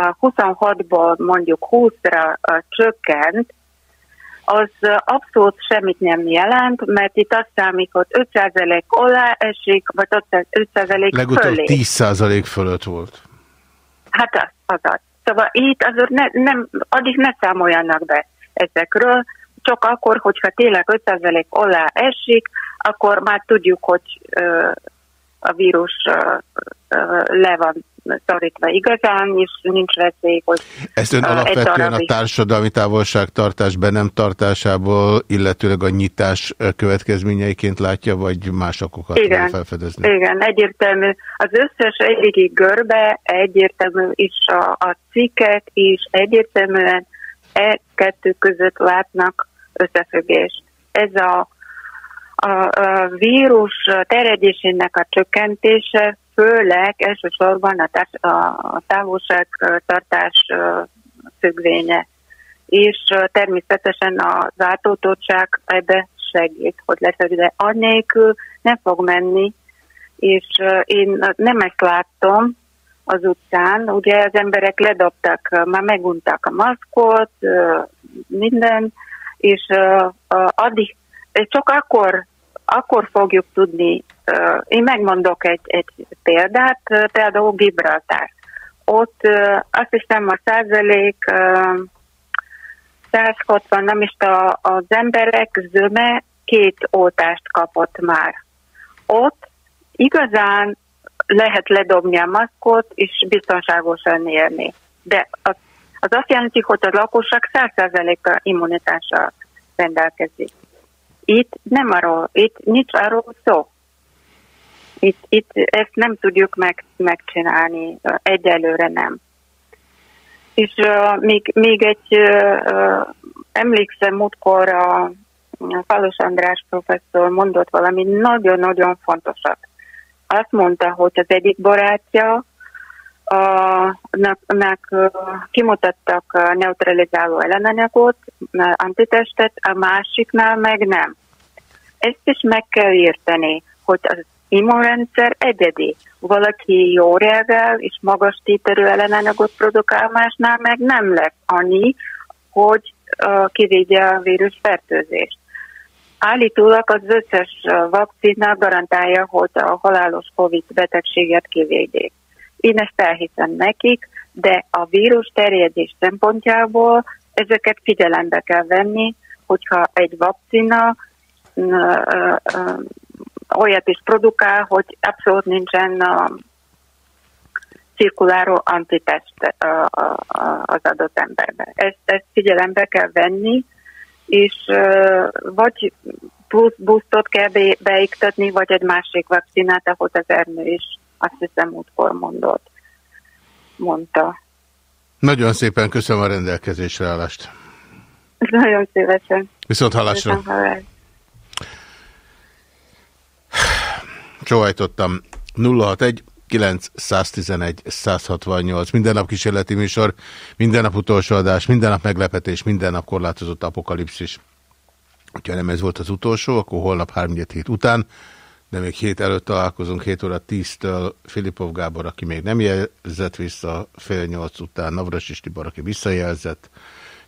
Speaker 4: ö, 26-ból mondjuk 20-ra ö, csökkent, az abszolút semmit nem jelent, mert itt azt számít, hogy 5% alá esik, vagy 5%
Speaker 1: Legutóbb
Speaker 4: fölé.
Speaker 1: 10% fölött volt.
Speaker 4: Hát az, az az. Szóval itt azért ne, nem, addig ne számoljanak be ezekről, csak akkor, hogyha tényleg 5% alá esik, akkor már tudjuk, hogy a vírus le van szorítva igazán, és nincs veszély, hogy
Speaker 1: Ezt ön alapvetően a társadalmi távolságtartás be nem tartásából, illetőleg a nyitás következményeiként látja, vagy más okokat
Speaker 4: Igen,
Speaker 1: felfedezni?
Speaker 4: igen, egyértelmű. Az összes eddigi görbe egyértelmű, és a, a cikkek is egyértelműen e kettő között látnak összefüggést. Ez a, a, a vírus terjedésének a csökkentése főleg elsősorban a, társ, a távolságtartás függvénye. És természetesen az átoltottság ebbe segít, hogy lesz, de annélkül nem fog menni, és én nem ezt láttam az utcán, ugye az emberek ledobtak, már megunták a maszkot, minden, és addig, csak akkor, akkor fogjuk tudni, én megmondok egy, egy példát, például Gibraltár. Ott azt hiszem a százalék ö, 160, nem is a, az emberek zöme két oltást kapott már. Ott igazán lehet ledobni a maszkot, és biztonságosan élni. De az, az azt jelenti, hogy a lakosság 100%-a immunitással rendelkezik. Itt nem arról, itt nincs arról szó. Itt, itt ezt nem tudjuk meg, megcsinálni, egyelőre nem. És uh, még, még egy, uh, emlékszem, múltkor a Falos András professzor mondott valami nagyon-nagyon fontosat. Azt mondta, hogy az egyik barátja uh, kimutattak neutralizáló ellenanyagot, antitestet, a másiknál meg nem. Ezt is meg kell érteni, hogy az immunrendszer egyedi. Valaki jó reagál, és magas téterű ellenanyagot produkál, másnál meg nem lesz annyi, hogy kivédje a vírus fertőzést. Állítólag az összes vakcina garantálja, hogy a halálos COVID betegséget kivédjék. Én ezt elhiszem nekik, de a vírus terjedés szempontjából ezeket figyelembe kell venni, hogyha egy vakcina olyat is produkál, hogy abszolút nincsen uh, cirkuláró antitest az adott emberben. Ezt, ezt figyelembe kell venni, és vagy plusz boostot kell be, beiktatni, vagy egy másik vakcinát, ahogy az Ernő is azt hiszem útkor mondott, mondta.
Speaker 1: Nagyon szépen köszönöm a rendelkezésre állást.
Speaker 4: Nagyon szívesen.
Speaker 1: Viszont hallásra.
Speaker 4: Viszont hallásra.
Speaker 1: Sóhajtottam 061 911 168. Minden nap kísérleti műsor, minden nap utolsó adás, minden nap meglepetés, minden nap korlátozott apokalipszis. Ha nem ez volt az utolsó, akkor holnap 3 hét után, de még hét előtt találkozunk, 7 óra 10-től Filipov Gábor, aki még nem jelzett vissza, fél nyolc után Navras Tibor, aki visszajelzett,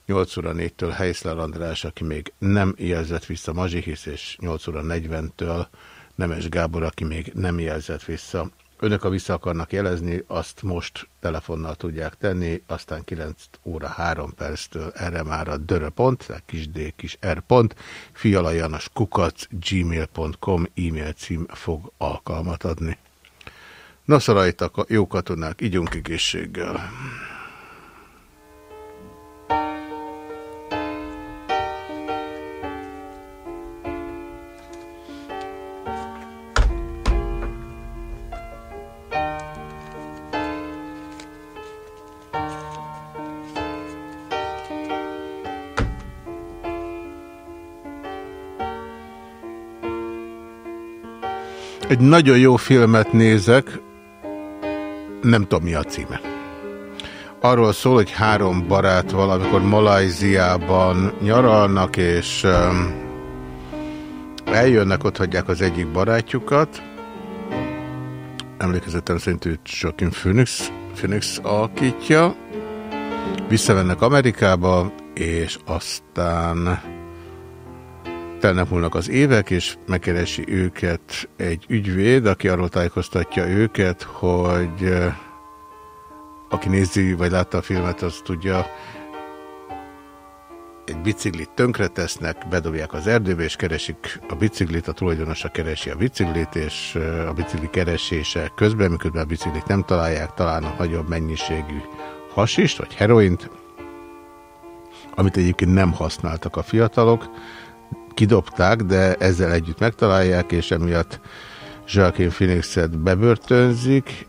Speaker 1: 8 óra 4-től Heiszler András, aki még nem jelzett vissza Mazsihisz, és 8 óra 40-től Nemes Gábor, aki még nem jelzett vissza. Önök, ha vissza akarnak jelezni, azt most telefonnal tudják tenni, aztán 9 óra 3 perctől erre már a dörö pont, kis d, kis r pont, fialajanos kukac, gmail.com e-mail cím fog alkalmat adni. Noszorajtak, jó katonák, ígyunk egészséggel. Egy nagyon jó filmet nézek, nem tudom mi a címe. Arról szól, hogy három barát valamikor Malajziában nyaralnak, és um, eljönnek, ott hagyják az egyik barátjukat. Emlékezetem szerint őt Joaquin Phoenix, Phoenix alkítja. Visszavennek Amerikába, és aztán telnek múlnak az évek, és megkeresi őket egy ügyvéd, aki arról tájékoztatja őket, hogy aki nézi, vagy látta a filmet, az tudja, egy biciklit tönkretesznek, bedobják az erdőbe, és keresik a biciklit, a tulajdonosa keresi a biciklit, és a bicikli keresése közben, miközben a biciklit nem találják, találnak nagyobb mennyiségű hasist, vagy heroint, amit egyébként nem használtak a fiatalok, kidobták, de ezzel együtt megtalálják, és emiatt Joaquin Phoenixet bebörtönzik,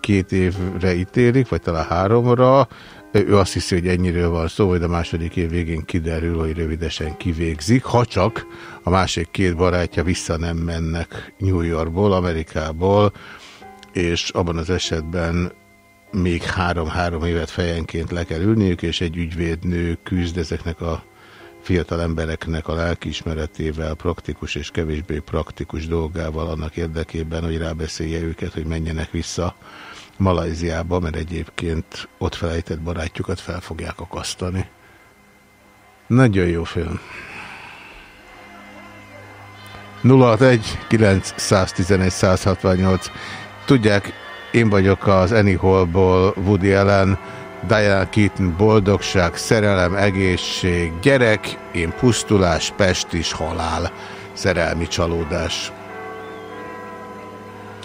Speaker 1: két évre ítélik, vagy talán háromra. Ő azt hiszi, hogy ennyiről van szó, hogy a második év végén kiderül, hogy rövidesen kivégzik, ha csak a másik két barátja vissza nem mennek New Yorkból, Amerikából, és abban az esetben még három-három évet fejenként le kell ülniük, és egy ügyvédnő küzd ezeknek a fiatal embereknek a lelkiismeretével, praktikus és kevésbé praktikus dolgával annak érdekében, hogy rábeszélje őket, hogy menjenek vissza Malajziába, mert egyébként ott felejtett barátjukat fel fogják akasztani. Nagyon jó film. 061 911 168 Tudják, én vagyok az Annie Hallból Woody Allen, Diane Keaton, boldogság, szerelem, egészség, gyerek, én pusztulás, pest is halál, szerelmi csalódás.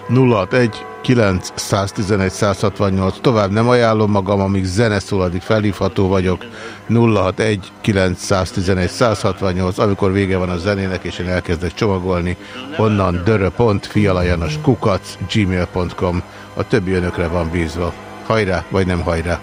Speaker 1: 061 911 168 tovább nem ajánlom magam, amíg zene szól, addig felhívható vagyok. 061 911 168 amikor vége van a zenének, és én elkezdek csomagolni, onnan dörö.fialajanos kukac gmail.com a többi önökre van bízva. Hajrá, vagy nem hajrá!